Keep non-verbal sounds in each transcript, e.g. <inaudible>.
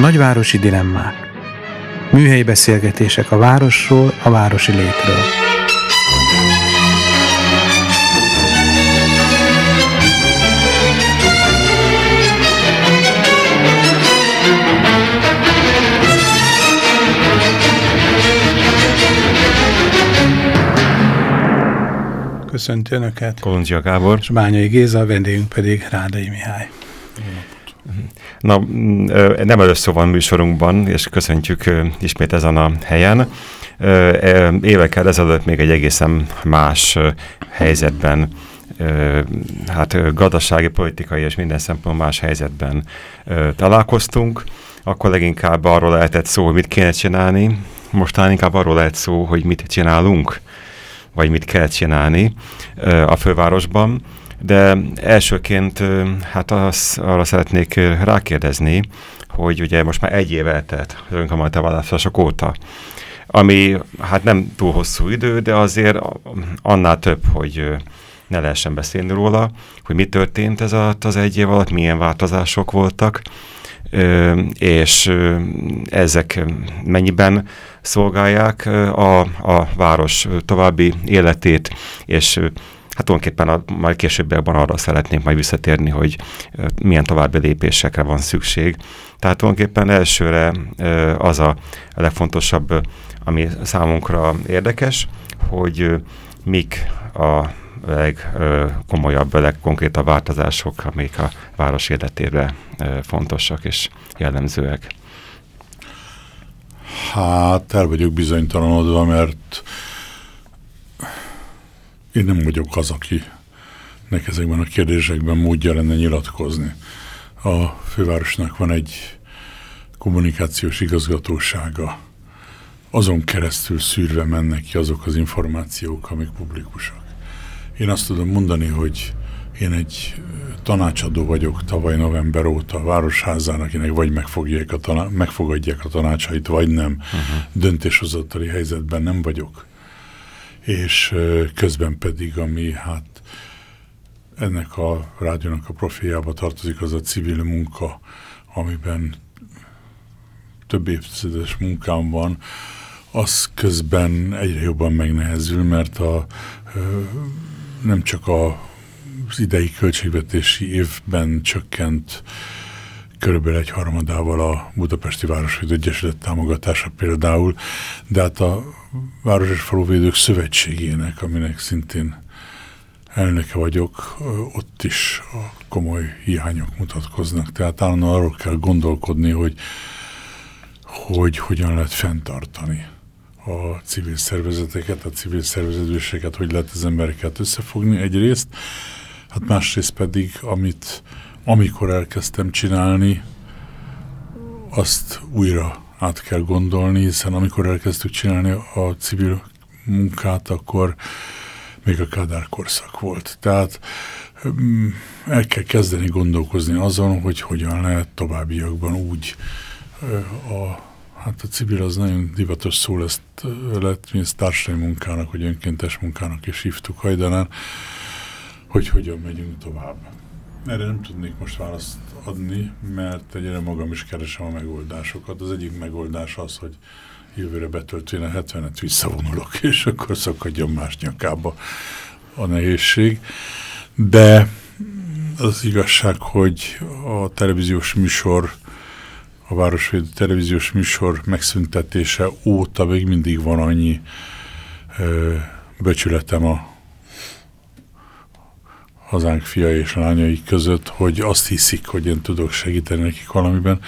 Nagyvárosi dilemmák. Műhelyi beszélgetések a városról, a városi létről. Köszönti Önöket. Kolondzsia Gábor. És Bányai Géza, vendégünk pedig Rádai Mihály. Na, nem először van műsorunkban, és köszöntjük ismét ezen a helyen. Évekkel ezelőtt még egy egészen más helyzetben hát gazdasági, politikai és minden szempontból más helyzetben találkoztunk. Akkor leginkább arról lehetett szó, hogy mit kéne csinálni, mostán inkább arról lehet szó, hogy mit csinálunk, vagy mit kell csinálni a fővárosban. De elsőként hát az, arra szeretnék rákérdezni, hogy ugye most már egy év eltelt önkormányzati választások óta, ami hát nem túl hosszú idő, de azért annál több, hogy ne lehessen beszélni róla, hogy mi történt ez alatt az egy év alatt, milyen változások voltak, és ezek mennyiben szolgálják a, a város további életét, és hát tulajdonképpen a, majd későbbiekben arra szeretnénk majd visszatérni, hogy milyen további lépésekre van szükség. Tehát tulajdonképpen elsőre az a legfontosabb, ami számunkra érdekes, hogy mik a legkomolyabb, legkonkrétabb változások, amik a város életére fontosak és jellemzőek. Hát el vagyok bizonytalanodva, mert én nem vagyok az, aki nek ezekben a kérdésekben módja lenne nyilatkozni. A fővárosnak van egy kommunikációs igazgatósága. Azon keresztül szűrve mennek ki azok az információk, amik publikusak. Én azt tudom mondani, hogy én egy tanácsadó vagyok tavaly november óta a Városházának, akinek vagy megfogják a taná megfogadják a tanácsait, vagy nem. Uh -huh. Döntéshozatali helyzetben nem vagyok és közben pedig, ami hát ennek a rádiónak a profiába tartozik, az a civil munka, amiben több évtizedes munkám van, az közben egyre jobban megnehezül, mert a, nem csak a, az idei költségvetési évben csökkent körülbelül egy harmadával a Budapesti Városvédő Egyesület támogatása például, de hát a Város és Faluvédők Szövetségének, aminek szintén elnöke vagyok, ott is a komoly hiányok mutatkoznak. Tehát állandóan arról kell gondolkodni, hogy, hogy hogyan lehet fenntartani a civil szervezeteket, a civil szervezetőséget, hogy lehet az embereket összefogni egyrészt, hát másrészt pedig, amit amikor elkezdtem csinálni, azt újra át kell gondolni, hiszen amikor elkezdtük csinálni a civil munkát, akkor még a Kádár korszak volt. Tehát mm, el kell kezdeni gondolkozni azon, hogy hogyan lehet továbbiakban úgy a Hát a civil az nagyon divatos szó lesz, lett, mint társadalmi munkának, vagy önkéntes munkának is hívtuk hajdanán, hogy hogyan megyünk tovább. Erre nem tudnék most választ adni, mert egyre magam is keresem a megoldásokat. Az egyik megoldás az, hogy jövőre betöltően a 70-et visszavonulok, <laughs> és akkor szakadjon más nyakába a nehézség. De az igazság, hogy a televíziós műsor, a Városvédő televíziós műsor megszüntetése óta még mindig van annyi ö, becsületem a hazánk fia és lányai között, hogy azt hiszik, hogy én tudok segíteni nekik valamiben,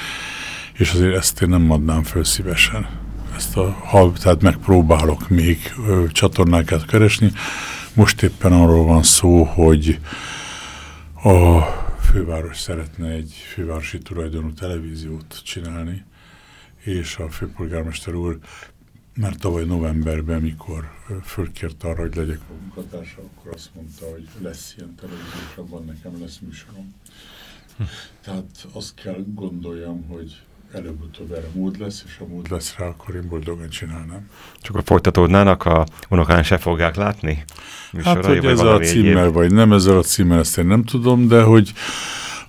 és azért ezt én nem adnám föl szívesen. Ezt a, ha, tehát megpróbálok még ö, csatornákat keresni. Most éppen arról van szó, hogy a főváros szeretne egy fővárosi tulajdonú televíziót csinálni, és a főpolgármester úr mert tavaly novemberben, mikor fölkért arra, hogy legyek a munkatársa, akkor azt mondta, hogy lesz ilyen televíziós, abban nekem lesz műsorom. Hm. Tehát azt kell gondoljam, hogy előbb-utóbb erre mód lesz, és a mód lesz rá, akkor én boldogan csinálnám. Csak a folytatódnának, a unokán se fogják látni? Műsorai, hát, hogy ez a címmel, egyéb? vagy nem ezzel a címmel, ezt én nem tudom, de hogy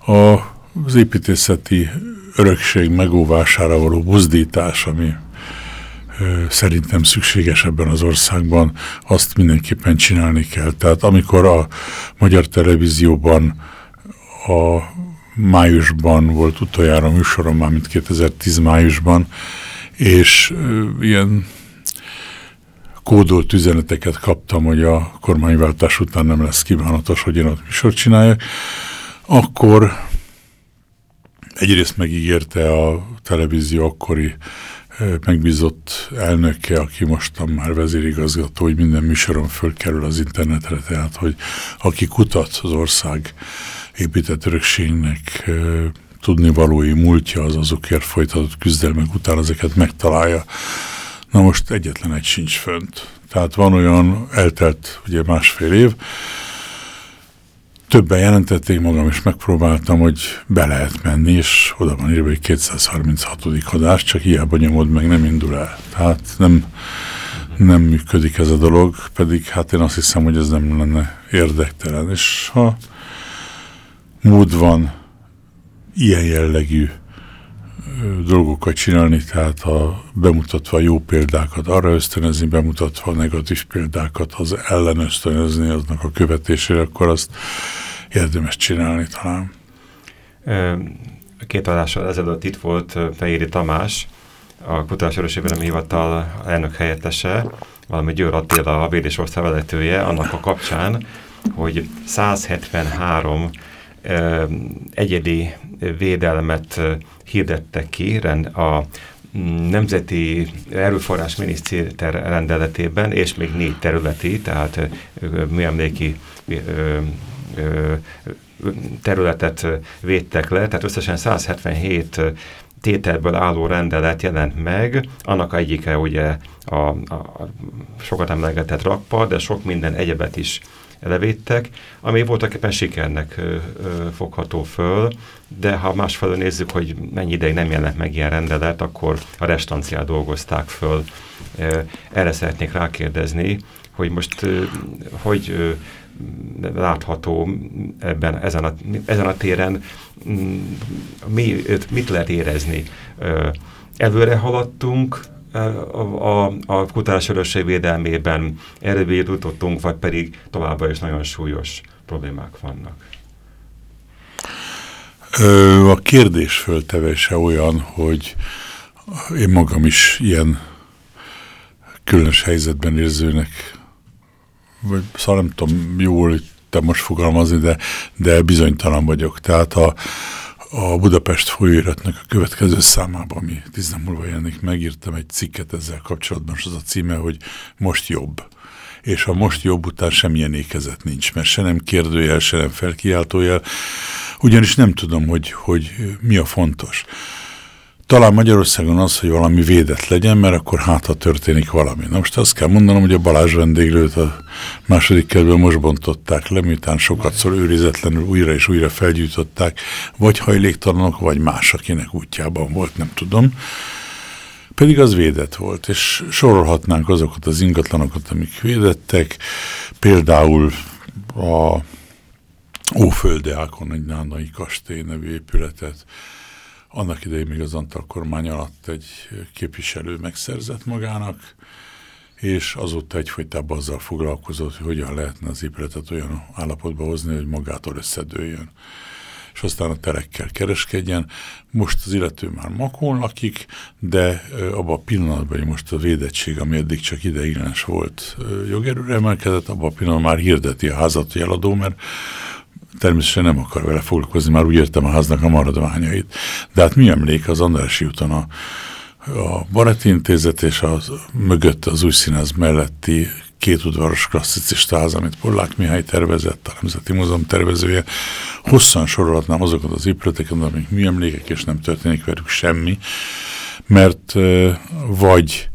a, az építészeti örökség megóvására való buzdítás, ami szerintem szükséges ebben az országban, azt mindenképpen csinálni kell. Tehát amikor a magyar televízióban a májusban volt utoljára műsorom, már mint 2010 májusban, és ilyen kódolt üzeneteket kaptam, hogy a kormányváltás után nem lesz kívánatos, hogy én ott műsort csináljak, akkor egyrészt megígérte a televízió akkori megbízott elnöke, aki mostan már vezérigazgató, hogy minden műsoron fölkerül az internetre, tehát hogy aki kutat az ország épített örökségnek tudnivalói múltja, az azokért folytatott küzdelmek után ezeket megtalálja. Na most egyetlen egy sincs fönt. Tehát van olyan, eltelt ugye másfél év, többen jelentették, magam is megpróbáltam, hogy be lehet menni, és oda van írva, hogy 236. adás, csak hiába nyomod meg, nem indul el. Tehát nem, nem működik ez a dolog, pedig hát én azt hiszem, hogy ez nem lenne érdektelen. És ha mód van ilyen jellegű dolgokat csinálni, tehát a, bemutatva jó példákat, arra ösztönözni, bemutatva a negatív példákat, az ellen ösztönözni aznak a követésére, akkor azt érdemes csinálni talán. Két adással ezelőtt itt volt Fehéri Tamás, a Kutatás Hivatal elnök helyettese, valami Győr Attila, a Védés vezetője, annak a kapcsán, hogy 173 egyedi védelmet hirdettek ki a Nemzeti Erőforrás Miniszter rendeletében, és még négy területi, tehát műemléki területet védtek le, tehát összesen 177 tételből álló rendelet jelent meg, annak egyike ugye a, a sokat emlegetett rakpa, de sok minden egyebet is levédtek, ami voltak éppen sikernek ö, ö, fogható föl, de ha másfelől nézzük, hogy mennyi ideig nem jelent meg ilyen rendelet, akkor a restanciát dolgozták föl. Erre szeretnék rákérdezni, hogy most ö, hogy ö, látható ebben, ezen a, ezen a téren, mi, mit lehet érezni? Előre haladtunk, a, a, örökség védelmében erre jutottunk, vagy pedig továbbá is nagyon súlyos problémák vannak? A kérdés föltevése olyan, hogy én magam is ilyen különös helyzetben érzőnek, vagy szóval nem tudom jól te most fogalmazni, de, de bizonytalan vagyok. Tehát a, a Budapest folyóiratnak a következő számában, ami tíz nap múlva jelenik, megírtam egy cikket ezzel kapcsolatban, és az a címe, hogy most jobb. És a most jobb után semmilyen ékezet nincs, mert se nem kérdőjel, se nem felkiáltójel, ugyanis nem tudom, hogy, hogy mi a fontos. Talán Magyarországon az, hogy valami védett legyen, mert akkor hát, ha történik valami. Na most azt kell mondanom, hogy a Balázs vendéglőt a második kerülből most bontották le, miután sokatszor őrizetlenül újra és újra felgyújtották, vagy hajléktalanok, vagy más, akinek útjában volt, nem tudom. Pedig az védett volt, és sorolhatnánk azokat az ingatlanokat, amik védettek, például a Óföldeákon egy nánai kastély nevű épületet, annak idején még az Antal kormány alatt egy képviselő megszerzett magának, és azóta egyfolytában azzal foglalkozott, hogy hogyan lehetne az épületet olyan állapotba hozni, hogy magától összedőljön és aztán a terekkel kereskedjen. Most az illető már makon lakik, de abban a pillanatban, hogy most a védettség, ami eddig csak ideiglenes volt, jogerőre emelkedett, abban a pillanatban már hirdeti a házat, hogy eladó, mert természetesen nem akar vele foglalkozni, már úgy értem a háznak a maradványait. De hát mi emlék az Andrási úton a, a Baretti Intézet és az mögött az új színház melletti két udvaros klasszicista ház, amit Pollák Mihály tervezett, a Nemzeti Múzeum tervezője. Hosszan sorolhatnám azokat az épületeket, amik műemlékek, és nem történik velük semmi, mert vagy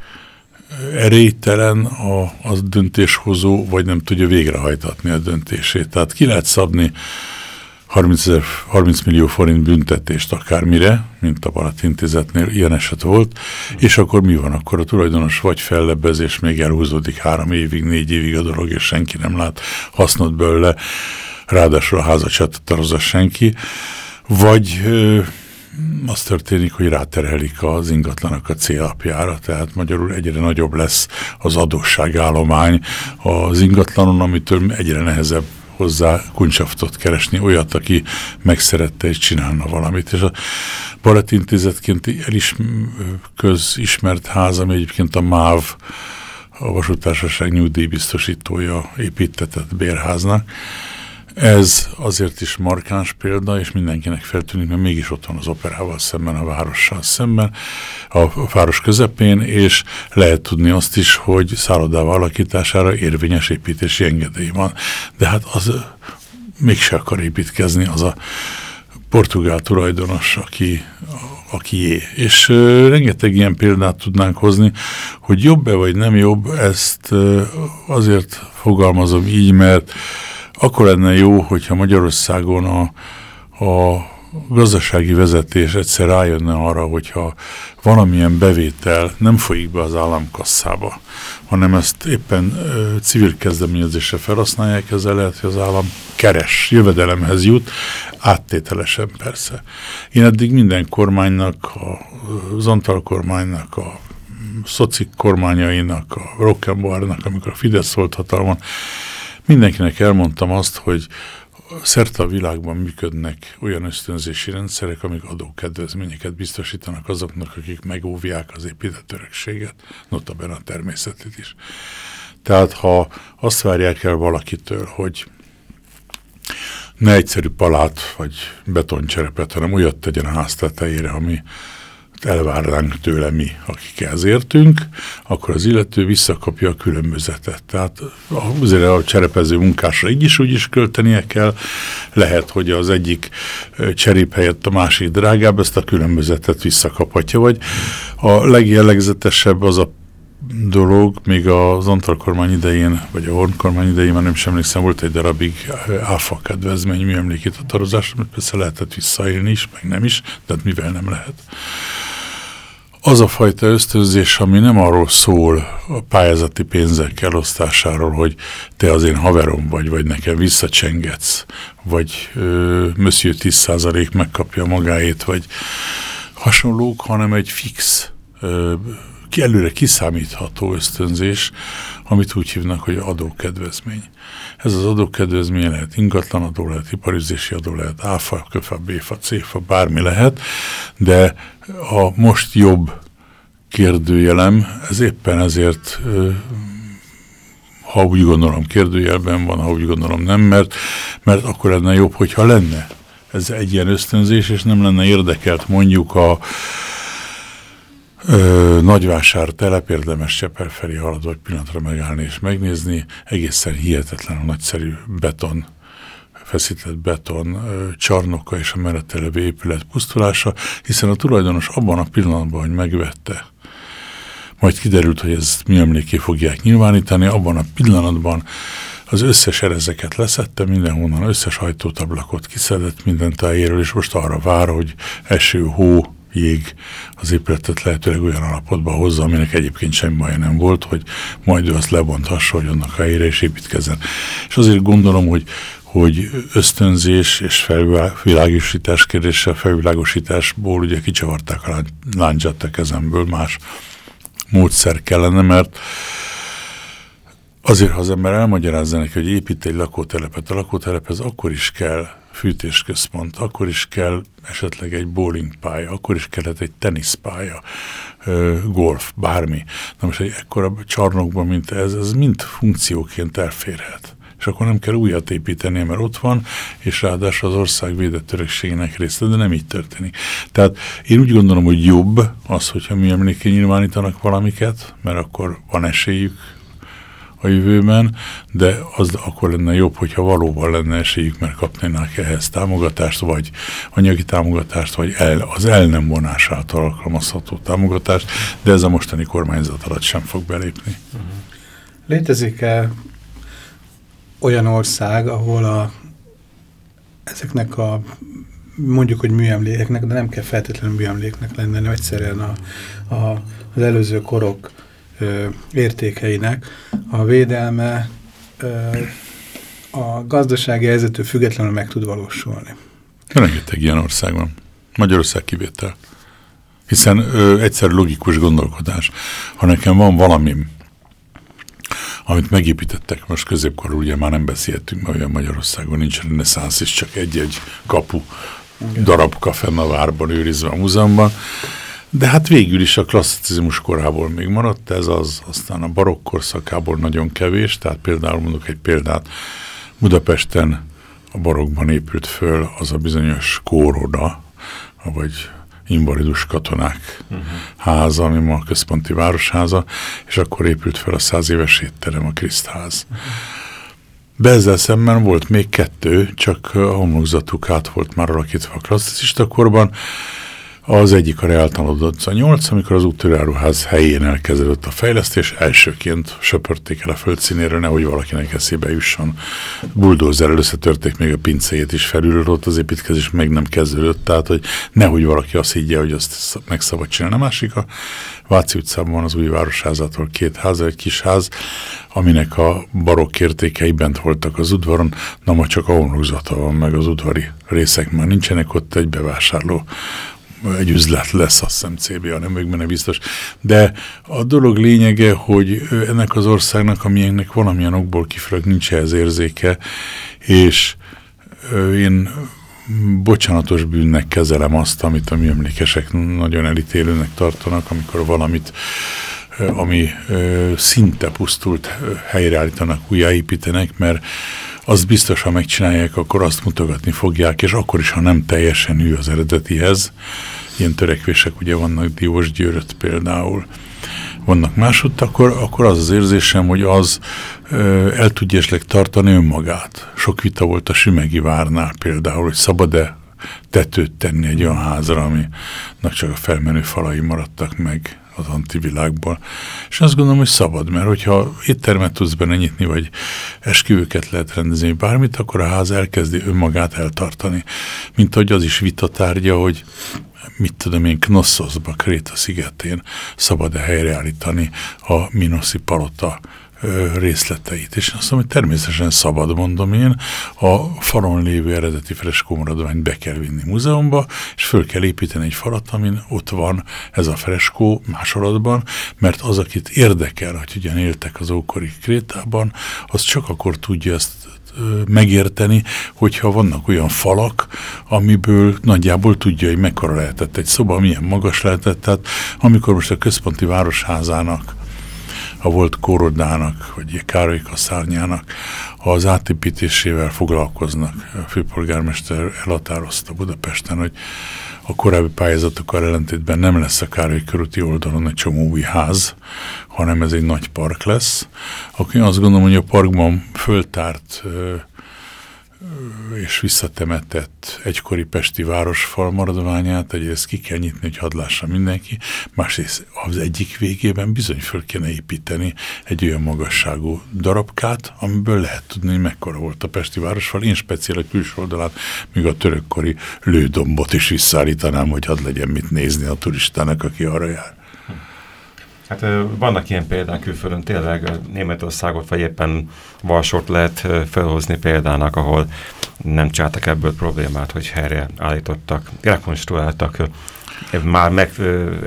erélytelen a, a döntéshozó, vagy nem tudja végrehajtatni a döntését. Tehát ki lehet szabni 30, 000, 30 millió forint büntetést akármire, mint a Balat intézetnél ilyen eset volt, és akkor mi van? Akkor a tulajdonos vagy fellebbezés még elhúzódik három évig, négy évig a dolog, és senki nem lát hasznot belőle, ráadásul a házat se senki, vagy az történik, hogy ráterhelik az ingatlanak a célapjára, tehát magyarul egyre nagyobb lesz az adósságállomány az ingatlanon, amitől egyre nehezebb hozzá kuncsaftot keresni, olyat, aki megszerette és csinálna valamit. És a Balett Intézetként elis, közismert ház, ami egyébként a MÁV, a Vasútársaság nyugdíjbiztosítója építetett bérháznak, ez azért is markáns példa, és mindenkinek feltűnik, mert mégis ott van az operával szemben, a várossal szemben, a város közepén, és lehet tudni azt is, hogy szállodával alakítására érvényes építési engedély van. De hát az mégse akar építkezni, az a portugál tulajdonos, aki, akié. És uh, rengeteg ilyen példát tudnánk hozni, hogy jobb-e vagy nem jobb, ezt uh, azért fogalmazom így, mert akkor lenne jó, hogyha Magyarországon a, a gazdasági vezetés egyszer rájönne arra, hogyha valamilyen bevétel nem folyik be az államkasszába, hanem ezt éppen ö, civil kezdeményezésre felhasználják, ezzel lehet, hogy az állam keres, jövedelemhez jut, áttételesen persze. Én eddig minden kormánynak, az Antal kormánynak, a szocik kormányainak, a Rockenbarnak, amikor a Fidesz volt hatalmon, Mindenkinek elmondtam azt, hogy szerte a világban működnek olyan ösztönzési rendszerek, amik adókedvezményeket biztosítanak azoknak, akik megóvják az épített örökséget, notabene a természetet is. Tehát ha azt várják el valakitől, hogy ne egyszerű palát vagy betoncserepet, hanem olyat tegyen a ház tetejére, ami elvárnánk tőle mi, akik ehhez értünk, akkor az illető visszakapja a különbözetet. Tehát azért a cserepező munkásra így is úgy is költenie kell, lehet, hogy az egyik cserép helyett a másik drágább, ezt a különbözetet visszakaphatja, vagy a legjellegzetesebb az a dolog, még az Antal kormány idején, vagy a Horn kormány idején, már nem sem emlékszem, volt egy darabig áfa kedvezmény, mi emlékít a tarozásra, mert persze lehetett visszaélni is, meg nem is, de hát mivel nem lehet az a fajta ösztönzés, ami nem arról szól a pályázati pénzek elosztásáról, hogy te az én haverom vagy, vagy nekem visszacsengetsz, vagy ö, Monsieur 10% megkapja magáét, vagy hasonlók, hanem egy fix, ö, előre kiszámítható ösztönzés, amit úgy hívnak, hogy adókedvezmény. Ez az adókedvezmény lehet ingatlanadó, lehet iparizési adó, lehet áfa, köfa, béfa, céfa, bármi lehet, de a most jobb kérdőjelem, ez éppen ezért ha úgy gondolom kérdőjelben van, ha úgy gondolom nem, mert, mert akkor lenne jobb, hogyha lenne ez egy ilyen ösztönzés, és nem lenne érdekelt mondjuk a ö, nagyvásár telep, érdemes Cseper felé haladva egy pillanatra megállni és megnézni, egészen hihetetlen nagyszerű beton feszített beton csarnoka és a mellette levő épület pusztulása, hiszen a tulajdonos abban a pillanatban, hogy megvette, majd kiderült, hogy ezt mi emléké fogják nyilvánítani, abban a pillanatban az összes erezeket leszette, mindenhonnan összes hajtótablakot kiszedett minden tájéről, és most arra vár, hogy eső, hó, jég az épületet lehetőleg olyan alapotba hozza, aminek egyébként semmi baja nem volt, hogy majd ő azt lebonthassa, hogy annak helyére is építkezzen. És azért gondolom, hogy hogy ösztönzés és felvilágosítás kérdése, felvilágosításból ugye kicsavarták a láncsat a kezemből, más módszer kellene, mert azért, ha az ember elmagyarázza neki, hogy épít egy lakótelepet, a lakótelephez akkor is kell fűtésközpont, akkor is kell esetleg egy bowlingpálya, akkor is kellett egy teniszpálya, golf, bármi. Na most egy ekkora csarnokban, mint ez, ez mind funkcióként elférhet és akkor nem kell újat építeni, mert ott van, és ráadásul az ország védett örökségének része, de nem így történik. Tehát én úgy gondolom, hogy jobb az, hogyha mi emléké nyilvánítanak valamiket, mert akkor van esélyük a jövőben, de az akkor lenne jobb, hogyha valóban lenne esélyük, mert kapnának ehhez támogatást, vagy anyagi támogatást, vagy el, az el nem vonás által alkalmazható támogatást, de ez a mostani kormányzat alatt sem fog belépni. Létezik-e olyan ország, ahol a, ezeknek a mondjuk, hogy műemlékeknek, de nem kell feltétlenül műemléknek lenni, hanem egyszerűen a, a, az előző korok értékeinek a védelme a gazdasági helyzetől függetlenül meg tud valósulni. Rengeteg ilyen ország van. Magyarország kivétel. Hiszen ö, egyszer logikus gondolkodás. Ha nekem van valami, amit megépítettek, most középkorú ugye már nem beszéltünk, mert olyan Magyarországon nincs reneszánsz, és csak egy-egy kapu darabka fenn a várban őrizve a múzeumban, de hát végül is a klasszicizmus korából még maradt ez az, aztán a barokk korszakából nagyon kevés, tehát például mondok egy példát, Budapesten a barokban épült föl az a bizonyos kóroda, vagy invalidus katonák uh -huh. háza, ami ma a központi városháza, és akkor épült fel a száz éves étterem, a Krisztház. Uh -huh. De ezzel szemben volt még kettő, csak a homlokzatuk át volt már alakítva a klasszicista korban, az egyik a Reáltalod utca 8, amikor az úttörőáruház helyén elkezdődött a fejlesztés, elsőként söpörték el a földszínéről, nehogy valakinek eszébe jusson. Buldózerrel összetörték még a pincéjét is felülről, ott az építkezés meg nem kezdődött, tehát hogy nehogy valaki azt higgye, hogy azt meg szabad csinálni. A másik a Váci utcában van az új városházától két ház, egy kis ház, aminek a barokk értékei bent voltak az udvaron, na ma csak a homlokzata van, meg az udvari részek már nincsenek, ott egy bevásárló egy üzlet lesz, azt hiszem CBA, nem vagyok benne biztos. De a dolog lényege, hogy ennek az országnak, amilyennek valamilyen okból kifelől nincs ehhez érzéke, és én bocsánatos bűnnek kezelem azt, amit a műemlékesek nagyon elítélőnek tartanak, amikor valamit ami szinte pusztult helyreállítanak, újjáépítenek, mert azt biztos, ha megcsinálják, akkor azt mutogatni fogják, és akkor is, ha nem teljesen hű az eredetihez. Ilyen törekvések ugye vannak Diós Győröt például, vannak másodt, akkor, akkor az az érzésem, hogy az ö, el tudja esetleg tartani önmagát. Sok vita volt a Sümegi várnál például, hogy szabad-e tetőt tenni egy olyan házra, aminek csak a felmenő falai maradtak meg az antivilágból. És azt gondolom, hogy szabad, mert hogyha éttermet tudsz benne nyitni, vagy esküvőket lehet rendezni, bármit, akkor a ház elkezdi önmagát eltartani. Mint hogy az is vitatárgya, hogy mit tudom én, Knossoszba, Kréta szigetén szabad-e helyreállítani a Minoszi palota részleteit. És azt mondom, hogy természetesen szabad, mondom én, a falon lévő eredeti freskó maradványt be kell vinni múzeumba, és föl kell építeni egy falat, amin ott van ez a freskó másolatban, mert az, akit érdekel, hogy ugyan éltek az ókori Krétában, az csak akkor tudja ezt megérteni, hogyha vannak olyan falak, amiből nagyjából tudja, hogy mekkora lehetett egy szoba, milyen magas lehetett. Tehát amikor most a központi városházának a volt korodának, vagy Károly Kaszárnyának az átépítésével foglalkoznak. A főpolgármester elhatározta Budapesten, hogy a korábbi pályázatokkal ellentétben nem lesz a Károly körúti oldalon egy csomó új ház, hanem ez egy nagy park lesz. Akkor én azt gondolom, hogy a parkban föltárt és visszatemetett egykori pesti városfal maradványát, egyrészt ki kell nyitni, hogy hadd lássa mindenki, másrészt az egyik végében bizony föl kéne építeni egy olyan magasságú darabkát, amiből lehet tudni, hogy mekkora volt a pesti városfal. Én speciál a külső oldalát, míg a törökkori lődombot is visszaállítanám, hogy hadd legyen mit nézni a turistának, aki arra jár. Hát vannak ilyen példák külföldön, tényleg Németországot vagy éppen Varsót lehet felhozni példának, ahol nem csináltak ebből problémát, hogy helyre állítottak, rekonstruáltak már meg,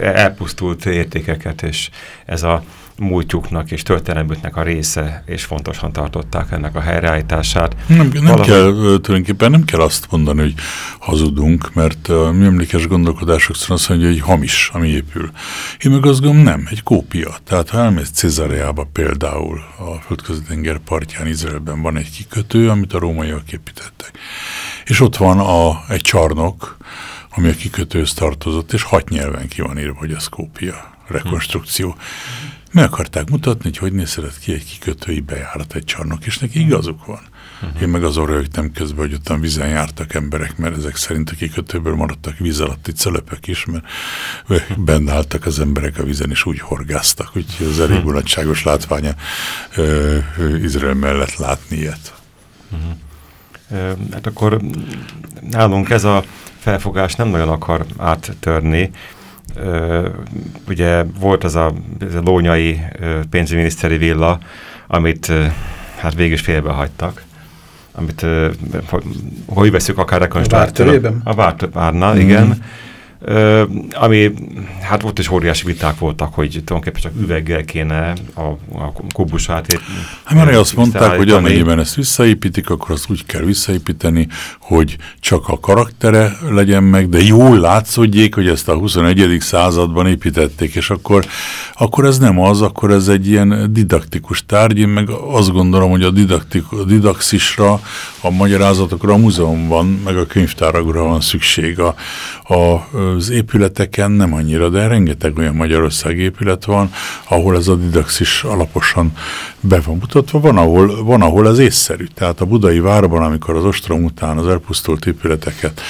elpusztult értékeket, és ez a múltjuknak és történelmüknek a része, és fontosan tartották ennek a helyreállítását. Nem, nem Valahogy... kell, tulajdonképpen nem kell azt mondani, hogy hazudunk, mert a mi emlékes gondolkodások szerint azt mondja, hogy hamis, ami épül. Én meg azt gondolom, nem, egy kópia. Tehát ha elmész Cezareába például, a földközi tenger partján Izraelben van egy kikötő, amit a rómaiak építettek. És ott van a, egy csarnok, ami a kikötőhöz tartozott, és hat nyelven ki van írva, hogy az kópia, rekonstrukció. Hmm meg akarták mutatni, hogy hogy nézhet ki egy kikötői bejárat egy csarnok, és neki igazuk van. Én meg azon rögtem közben, hogy ottan vízen jártak emberek, mert ezek szerint a kikötőből maradtak víz alatti cölöpök is, mert <laughs> benne álltak az emberek a vízen, és úgy horgáztak, úgyhogy az elég unatságos mhm. látványa ö, Izrael mellett látni ilyet. Uh-huh. Hát akkor nálunk ez a felfogás nem nagyon akar áttörni, ugye volt az a, ez a lónyai pénzügyminiszteri villa, amit hát végül is félbe hagytak amit hogy veszük akár rekonstruációra. A Vártörében? A mm. igen ami, hát ott is óriási viták voltak, hogy tulajdonképpen csak üveggel kéne a, a kubusát. Hát már azt mondták, hogy amennyiben ezt visszaépítik, akkor azt úgy kell visszaépíteni, hogy csak a karaktere legyen meg, de jól látszódjék, hogy ezt a 21. században építették, és akkor, akkor ez nem az, akkor ez egy ilyen didaktikus tárgy, én meg azt gondolom, hogy a, didaktik, a didaxisra, a magyarázatokra a múzeumban, meg a könyvtárakra van szükség. A, a, az épületeken nem annyira, de rengeteg olyan Magyarország épület van, ahol ez a didaxis alaposan be van mutatva, van ahol, van, ahol ez észszerű. Tehát a budai várban, amikor az ostrom után az elpusztult épületeket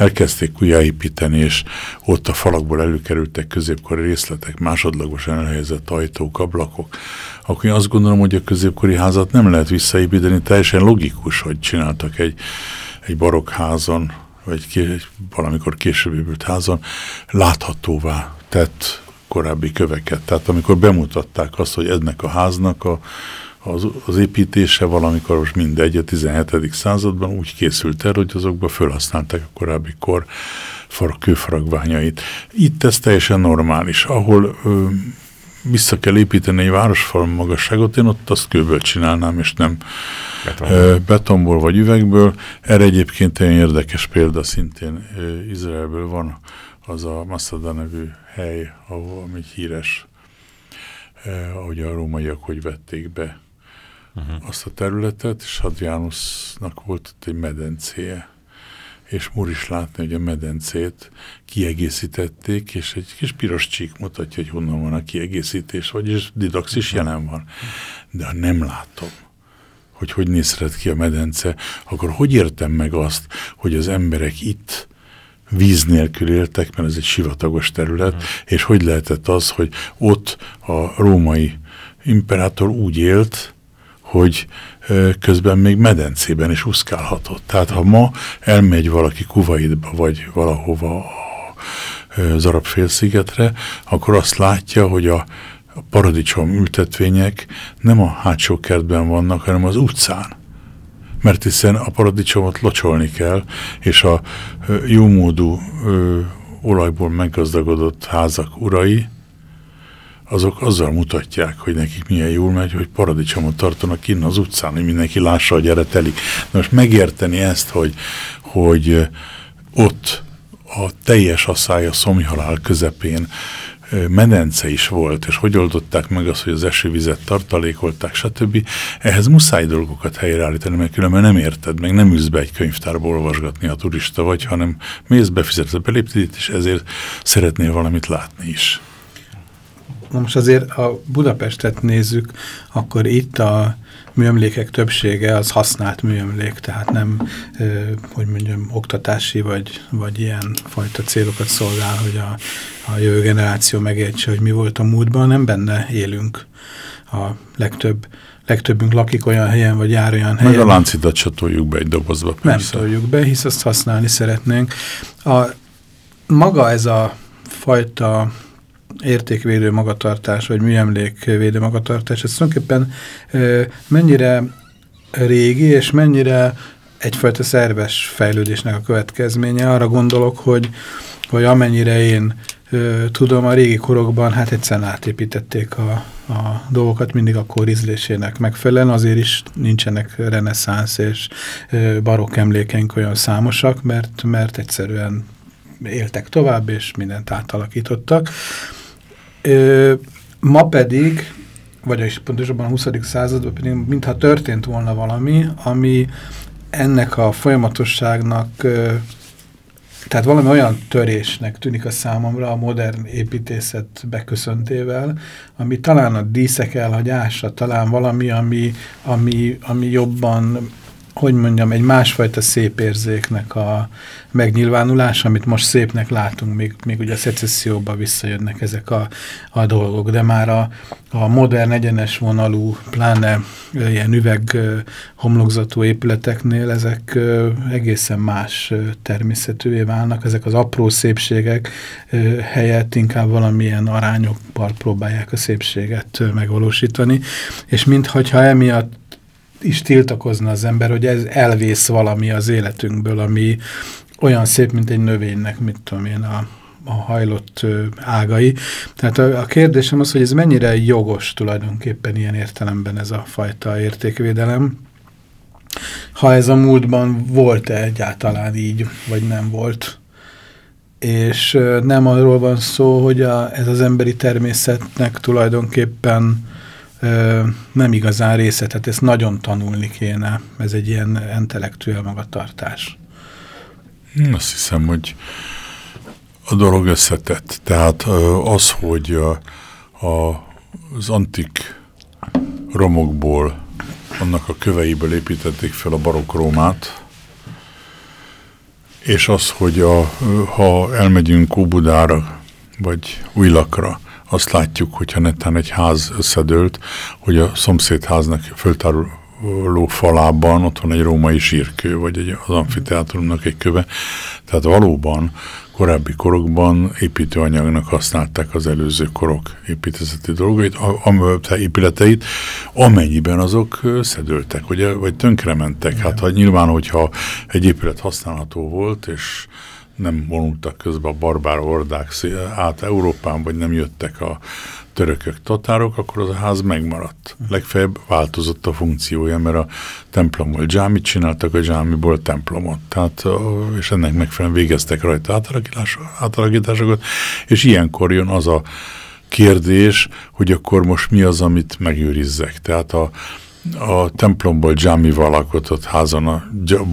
elkezdték újjáépíteni, és ott a falakból előkerültek középkori részletek, másodlagosan elhelyezett ajtók, ablakok, akkor én azt gondolom, hogy a középkori házat nem lehet visszaépíteni, teljesen logikus, hogy csináltak egy, egy barokházon, vagy ké, valamikor később épült házon láthatóvá tett korábbi köveket. Tehát amikor bemutatták azt, hogy ennek a háznak a, az, az építése valamikor most mindegy, a 17. században úgy készült el, hogy azokba felhasználták a korábbi kor kőfaragványait. Itt ez teljesen normális. Ahol ö, vissza kell építeni egy városfal magasságot, én ott azt kőből csinálnám, és nem betonból, betonból vagy üvegből. Erre egyébként egy érdekes példa szintén Izraelből van, az a Masada nevű hely, ahol, ami híres, ahogy a rómaiak hogy vették be uh-huh. azt a területet, és Hadrianusnak volt ott egy medencéje és múr is látni, hogy a medencét kiegészítették, és egy kis piros csík mutatja, hogy honnan van a kiegészítés, vagyis didax is jelen van. De ha nem látom, hogy hogy nézhet ki a medence, akkor hogy értem meg azt, hogy az emberek itt víz nélkül éltek, mert ez egy sivatagos terület, uh-huh. és hogy lehetett az, hogy ott a római imperátor úgy élt, hogy közben még medencében is úszkálhatott. Tehát ha ma elmegy valaki Kuwaitba, vagy valahova az arab félszigetre, akkor azt látja, hogy a paradicsom ültetvények nem a hátsó kertben vannak, hanem az utcán. Mert hiszen a paradicsomot locsolni kell, és a jómódú olajból meggazdagodott házak urai, azok azzal mutatják, hogy nekik milyen jól megy, hogy paradicsomot tartanak innen az utcán, hogy mindenki lássa, hogy erre telik. Na most megérteni ezt, hogy, hogy ott a teljes asszály szomjhalál közepén medence is volt, és hogy oldották meg azt, hogy az esővizet tartalékolták, stb. Ehhez muszáj dolgokat helyreállítani, mert különben nem érted, meg nem ülsz be egy könyvtárba olvasgatni a turista vagy, hanem mész, befizetsz a beléptét, és ezért szeretnél valamit látni is. Na most azért, ha Budapestet nézzük, akkor itt a műemlékek többsége az használt műemlék, tehát nem, hogy mondjam, oktatási vagy, vagy ilyen fajta célokat szolgál, hogy a, a jövő generáció megértse, hogy mi volt a múltban, nem benne élünk a legtöbb legtöbbünk lakik olyan helyen, vagy jár olyan helyen. Meg a láncidat se toljuk be egy dobozba, persze. Nem toljuk be, hisz azt használni szeretnénk. A, maga ez a fajta értékvédő magatartás, vagy műemlékvédő magatartás, ez tulajdonképpen mennyire régi, és mennyire egyfajta szerves fejlődésnek a következménye. Arra gondolok, hogy, hogy amennyire én tudom, a régi korokban hát egyszerűen átépítették a, a dolgokat mindig a kor ízlésének megfelelően, azért is nincsenek reneszánsz és ö, barokk emlékeink olyan számosak, mert, mert egyszerűen éltek tovább, és mindent átalakítottak. Ma pedig, vagyis pontosabban a 20. században pedig, mintha történt volna valami, ami ennek a folyamatosságnak ö, tehát valami olyan törésnek tűnik a számomra a modern építészet beköszöntével, ami talán a díszek elhagyása, talán valami, ami, ami, ami jobban hogy mondjam, egy másfajta szép érzéknek a megnyilvánulás, amit most szépnek látunk, még, még ugye a szecesszióba visszajönnek ezek a, a dolgok, de már a, a modern egyenes vonalú, pláne ilyen üveg homlokzatú épületeknél ezek egészen más természetűvé válnak, ezek az apró szépségek helyett inkább valamilyen arányokban próbálják a szépséget megvalósítani, és mintha emiatt is tiltakozna az ember, hogy ez elvész valami az életünkből, ami olyan szép, mint egy növénynek, mit tudom én, a, a hajlott ágai. Tehát a, a kérdésem az, hogy ez mennyire jogos tulajdonképpen ilyen értelemben ez a fajta értékvédelem. Ha ez a múltban volt-e egyáltalán így, vagy nem volt. És nem arról van szó, hogy a, ez az emberi természetnek tulajdonképpen nem igazán része, tehát ezt nagyon tanulni kéne. Ez egy ilyen intellektuál magatartás. Azt hiszem, hogy a dolog összetett. Tehát az, hogy a, a, az antik romokból, annak a köveiből építették fel a barokk Rómát, és az, hogy a, ha elmegyünk Óbudára, vagy Újlakra, azt látjuk, hogyha netán egy ház összedőlt, hogy a szomszédháznak föltáruló falában ott van egy római sírkő, vagy egy, az amfiteátrumnak egy köve. Tehát valóban korábbi korokban építőanyagnak használták az előző korok építészeti dolgait, a, épületeit, amennyiben azok szedöltek, vagy, vagy tönkrementek. Hát ha nyilván, hogyha egy épület használható volt, és nem vonultak közbe a barbár ordák át Európán, vagy nem jöttek a törökök, tatárok, akkor az a ház megmaradt. Legfeljebb változott a funkciója, mert a templomból dzsámit csináltak, a dzsámiból templomot. Tehát, és ennek megfelelően végeztek rajta átalakításokat, és ilyenkor jön az a kérdés, hogy akkor most mi az, amit megőrizzek. Tehát a, a templomból dzsámival alkotott házon a,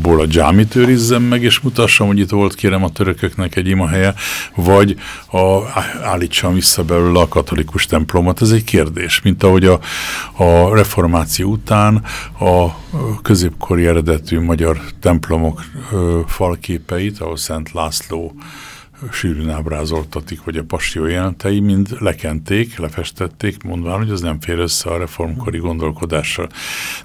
ból a dzsámit őrizzem meg, és mutassam, hogy itt volt kérem a törököknek egy imahelye, vagy a, állítsam vissza belőle a katolikus templomot. Ez egy kérdés, mint ahogy a, a reformáció után a középkori eredetű magyar templomok ö, falképeit, ahol Szent László sűrűn ábrázoltatik, vagy a passió jelentei mind lekenték, lefestették, mondván, hogy az nem fér össze a reformkori gondolkodással.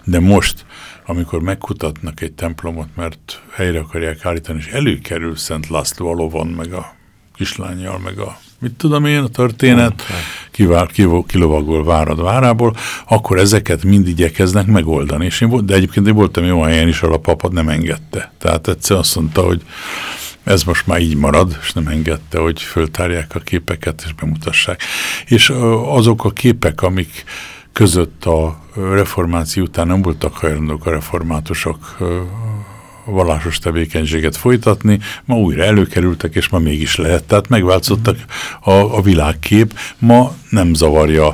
De most, amikor megkutatnak egy templomot, mert helyre akarják állítani, és előkerül Szent László a lovon, meg a kislányjal, meg a mit tudom én, a történet, kivár, kilovagol várad várából, akkor ezeket mind igyekeznek megoldani. És én, de egyébként én voltam jó helyen is, ahol a papa nem engedte. Tehát egyszer azt mondta, hogy ez most már így marad, és nem engedte, hogy föltárják a képeket és bemutassák. És azok a képek, amik között a reformáció után nem voltak hajlandók a reformátusok vallásos tevékenységet folytatni, ma újra előkerültek, és ma mégis lehet. Tehát megváltozottak a, a világkép, ma nem zavarja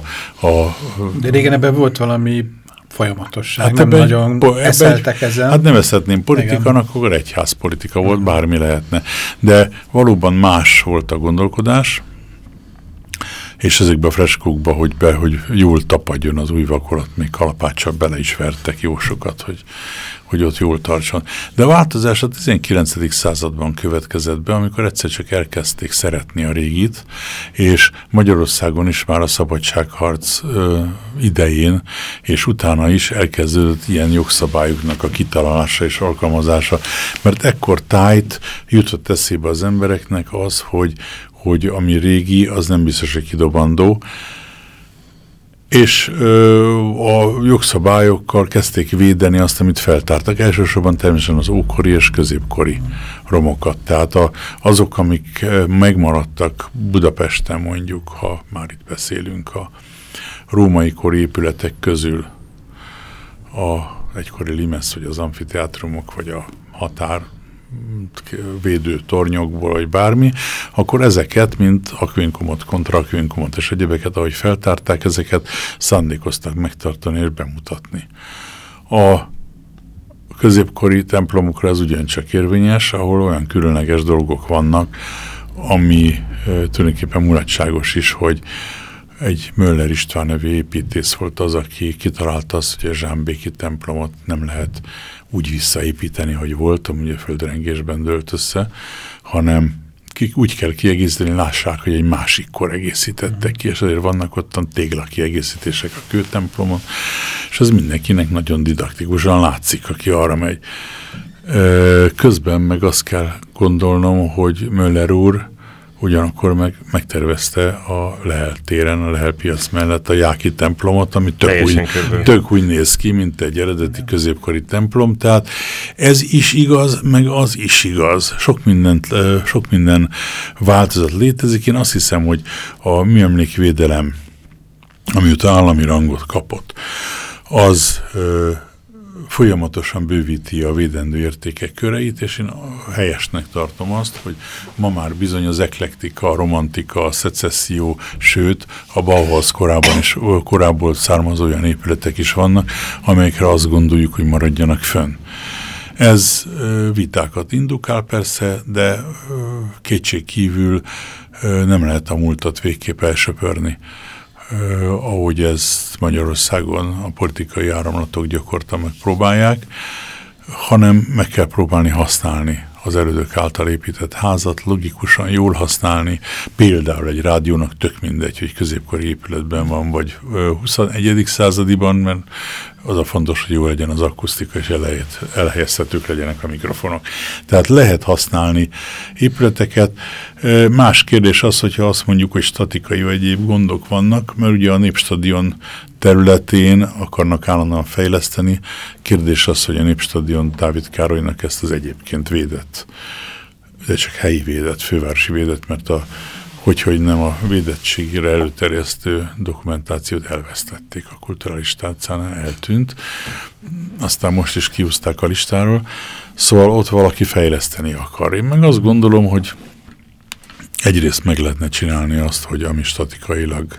a... De régen ebben volt valami folyamatosság, hát nem ebben, nagyon ebben, eszeltek ezzel. Hát nem eszetném politikának, akkor egyházpolitika volt, bármi lehetne. De valóban más volt a gondolkodás, és ezekbe a freskókba, hogy, be, hogy jól tapadjon az új vakolat, még kalapáccsal bele is vertek jó sokat, hogy, hogy ott jól tartson. De a változás a 19. században következett be, amikor egyszer csak elkezdték szeretni a régit, és Magyarországon is már a szabadságharc ö, idején, és utána is elkezdődött ilyen jogszabályoknak a kitalálása és alkalmazása, mert ekkor tájt jutott eszébe az embereknek az, hogy, hogy ami régi, az nem biztos, hogy kidobandó, és ö, a jogszabályokkal kezdték védeni azt, amit feltártak. Elsősorban természetesen az ókori és középkori romokat. Tehát a, azok, amik megmaradtak Budapesten mondjuk, ha már itt beszélünk a római kori épületek közül, a egykori limesz, vagy az amfiteátrumok, vagy a határ védő tornyokból, vagy bármi, akkor ezeket, mint akvinkumot, kontraakvinkumot és egyébeket, ahogy feltárták, ezeket szándékoztak megtartani és bemutatni. A középkori templomokra ez ugyancsak érvényes, ahol olyan különleges dolgok vannak, ami tulajdonképpen mulatságos is, hogy egy Möller István nevű építész volt az, aki kitalálta azt, hogy a Zsámbéki templomot nem lehet úgy visszaépíteni, hogy voltam, ugye földrengésben dölt össze, hanem úgy kell kiegészíteni, lássák, hogy egy másik kor egészítette ki, és azért vannak ottan tégla kiegészítések a kőtemplomon, és az mindenkinek nagyon didaktikusan látszik, aki arra megy. Közben meg azt kell gondolnom, hogy Möller úr ugyanakkor meg, megtervezte a Lehel téren, a Lehel piac mellett a Jáki templomot, ami tök úgy, tök úgy néz ki, mint egy eredeti középkori templom, tehát ez is igaz, meg az is igaz. Sok, mindent, sok minden változat létezik. Én azt hiszem, hogy a műemlékvédelem, amióta állami rangot kapott, az folyamatosan bővíti a védendő értékek köreit, és én helyesnek tartom azt, hogy ma már bizony az eklektika, a romantika, a szecesszió, sőt, a Bauhaus korában is, korából származó olyan épületek is vannak, amelyekre azt gondoljuk, hogy maradjanak fönn. Ez vitákat indukál persze, de kétség kívül nem lehet a múltat végképp elsöpörni ahogy ezt Magyarországon a politikai áramlatok gyakorta megpróbálják, hanem meg kell próbálni használni az elődök által épített házat, logikusan jól használni, például egy rádiónak tök mindegy, hogy középkori épületben van, vagy 21. századiban, mert az a fontos, hogy jó legyen az akusztika, és elhelyet, elhelyezhetők legyenek a mikrofonok. Tehát lehet használni épületeket. Más kérdés az, hogyha azt mondjuk, hogy statikai vagy egyéb gondok vannak, mert ugye a Népstadion területén akarnak állandóan fejleszteni. Kérdés az, hogy a Népstadion Dávid Károlynak ezt az egyébként védett, de csak helyi védett, fővárosi védett, mert a hogy, hogy nem a védettségére előterjesztő dokumentációt elvesztették a kulturális tárcánál, eltűnt. Aztán most is kiúzták a listáról. Szóval ott valaki fejleszteni akar. Én meg azt gondolom, hogy egyrészt meg lehetne csinálni azt, hogy ami statikailag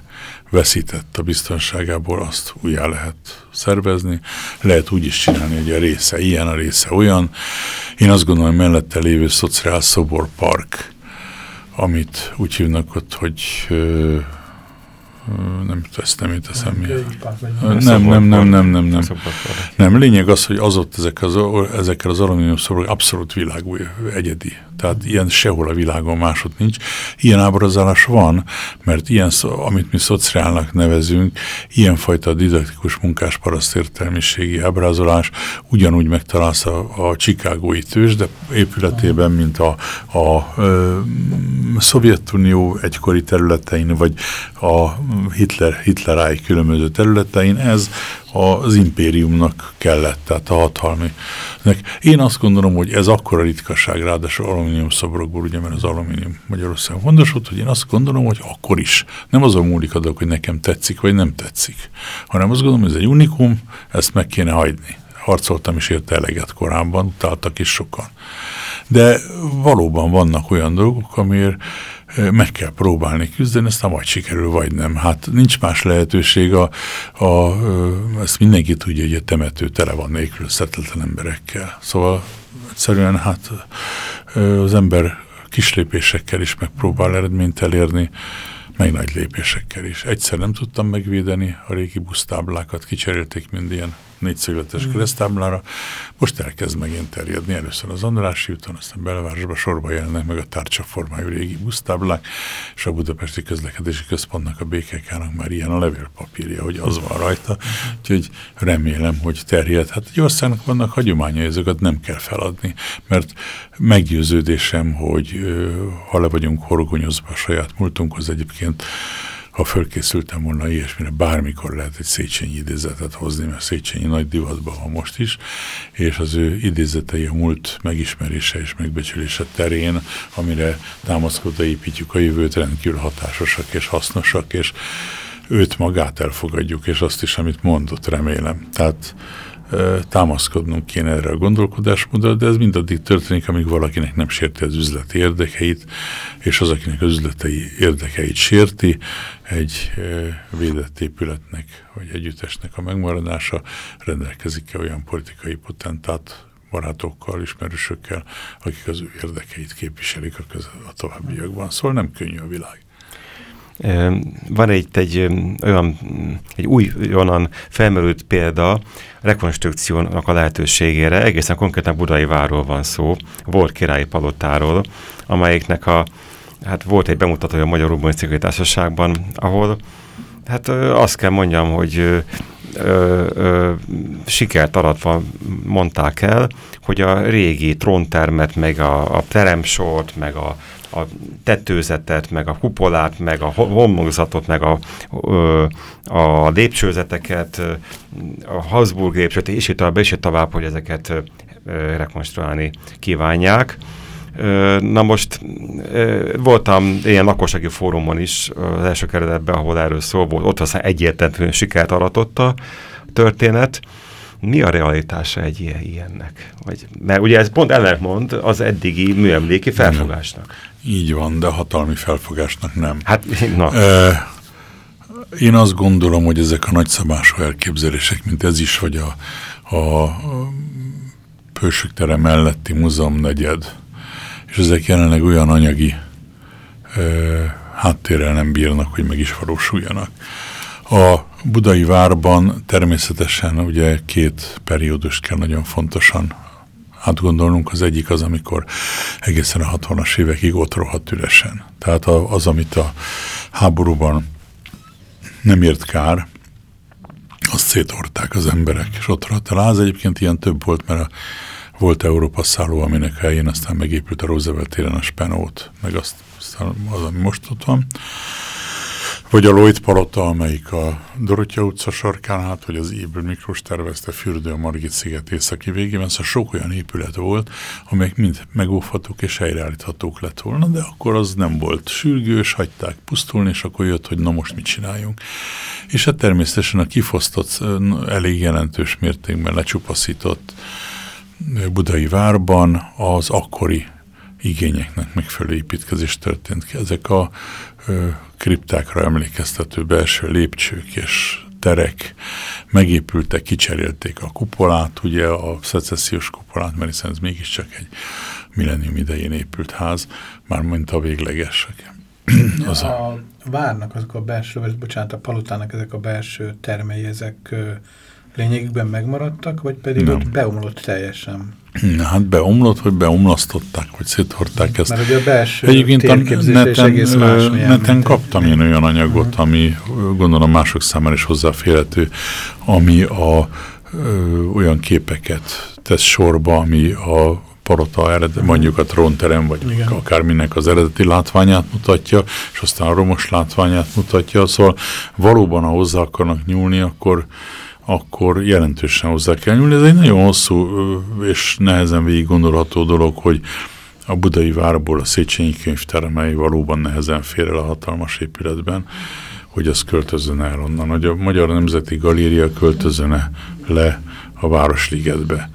veszített a biztonságából, azt újjá lehet szervezni. Lehet úgy is csinálni, hogy a része ilyen, a része olyan. Én azt gondolom, hogy mellette lévő Szociál Szobor Park, amit úgy hívnak ott, hogy nem, nem jut eszembe. Nem, nem, nem, nem, nem, nem. Nem, lényeg az, hogy az ott ezek az, ezekkel az alumínium szobrok abszolút világú, egyedi. Tehát ilyen sehol a világon másod nincs. Ilyen ábrázolás van, mert ilyen, amit mi szociálnak nevezünk, ilyenfajta didaktikus munkás parasztértelmiségi ábrázolás ugyanúgy megtalálsz a, a Chicagói tőzsde épületében, mint a, a, a Szovjetunió egykori területein, vagy a Hitler, Hitleráj különböző területein, ez az impériumnak kellett, tehát a hatalmi. Én azt gondolom, hogy ez akkora ritkaság, ráadásul alumínium szobrokból, ugye, mert az alumínium Magyarországon fontos volt, hogy én azt gondolom, hogy akkor is. Nem azon múlik adok, hogy nekem tetszik, vagy nem tetszik, hanem azt gondolom, hogy ez egy unikum, ezt meg kéne hagyni. Harcoltam is érte eleget korábban, utáltak is sokan. De valóban vannak olyan dolgok, amiért meg kell próbálni küzdeni, aztán vagy sikerül, vagy nem. Hát nincs más lehetőség, a, a, ezt mindenki tudja, hogy a temető tele van nélkülözhetetlen emberekkel. Szóval egyszerűen hát az ember kis lépésekkel is megpróbál eredményt elérni, meg nagy lépésekkel is. Egyszer nem tudtam megvédeni a régi busztáblákat, kicserélték mind ilyen négyszögletes keresztáblára. Most elkezd megint terjedni. Először az Andrássy úton, aztán belvárosba sorba jelennek meg a tárcsaformájú régi busztáblák, és a Budapesti Közlekedési Központnak, a BKK-nak már ilyen a levélpapírja, hogy az van rajta. Úgyhogy remélem, hogy terjed. Hát egy országnak vannak hagyományai, ezeket nem kell feladni, mert meggyőződésem, hogy ha le vagyunk horgonyozva a saját múltunkhoz egyébként, ha fölkészültem volna ilyesmire, bármikor lehet egy Széchenyi idézetet hozni, mert Széchenyi nagy divatban van most is, és az ő idézetei a múlt megismerése és megbecsülése terén, amire támaszkodva építjük a jövőt, rendkívül hatásosak és hasznosak, és őt magát elfogadjuk, és azt is, amit mondott, remélem. Tehát támaszkodnunk kéne erre a gondolkodásmódra, de ez mindaddig történik, amíg valakinek nem sérti az üzleti érdekeit, és az, akinek az üzletei érdekeit sérti, egy védett épületnek, vagy együttesnek a megmaradása rendelkezik-e olyan politikai potentát, barátokkal, ismerősökkel, akik az ő érdekeit képviselik a, közel, a továbbiakban. Szóval nem könnyű a világ. Van egy, egy olyan, egy új, onnan felmerült példa rekonstrukciónak a lehetőségére, egészen konkrétan Budai Várról van szó, volt királyi palotáról, amelyiknek a, hát volt egy bemutatója a Magyar Urbanisztikai Társaságban, ahol hát azt kell mondjam, hogy ö, ö, sikert aratva mondták el, hogy a régi tróntermet, meg a, a teremsort, meg a a tetőzetet, meg a kupolát, meg a homlokzatot, meg a, a lépcsőzeteket, a Habsburg lépcsőt, és itt tovább, és itt tovább, hogy ezeket rekonstruálni kívánják. Na most voltam ilyen lakossági fórumon is az első keretben, ahol erről szó volt, ott aztán egyértelműen sikert aratott a történet, mi a realitása egy ilyen, ilyennek? Vagy, mert ugye ez pont ellentmond az eddigi műemléki felfogásnak. Így van, de hatalmi felfogásnak nem. Hát, na. E, én azt gondolom, hogy ezek a nagyszabású elképzelések, mint ez is, hogy a, a Pősök melletti múzeum negyed, és ezek jelenleg olyan anyagi e, háttérrel nem bírnak, hogy meg is valósuljanak. A budai várban természetesen ugye két periódus kell nagyon fontosan átgondolnunk. Az egyik az, amikor egészen a 60-as évekig ott rohadt üresen. Tehát az, amit a háborúban nem ért kár, azt szétorták az emberek, és ott rohadt el. Az egyébként ilyen több volt, mert a, volt Európa szálló, aminek helyén aztán megépült a Roosevelt téren a Spenót, meg azt, az, ami most ott van vagy a Lloyd Palota, amelyik a Dorottya utca sarkán hát, vagy az Éből Miklós tervezte fürdő a Margit sziget északi végében, szóval sok olyan épület volt, amelyek mind megóvhatók és helyreállíthatók lett volna, de akkor az nem volt sürgős, hagyták pusztulni, és akkor jött, hogy na most mit csináljunk. És hát természetesen a kifosztott, elég jelentős mértékben lecsupaszított budai várban az akkori igényeknek megfelelő építkezés történt ki. Ezek a ö, kriptákra emlékeztető belső lépcsők és terek megépültek, kicserélték a kupolát, ugye a szecessziós kupolát, mert hiszen ez mégiscsak egy millennium idején épült ház, már mint a véglegesek. az a, a várnak azok a belső, vagy bocsánat, a palotának ezek a belső termei, ezek lényegükben megmaradtak, vagy pedig Nem. ott beomlott teljesen? Hát beomlott, hogy beomlasztották, vagy széthordták ezt. Mert ugye a belső Egyébként a neten, egész más neten kaptam én olyan anyagot, uh -huh. ami gondolom mások számára is hozzáférhető, ami a ö, olyan képeket tesz sorba, ami a parota eredet, mondjuk a trónterem, vagy Igen. akár minek az eredeti látványát mutatja, és aztán a romos látványát mutatja, szóval valóban, ha hozzá akarnak nyúlni, akkor akkor jelentősen hozzá kell nyúlni. Ez egy nagyon hosszú és nehezen végig gondolható dolog, hogy a budai várból a Széchenyi könyvtár, amely valóban nehezen fér el a hatalmas épületben, hogy az költözön el onnan, hogy a Magyar Nemzeti Galéria költözön le a Városligetbe.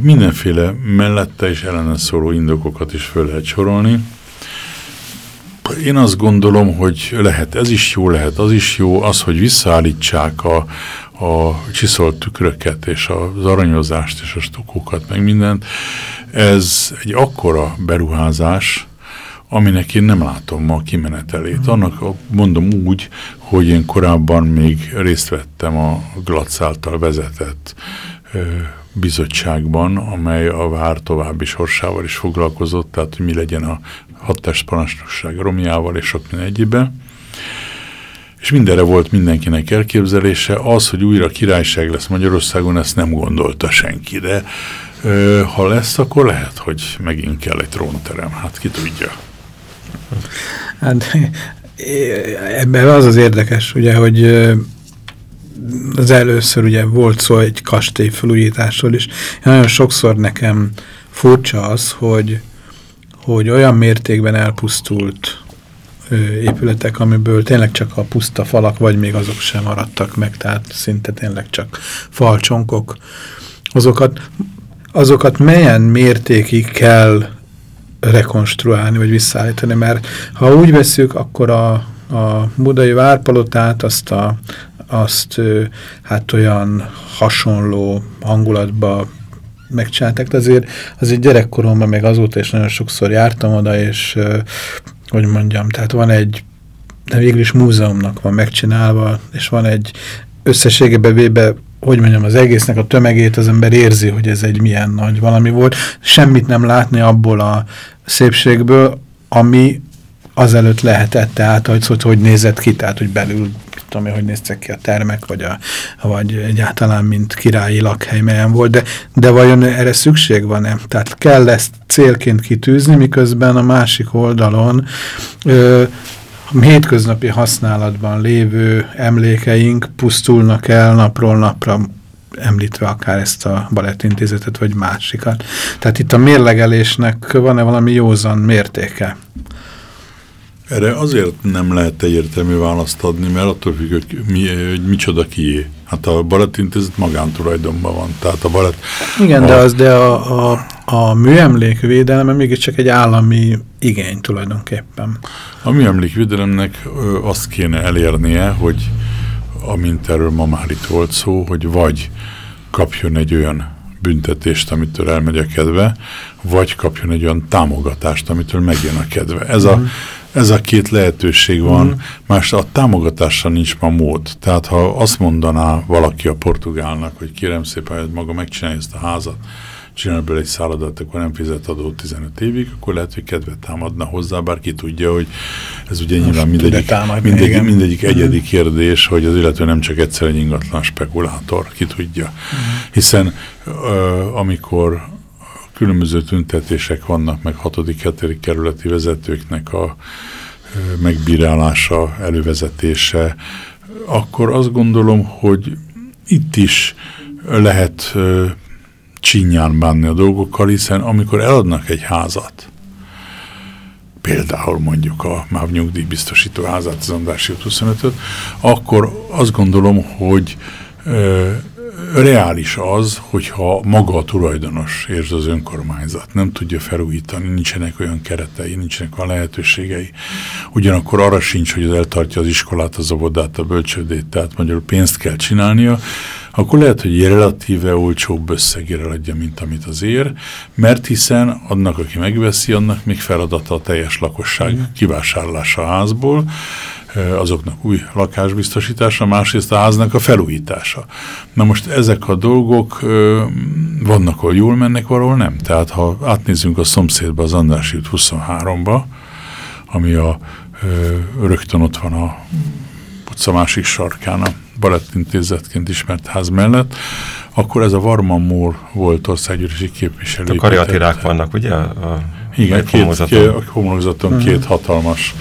Mindenféle mellette és ellene szóló indokokat is föl lehet sorolni. Én azt gondolom, hogy lehet ez is jó, lehet az is jó, az, hogy visszaállítsák a, a csiszolt tükröket és az aranyozást és a stukókat, meg mindent, ez egy akkora beruházás, aminek én nem látom ma a kimenetelét. Mhm. Annak mondom úgy, hogy én korábban még részt vettem a Glac által vezetett ö, bizottságban, amely a vár további sorsával is foglalkozott, tehát hogy mi legyen a hadtestparancsnokság romjával és sok minden egyébben és mindenre volt mindenkinek elképzelése. Az, hogy újra királyság lesz Magyarországon, ezt nem gondolta senki, de ö, ha lesz, akkor lehet, hogy megint kell egy trónterem. Hát ki tudja. Hát ebben az az érdekes, ugye, hogy az először ugye volt szó egy kastély felújításról is. Nagyon sokszor nekem furcsa az, hogy, hogy olyan mértékben elpusztult épületek, amiből tényleg csak a puszta falak, vagy még azok sem maradtak meg, tehát szinte tényleg csak falcsonkok. Azokat, azokat melyen mértékig kell rekonstruálni, vagy visszaállítani, mert ha úgy veszük, akkor a, a budai várpalotát, azt, a, azt hát olyan hasonló hangulatba megcsinálták, de azért, azért gyerekkoromban meg azóta is nagyon sokszor jártam oda, és hogy mondjam, tehát van egy de végül is múzeumnak van megcsinálva, és van egy összességebe vébe, hogy mondjam, az egésznek a tömegét az ember érzi, hogy ez egy milyen nagy valami volt. Semmit nem látni abból a szépségből, ami azelőtt lehetett, tehát hogy, hogy, hogy nézett ki, tehát hogy belül tudom én, hogy néztek ki a termek, vagy, a, vagy egyáltalán mint királyi lakhely melyen volt, de, de vajon erre szükség van-e? Tehát kell ezt célként kitűzni, miközben a másik oldalon ö, hétköznapi használatban lévő emlékeink pusztulnak el napról napra, említve akár ezt a balettintézetet, vagy másikat. Tehát itt a mérlegelésnek van-e valami józan mértéke? Erre azért nem lehet egyértelmű választ adni, mert attól függ, hogy, mi, hogy micsoda kié. Hát a balettintézet magántulajdonban van. Tehát a balett... Igen, a, de az, de a, a, a műemlékvédelme mégiscsak egy állami igény tulajdonképpen. A műemlékvédelemnek azt kéne elérnie, hogy amint erről ma már itt volt szó, hogy vagy kapjon egy olyan büntetést, amitől elmegy a kedve, vagy kapjon egy olyan támogatást, amitől megjön a kedve. Ez a, mhm. Ez a két lehetőség van, mm. más a támogatásra nincs ma mód. Tehát ha azt mondaná valaki a portugálnak, hogy kérem szépen, hogy maga megcsinálja ezt a házat, csinál belőle egy szállodat, akkor nem fizet adót 15 évig, akkor lehet, hogy kedvet támadna hozzá, bár ki tudja, hogy ez ugye Most nyilván mindegyik, mindegyik, mindegyik egyedi mhm. kérdés, hogy az illető nem csak egyszer egy ingatlan spekulátor, ki tudja. Uh. -huh. Hiszen uh, amikor különböző tüntetések vannak, meg 6.-7. kerületi vezetőknek a megbírálása, elővezetése, akkor azt gondolom, hogy itt is lehet csinyán bánni a dolgokkal, hiszen amikor eladnak egy házat, például mondjuk a MÁV nyugdíjbiztosító házát, az Andrássy 25-öt, akkor azt gondolom, hogy reális az, hogyha maga a tulajdonos, és az önkormányzat. Nem tudja felújítani, nincsenek olyan keretei, nincsenek olyan lehetőségei. Ugyanakkor arra sincs, hogy az eltartja az iskolát, az óvodát, a bölcsődét, tehát magyarul pénzt kell csinálnia, akkor lehet, hogy relatíve olcsóbb összegére adja, mint amit az ér, mert hiszen annak, aki megveszi, annak még feladata a teljes lakosság kivásárlása a házból, azoknak új lakásbiztosítása, másrészt a háznak a felújítása. Na most ezek a dolgok vannak, ahol jól mennek, valahol nem. Tehát ha átnézzünk a szomszédba, az Andrássy 23-ba, ami a, rögtön ott van a utca másik sarkán, a balettintézetként ismert ház mellett, akkor ez a Varman Mór volt országgyűlési képviselő. A kariatirák vannak, ugye? A, Igen, két, két, a homlokzaton uh -huh. két hatalmas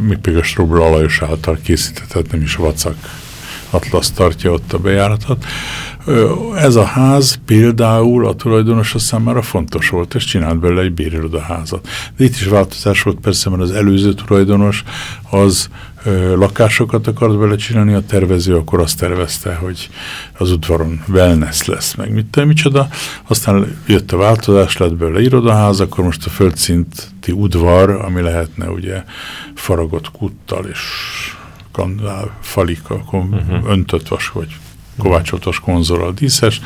még például Strobra Alajos által készített, nem is vacak atlasz tartja ott a bejáratot. Ez a ház például a tulajdonosa számára fontos volt, és csinált belőle egy bérirodaházat. De itt is változás volt persze, mert az előző tulajdonos az lakásokat akart bele csinálni, a tervező akkor azt tervezte, hogy az udvaron wellness lesz, meg mit te, micsoda. Aztán jött a változás, lett belőle irodaház, akkor most a földszinti udvar, ami lehetne ugye faragott kuttal és kandál, falika, uh mhm. -huh. öntött vas, vagy kovácsoltos konzolal díszes.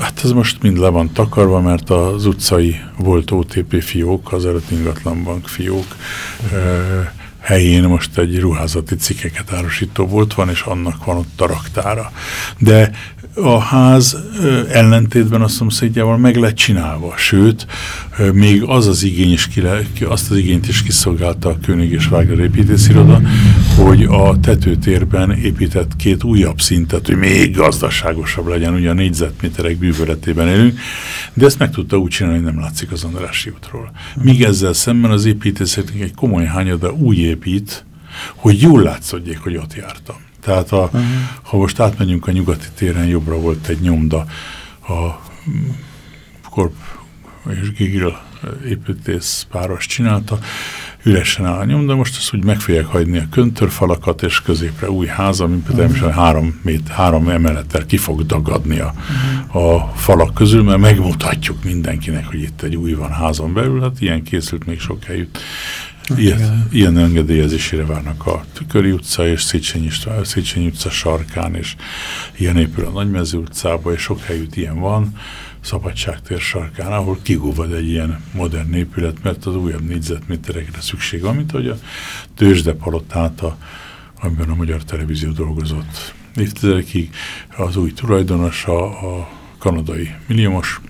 Hát ez most mind le van takarva, mert az utcai volt OTP fiók, az előtt ingatlanbank fiók, uh -huh helyén most egy ruházati cikkeket árusító volt van, és annak van ott a raktára. De a ház ellentétben a szomszédjával meg lett csinálva, sőt, még az az igény is kile, azt az igényt is kiszolgálta a König és Wagner építésziroda, hogy a tetőtérben épített két újabb szintet, hogy még gazdaságosabb legyen, ugye a négyzetméterek bűvöletében élünk, de ezt meg tudta úgy csinálni, hogy nem látszik az Andrássy útról. Míg ezzel szemben az építészetnek egy komoly hányada úgy épít, hogy jól látszódjék, hogy ott jártam. Tehát a, uh -huh. ha most átmegyünk a nyugati téren, jobbra volt egy nyomda a Korp és Gigil építész páros csinálta, üresen áll a nyomda, most azt úgy meg fogják hagyni a köntörfalakat, és középre új ház, ami természetesen uh -huh. három, mét, három emelettel ki fog dagadni a, uh -huh. a falak közül, mert megmutatjuk mindenkinek, hogy itt egy új van házon belül, hát ilyen készült még sok helyütt Ilyen, ilyen engedélyezésére várnak a Tüköri utca és Széchenyi, Széchenyi utca sarkán, és ilyen épül a Nagymező utcába, és sok helyütt ilyen van, Szabadságtér sarkán, ahol kigúvad egy ilyen modern épület, mert az újabb négyzetméterekre szükség van, mint hogy a tőzsde palotáta, amiben a Magyar Televízió dolgozott. Évtizedekig, az új tulajdonosa, a kanadai milliómos,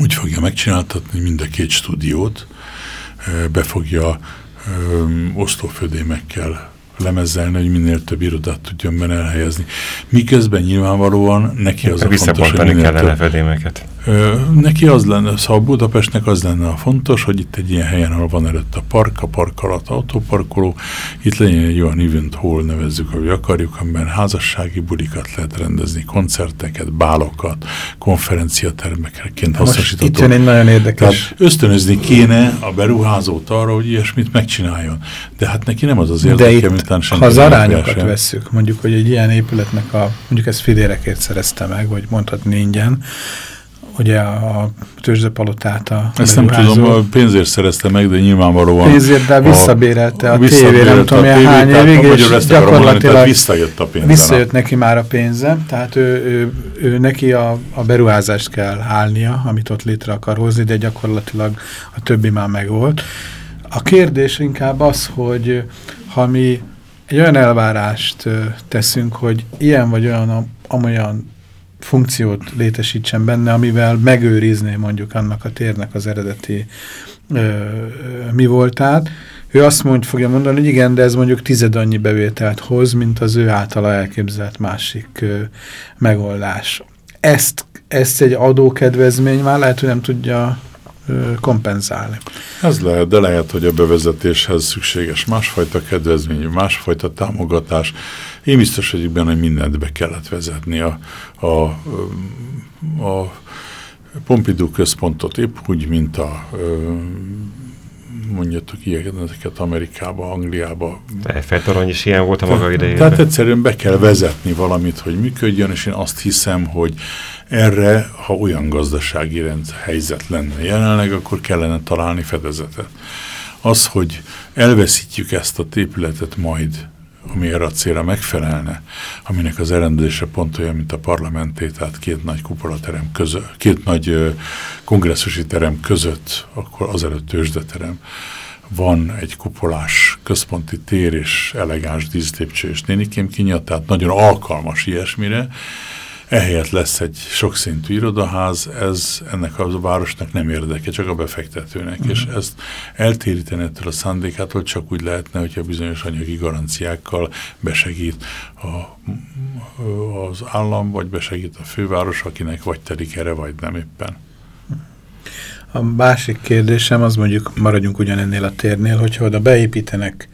úgy fogja megcsináltatni mind a két stúdiót, be fogja osztófödémekkel lemezzelni, hogy minél több irodát tudjon benne elhelyezni. Miközben nyilvánvalóan neki az a fontos, hogy minél kellene több. Ö, neki az lenne, szóval Budapestnek az lenne a fontos, hogy itt egy ilyen helyen, ahol van előtt a park, a park alatt autóparkoló, itt legyen egy olyan event hall, nevezzük, ahogy akarjuk, amiben házassági bulikat lehet rendezni, koncerteket, bálokat, konferenciatermeként hasznosítható. Itt jön egy nagyon érdekes. Tehát ösztönözni kéne a beruházót arra, hogy ilyesmit megcsináljon. De hát neki nem az az érdeke, mint ha az arányokat vesszük, mondjuk, hogy egy ilyen épületnek a, mondjuk ezt fidérekért szerezte meg, vagy mondhatni ingyen, ugye a tőzsdepalotát a Ezt nem tudom, a pénzért szerezte meg, de nyilvánvalóan... Pénzért, de visszabérelte a, a tévé, nem tudom, milyen hány évig, és gyakorlatilag visszajött a pénze. Visszajött neki már a pénze, tehát ő, ő, ő neki a, a beruházást kell állnia, amit ott létre akar hozni, de gyakorlatilag a többi már megvolt. A kérdés inkább az, hogy ha mi egy olyan elvárást teszünk, hogy ilyen vagy olyan, amolyan funkciót létesítsen benne, amivel megőrizné mondjuk annak a térnek az eredeti ö, mi voltát. Ő azt mondja, fogja mondani, hogy igen, de ez mondjuk tized annyi bevételt hoz, mint az ő általa elképzelt másik ö, megoldás. Ezt, ezt egy adókedvezmény már lehet, hogy nem tudja kompenzálni. Ez lehet, de lehet, hogy a bevezetéshez szükséges másfajta kedvezmény, másfajta támogatás. Én biztos vagyok benne, hogy mindent be kellett vezetni. A, a, a Pompidou központot épp úgy, mint a mondjatok ilyeneket Amerikába, Angliába. Eiffel is ilyen volt a maga idejében. Tehát egyszerűen be kell vezetni valamit, hogy működjön, és én azt hiszem, hogy erre, ha olyan gazdasági rend helyzet lenne jelenleg, akkor kellene találni fedezetet. Az, hogy elveszítjük ezt a épületet majd, ami erre a célra megfelelne, aminek az elrendezése pont olyan, mint a parlamenté, tehát két nagy kupolaterem között, két nagy kongresszusi terem között, akkor azelőtt tőzsdeterem, van egy kupolás központi tér és elegáns díszlépcső és nénikém kinyat, tehát nagyon alkalmas ilyesmire, ehelyett lesz egy sokszintű irodaház, ez ennek a városnak nem érdeke, csak a befektetőnek, uh -huh. és mhm. ezt eltéríteni ettől a szándékától csak úgy lehetne, hogyha bizonyos anyagi garanciákkal besegít a, az állam, vagy besegít a főváros, akinek vagy telik erre, vagy nem éppen. A másik kérdésem, az mondjuk maradjunk ugyanennél a térnél, hogyha oda beépítenek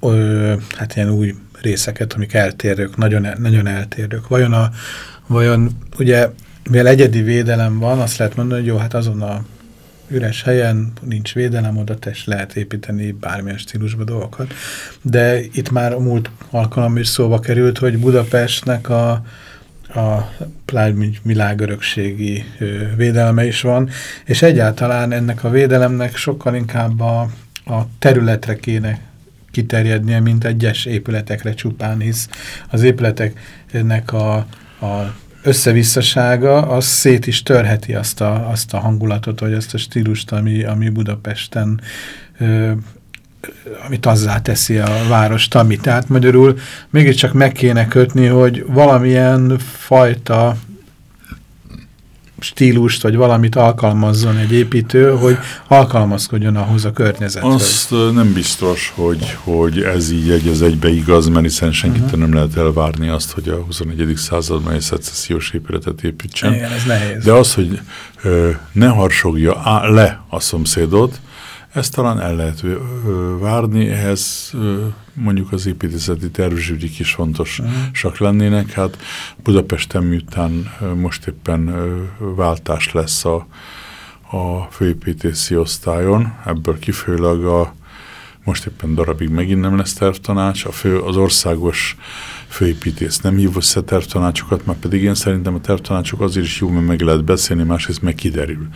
ö, hát ilyen új részeket, amik eltérők, nagyon, nagyon eltérők. Vajon, a, vajon ugye, mivel egyedi védelem van, azt lehet mondani, hogy jó, hát azon a üres helyen nincs védelem, oda test lehet építeni bármilyen stílusba dolgokat. De itt már a múlt alkalom is szóba került, hogy Budapestnek a, a világörökségi védelme is van, és egyáltalán ennek a védelemnek sokkal inkább a, a területre kéne kiterjednie, mint egyes épületekre csupán, hisz az épületeknek a, a összevisszasága, az szét is törheti azt a, azt a hangulatot, vagy azt a stílust, ami, ami Budapesten ö, amit azzá teszi a várost, ami. Tehát magyarul mégiscsak meg kéne kötni, hogy valamilyen fajta stílust, vagy valamit alkalmazzon egy építő, hogy alkalmazkodjon ahhoz a környezethez. Azt nem biztos, hogy, hogy ez így egy az egybe igaz, mert hiszen senkit uh -huh. nem lehet elvárni azt, hogy a 21. században egy szecessziós épületet építsen. Igen, ez nehéz. De az, hogy ö, ne harsogja á, le a szomszédot, ezt talán el lehet várni, ehhez mondjuk az építészeti tervzsűrik is fontosak uh-huh. lennének. Hát Budapesten miután most éppen váltás lesz a, a főépítési osztályon, ebből kifőleg a most éppen darabig megint nem lesz tervtanács, a fő, az országos főépítész nem hív össze tervtanácsokat, már pedig én szerintem a tervtanácsok azért is jó, mert meg lehet beszélni, másrészt meg kiderül.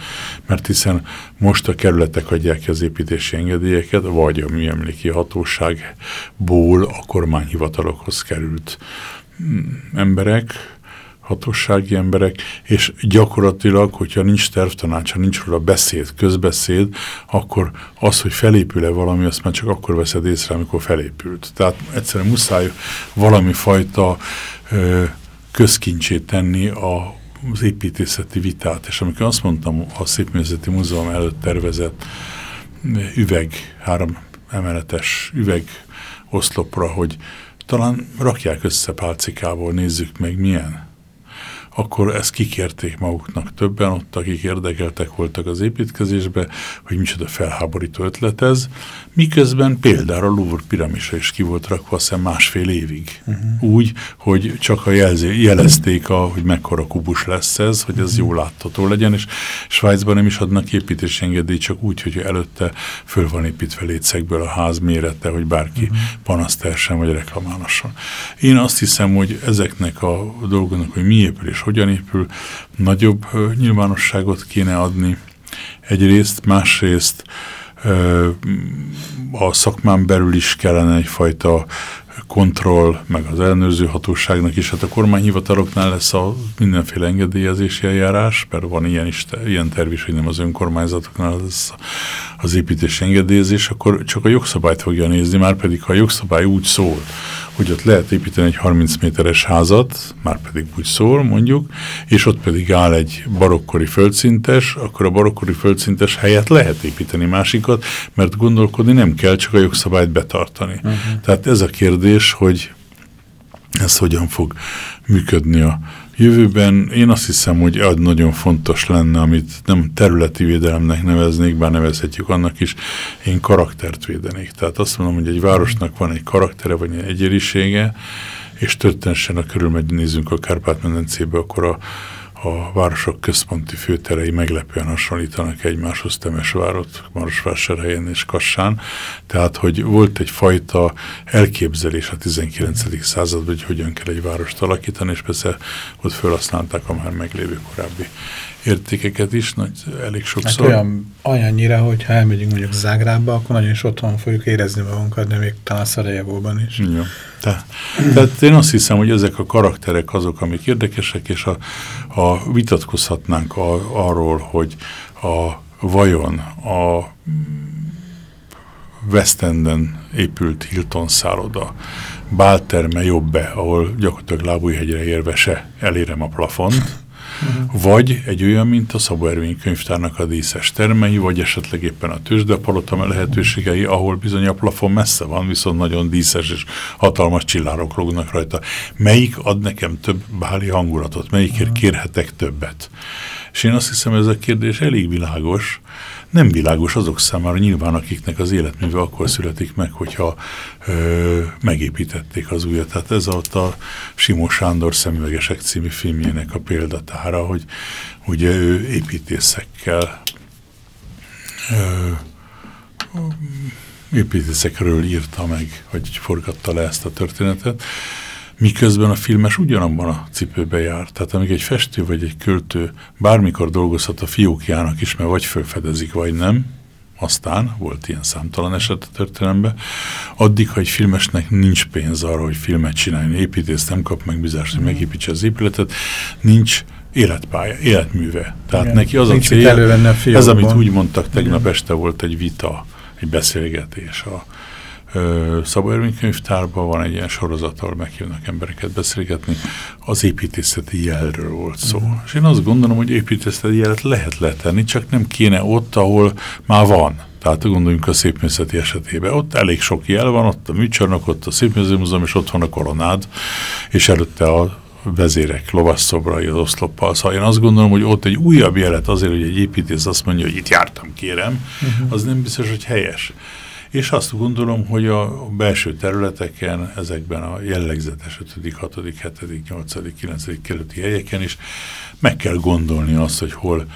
Mert hiszen most a kerületek adják ki az építési engedélyeket, vagy a műemléki hatóságból a kormányhivatalokhoz került hmm, emberek, hatósági emberek, és gyakorlatilag, hogyha nincs tervtanács, ha nincs róla beszéd, közbeszéd, akkor az, hogy felépül-e valami, azt már csak akkor veszed észre, amikor felépült. Tehát egyszerűen muszáj valami fajta ö, közkincsét tenni a, az építészeti vitát, és amikor azt mondtam a Szépművészeti Múzeum előtt tervezett üveg, három emeletes üveg oszlopra, hogy talán rakják össze pálcikából, nézzük meg milyen akkor ezt kikérték maguknak többen, ott akik érdekeltek voltak az építkezésbe, hogy micsoda felháborító ötlet ez, miközben például a Louvre piramisa is ki volt rakva szem másfél évig. Uh -huh. Úgy, hogy csak a jelzé, jelezték, a, hogy mekkora kubus lesz ez, hogy ez -huh. jól látható legyen, és Svájcban nem is adnak építési engedélyt, csak úgy, hogy előtte föl van építve létszekből a ház mérete, hogy bárki uh -huh. panaszt vagy reklamálhasson. Én azt hiszem, hogy ezeknek a dolgoknak, hogy mi épül és hogyan épül, nagyobb nyilvánosságot kéne adni egyrészt, másrészt a szakmán belül is kellene egyfajta kontroll, meg az ellenőrző hatóságnak is. Hát a kormányhivataloknál lesz a mindenféle engedélyezési eljárás, mert van ilyen, is, ilyen terv is, hogy nem az önkormányzatoknál lesz az építési engedélyezés, akkor csak a jogszabályt fogja nézni, már pedig ha a jogszabály úgy szól, hogy ott lehet építeni egy 30 méteres házat, már pedig úgy szól, mondjuk, és ott pedig áll egy barokkori földszintes, akkor a barokkori földszintes helyet lehet építeni másikat, mert gondolkodni nem kell, csak a jogszabályt betartani. Uh mhm. -huh. Tehát ez a kérdés, hogy ez hogyan fog működni a jövőben. Én azt hiszem, hogy az nagyon fontos lenne, amit nem területi védelemnek neveznék, bár nevezhetjük annak is, én karaktert védenék. Tehát azt mondom, hogy egy városnak van egy karaktere, vagy egy egyérisége, és történetesen, a körülmegy nézzünk a Kárpát-medencébe, akkor a a városok központi főterei meglepően hasonlítanak egymáshoz Temesvárot, Marosvásárhelyen és Kassán. Tehát, hogy volt egyfajta elképzelés a 19. században, hogy hogyan kell egy várost alakítani, és persze ott felhasználták a már meglévő korábbi értékeket is, nagy, elég sokszor. Hát olyan, olyannyira, hogy ha elmegyünk mondjuk Zágrába, akkor nagyon is otthon fogjuk érezni magunkat, de még talán Szarajevóban is. Ja. Te, tehát én azt hiszem, hogy ezek a karakterek azok, amik érdekesek, és a, a vitatkozhatnánk a, arról, hogy a vajon a West Enden épült Hilton szálloda bálterme jobb-e, ahol gyakorlatilag lábújhegyre érve se elérem a plafont, Uh-huh. Vagy egy olyan, mint a Szabó Ervin könyvtárnak a díszes termei, vagy esetleg éppen a tőzsdepalota lehetőségei, ahol bizony a plafon messze van, viszont nagyon díszes és hatalmas csillárok lógnak rajta. Melyik ad nekem több báli hangulatot? Melyikért uh-huh. kérhetek többet? És én azt hiszem, ez a kérdés elég világos, nem világos azok számára nyilván, akiknek az életműve akkor születik meg, hogyha ö, megépítették az újat. Tehát ez ott a Simó Sándor Szemüvegesek című filmjének a példatára, hogy ugye ő építészekkel ö, építészekről írta meg, vagy forgatta le ezt a történetet, miközben a filmes ugyanabban a cipőbe jár. Tehát amíg egy festő vagy egy költő bármikor dolgozhat a fiókjának is, mert vagy felfedezik, vagy nem, aztán volt ilyen számtalan eset a történelemben, addig, ha egy filmesnek nincs pénz arra, hogy filmet csinálni, építész nem kap meg bizást, hogy megépítse az épületet, nincs életpálya, életműve. Tehát Igen. neki az nincs a célja, ez, amit úgy mondtak, tegnap Igen. este volt egy vita, egy beszélgetés a Szabó Ervin könyvtárban van egy ilyen sorozat, ahol meghívnak embereket beszélgetni, az építészeti jelről volt szó. Uh-huh. És én azt gondolom, hogy építészeti jelet lehet letenni, csak nem kéne ott, ahol már van. Tehát gondoljunk a szépművészeti esetében. Ott elég sok jel van, ott a műcsarnok, ott a szépművészeti és ott van a koronád, és előtte a vezérek lovasszobrai az oszloppal. Szóval én azt gondolom, hogy ott egy újabb jelet azért, hogy egy építész azt mondja, hogy itt jártam, kérem, uh-huh. az nem biztos, hogy helyes és azt gondolom, hogy a belső területeken, ezekben a jellegzetes 5., 6., 7., 8., 9. kerületi helyeken is meg kell gondolni azt, hogy hol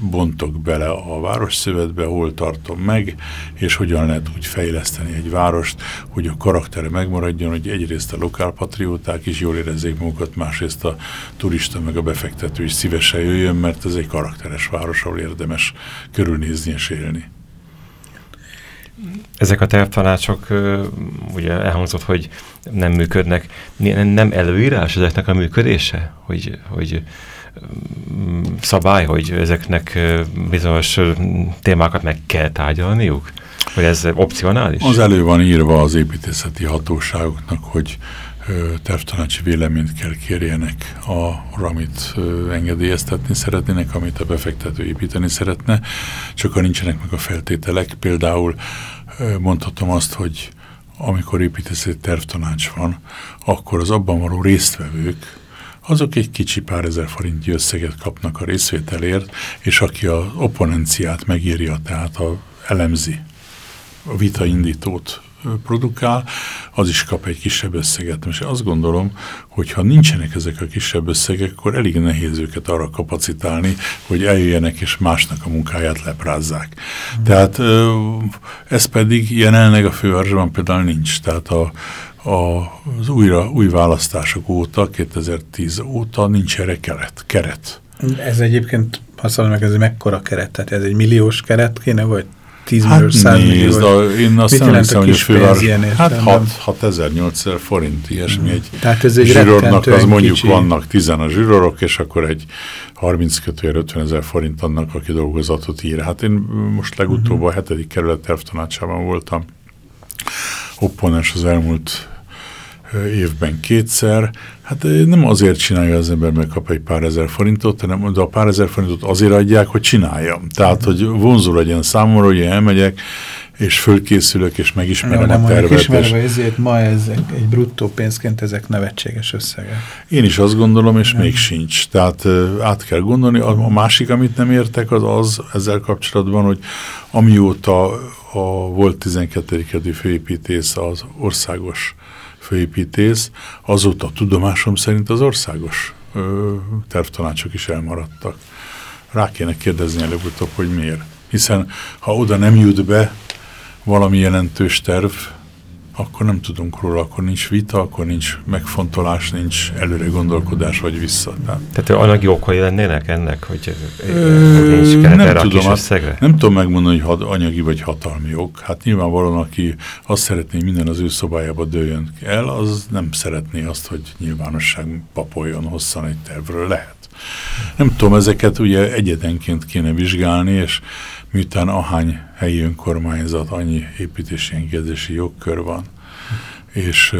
bontok bele a városszövetbe, hol tartom meg, és hogyan lehet úgy fejleszteni egy várost, hogy a karaktere megmaradjon, hogy egyrészt a lokálpatrióták is jól érezzék magukat, másrészt a turista meg a befektető is szívesen jöjjön, mert ez egy karakteres város, ahol érdemes körülnézni és élni. Ezek a tervtanácsok, ugye elhangzott, hogy nem működnek. Nem előírás ezeknek a működése? Hogy, hogy szabály, hogy ezeknek bizonyos témákat meg kell tárgyalniuk? Vagy ez opcionális? Az elő van írva az építészeti hatóságoknak, hogy tervtanácsi véleményt kell kérjenek arra, amit engedélyeztetni szeretnének, amit a befektető építeni szeretne, csak ha nincsenek meg a feltételek. Például mondhatom azt, hogy amikor építészeti tervtanács van, akkor az abban való résztvevők azok egy kicsi pár ezer forintnyi összeget kapnak a részvételért, és aki a opponenciát megírja, tehát a, elemzi, a vitaindítót produkál, az is kap egy kisebb összeget. Most azt gondolom, hogy ha nincsenek ezek a kisebb összegek, akkor elég nehéz őket arra kapacitálni, hogy eljöjjenek és másnak a munkáját leprázzák. Mm. Tehát ez pedig jelenleg a fővárosban például nincs. Tehát a, az újra, új választások óta, 2010 óta nincs erre keret. keret. Ez egyébként, azt meg, ez egy mekkora keret? Tehát ez egy milliós keret kéne, vagy 10 hát milliós, 100 milliós? Én azt nem hiszem, hogy a főváros, hát 6, 6 ezer, 8 ezer forint, ilyesmi. Hmm. Egy Tehát ez egy zsűrornak az mondjuk kicsi. vannak 10 a zsűrorok, és akkor egy 30 kötőjel 50 ezer forint annak, aki dolgozatot ír. Hát én most legutóbb a 7. kerület tervtanácsában voltam, opponens az elmúlt évben kétszer. Hát nem azért csinálja az ember, mert kap egy pár ezer forintot, hanem de a pár ezer forintot azért adják, hogy csináljam. Tehát, hogy vonzó legyen számomra, hogy elmegyek, és fölkészülök, és megismerem nem, a tervet. Ismerve ezért ma ez egy bruttó pénzként ezek nevetséges összegek. Én is azt gondolom, és nem. még sincs. Tehát át kell gondolni. A, a másik, amit nem értek, az az ezzel kapcsolatban, hogy amióta a volt 12. főépítész az országos főépítész, azóta tudomásom szerint az országos ö, tervtanácsok is elmaradtak. Rá kéne kérdezni előbb-utóbb, hogy miért. Hiszen ha oda nem jut be valami jelentős terv, akkor nem tudunk róla, akkor nincs vita, akkor nincs megfontolás, nincs előre gondolkodás, vagy vissza. Tehát, Tehát anyagi okai lennének ennek, hogy, Ö, hogy nincs nem tudom, hát, nem tudom megmondani, hogy anyagi vagy hatalmi ok. Hát nyilvánvalóan, aki azt szeretné, minden az ő szobájába dőljön el, az nem szeretné azt, hogy nyilvánosság papoljon hosszan egy tervről. Lehet. Nem tudom, ezeket ugye egyedenként kéne vizsgálni, és miután ahány helyi önkormányzat, annyi építési engedési jogkör van, és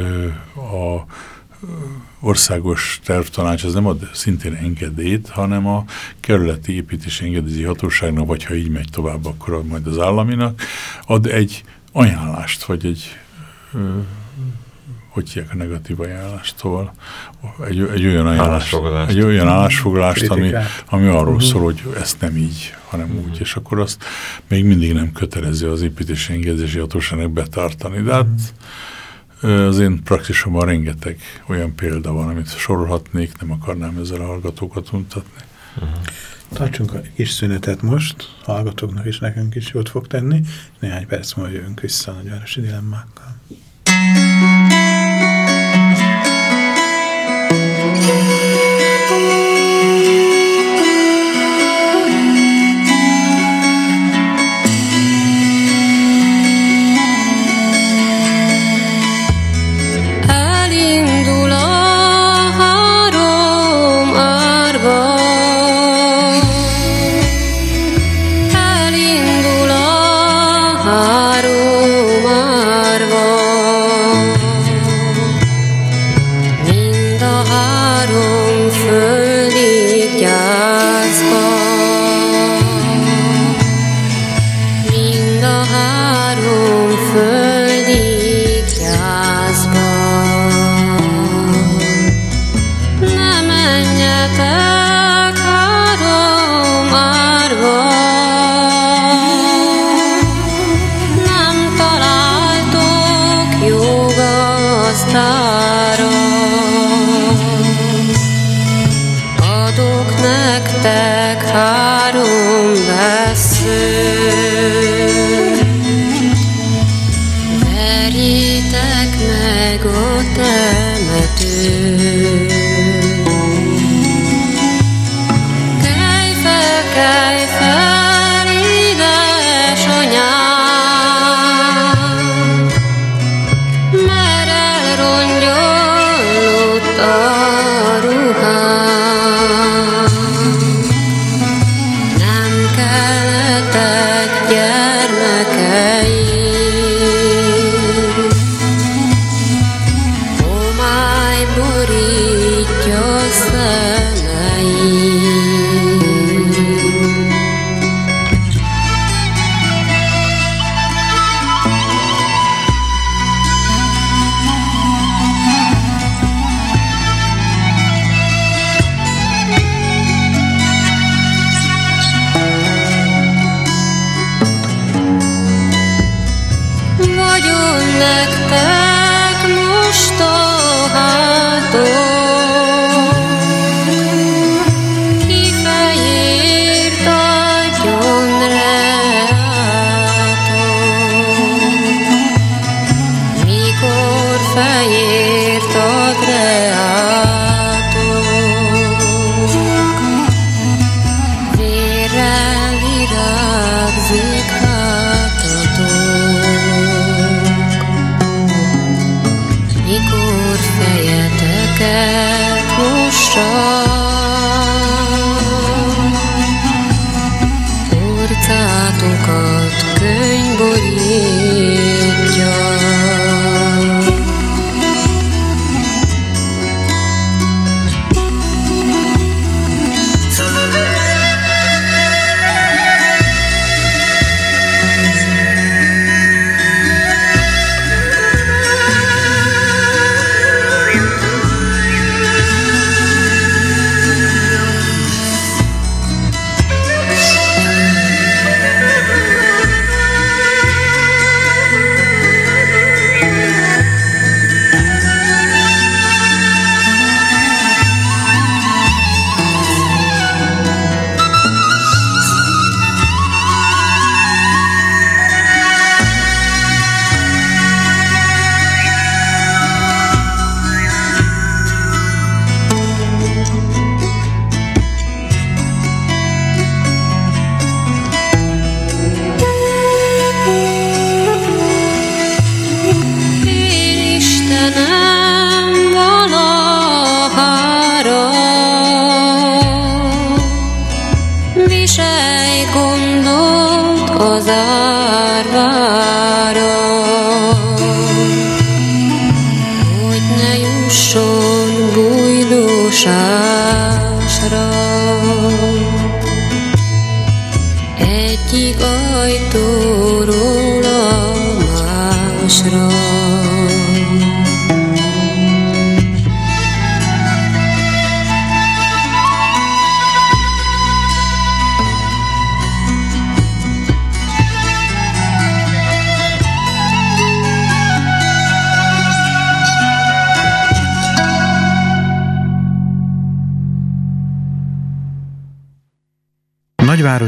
a országos tervtanács az nem ad szintén engedélyt, hanem a kerületi építési engedélyi hatóságnak, vagy ha így megy tovább, akkor majd az államinak ad egy ajánlást, vagy egy hogy hívják a negatív ajánlástól, egy, egy olyan ajánlást, egy olyan állásfoglalást, ami, ami arról uh mhm. -huh. szól, hogy ezt nem így, hanem uh -huh. úgy, és akkor azt még mindig nem kötelező az építési engedési hatóságnak betartani. De hát uh -huh. az én praktisomban rengeteg olyan példa van, amit sorolhatnék, nem akarnám ezzel a hallgatókat mutatni. Uh -huh. Tartsunk egy kis szünetet most, hallgatóknak is nekünk is jót fog tenni, néhány perc múlva jövünk vissza a nagyvárosi dilemmákkal. Adok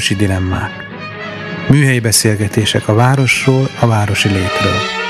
Nagyvárosi dilemmák. Műhelyi beszélgetések a városról, a városi létről.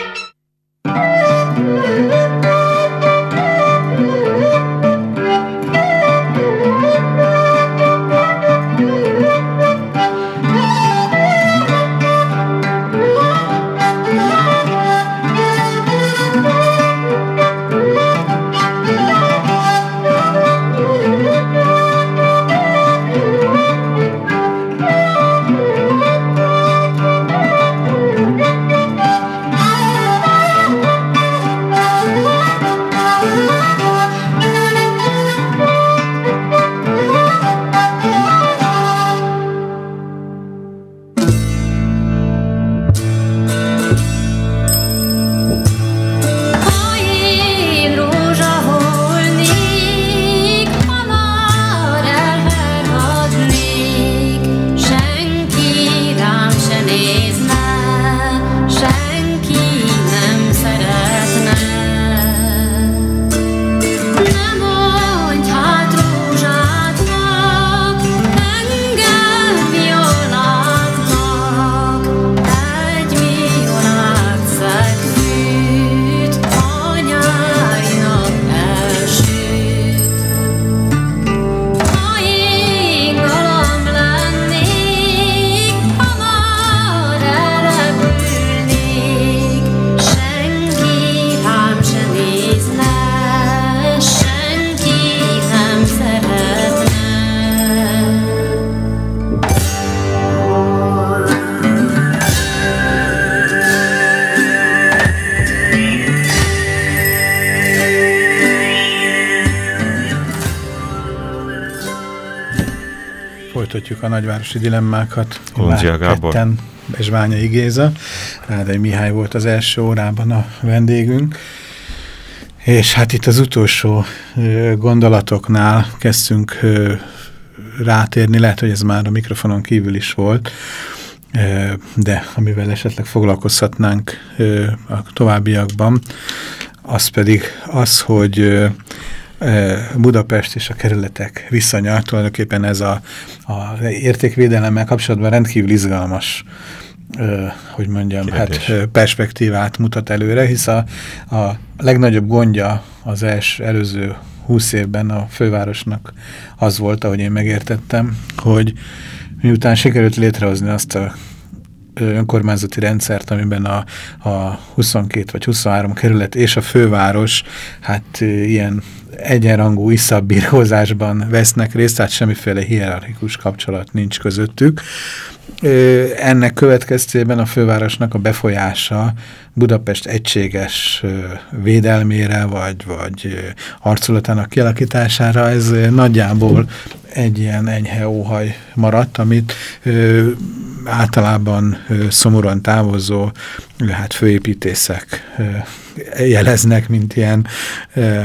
Nagyvárosi dilemmákat. Kolondzsia Gábor. Ketten Besványai Géza. Rádai Mihály volt az első órában a vendégünk. És hát itt az utolsó gondolatoknál kezdtünk rátérni, lehet, hogy ez már a mikrofonon kívül is volt, de amivel esetleg foglalkozhatnánk a továbbiakban, az pedig az, hogy Budapest és a kerületek viszonya, tulajdonképpen ez a, a értékvédelemmel kapcsolatban rendkívül izgalmas hogy mondjam, Kérdés. hát perspektívát mutat előre, hisz a, a legnagyobb gondja az els, előző húsz évben a fővárosnak az volt, ahogy én megértettem, hogy miután sikerült létrehozni azt a önkormányzati rendszert, amiben a, a 22 vagy 23 kerület és a főváros hát ilyen egyenrangú iszabbírhozásban vesznek részt, tehát semmiféle hierarchikus kapcsolat nincs közöttük. Ennek következtében a fővárosnak a befolyása Budapest egységes védelmére, vagy, vagy arculatának kialakítására, ez nagyjából egy ilyen enyhe óhaj maradt, amit ö, általában ö, szomorúan távozó hát főépítészek ö, jeleznek, mint ilyen,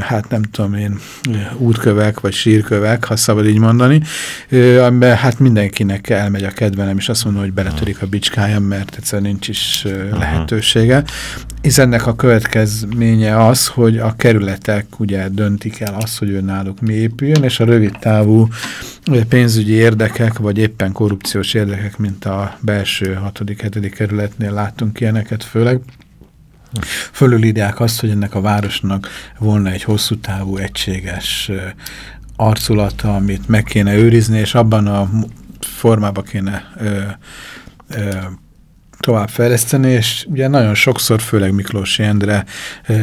hát nem tudom én, útkövek, vagy sírkövek, ha szabad így mondani, amiben hát mindenkinek elmegy a kedvelem, és azt mondom, hogy beletörik a bicskájam, mert egyszerűen nincs is lehetősége. És ennek a következménye az, hogy a kerületek ugye döntik el azt, hogy ő náluk mi épüljön, és a rövid távú pénzügyi érdekek, vagy éppen korrupciós érdekek, mint a belső 6.-7. kerületnél láttunk ilyeneket főleg, fölülírják azt, hogy ennek a városnak volna egy hosszú távú, egységes arculata, amit meg kéne őrizni, és abban a formában kéne ö, ö, továbbfejleszteni, és ugye nagyon sokszor, főleg Miklós Endre e,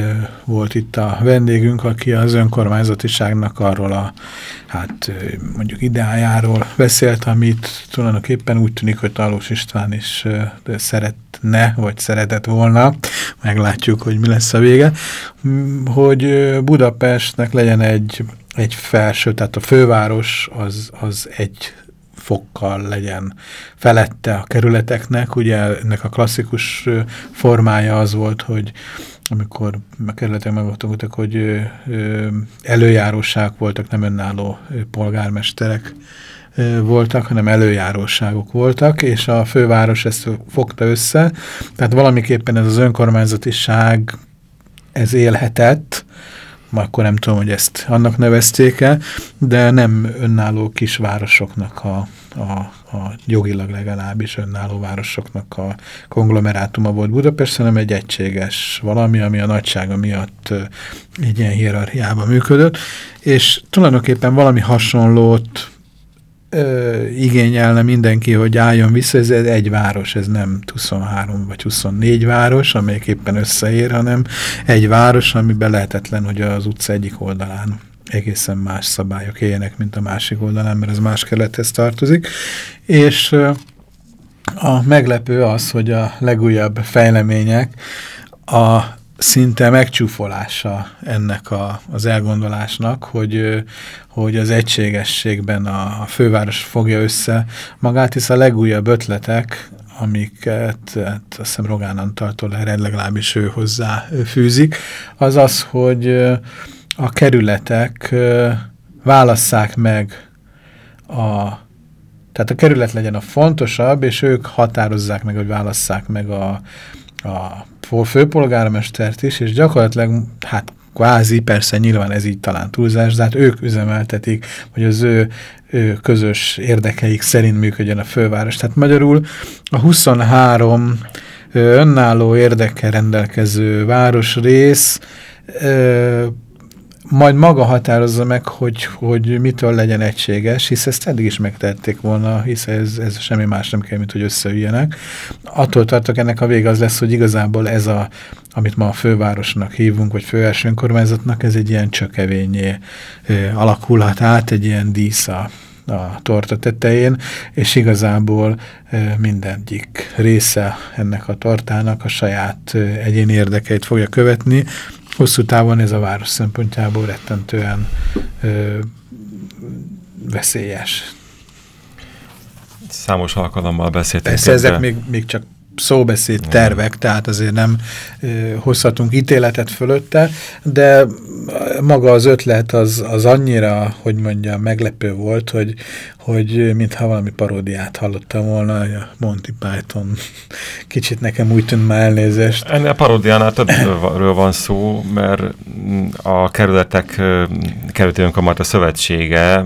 volt itt a vendégünk, aki az önkormányzatiságnak arról a, hát mondjuk ideájáról beszélt, amit tulajdonképpen úgy tűnik, hogy Talós István is szeretne, vagy szeretett volna, meglátjuk, hogy mi lesz a vége, hogy Budapestnek legyen egy egy felső, tehát a főváros az, az egy fokkal legyen felette a kerületeknek. Ugye ennek a klasszikus formája az volt, hogy amikor a kerületek megvoltak, hogy előjáróság voltak, nem önálló polgármesterek voltak, hanem előjáróságok voltak, és a főváros ezt fogta össze. Tehát valamiképpen ez az önkormányzatiság ez élhetett, akkor nem tudom, hogy ezt annak nevezték-e, de nem önálló kisvárosoknak a, a, a jogilag legalábbis önálló városoknak a konglomerátuma volt Budapest, hanem egy egységes valami, ami a nagysága miatt egy ilyen hierarchiában működött, és tulajdonképpen valami hasonlót ö, igényelne mindenki, hogy álljon vissza, ez egy város, ez nem 23 vagy 24 város, amelyik éppen összeér, hanem egy város, amiben lehetetlen, hogy az utca egyik oldalán egészen más szabályok éljenek, mint a másik oldalán, mert ez más kelethez tartozik. És a meglepő az, hogy a legújabb fejlemények a szinte megcsúfolása ennek a, az elgondolásnak, hogy, hogy az egységességben a, a főváros fogja össze magát, hisz a legújabb ötletek, amiket hát, azt hiszem Rogán Antaltól legalábbis ő hozzá fűzik, az az, hogy a kerületek válasszák meg a tehát a kerület legyen a fontosabb, és ők határozzák meg, hogy válasszák meg a, a főpolgármestert is, és gyakorlatilag, hát kvázi, persze nyilván ez így talán túlzás, de hát ők üzemeltetik, hogy az ő, ő közös érdekeik szerint működjön a főváros. Tehát magyarul a 23 önálló érdekkel rendelkező városrész majd maga határozza meg, hogy, hogy mitől legyen egységes, hisz ezt eddig is megtették volna, hisz ez, ez semmi más nem kell, mint hogy összeüljenek. Attól tartok ennek a vége az lesz, hogy igazából ez a, amit ma a fővárosnak hívunk, vagy főváros önkormányzatnak, ez egy ilyen csökevényé alakulhat át, egy ilyen dísz a, a torta tetején, és igazából mindegyik része ennek a tortának a saját egyéni érdekeit fogja követni, hosszú távon ez a város szempontjából rettentően ö, veszélyes. Számos alkalommal beszéltünk. Persze ezek még, még csak szóbeszéd tervek, tehát azért nem hozhatunk ítéletet fölötte, de maga az ötlet az, az annyira, hogy mondjam, meglepő volt, hogy, hogy mintha valami paródiát hallottam volna, a Monty Python kicsit nekem úgy tűnt már elnézést. Ennél a paródiánál többről van szó, mert a kerületek kerületi önkormányzat szövetsége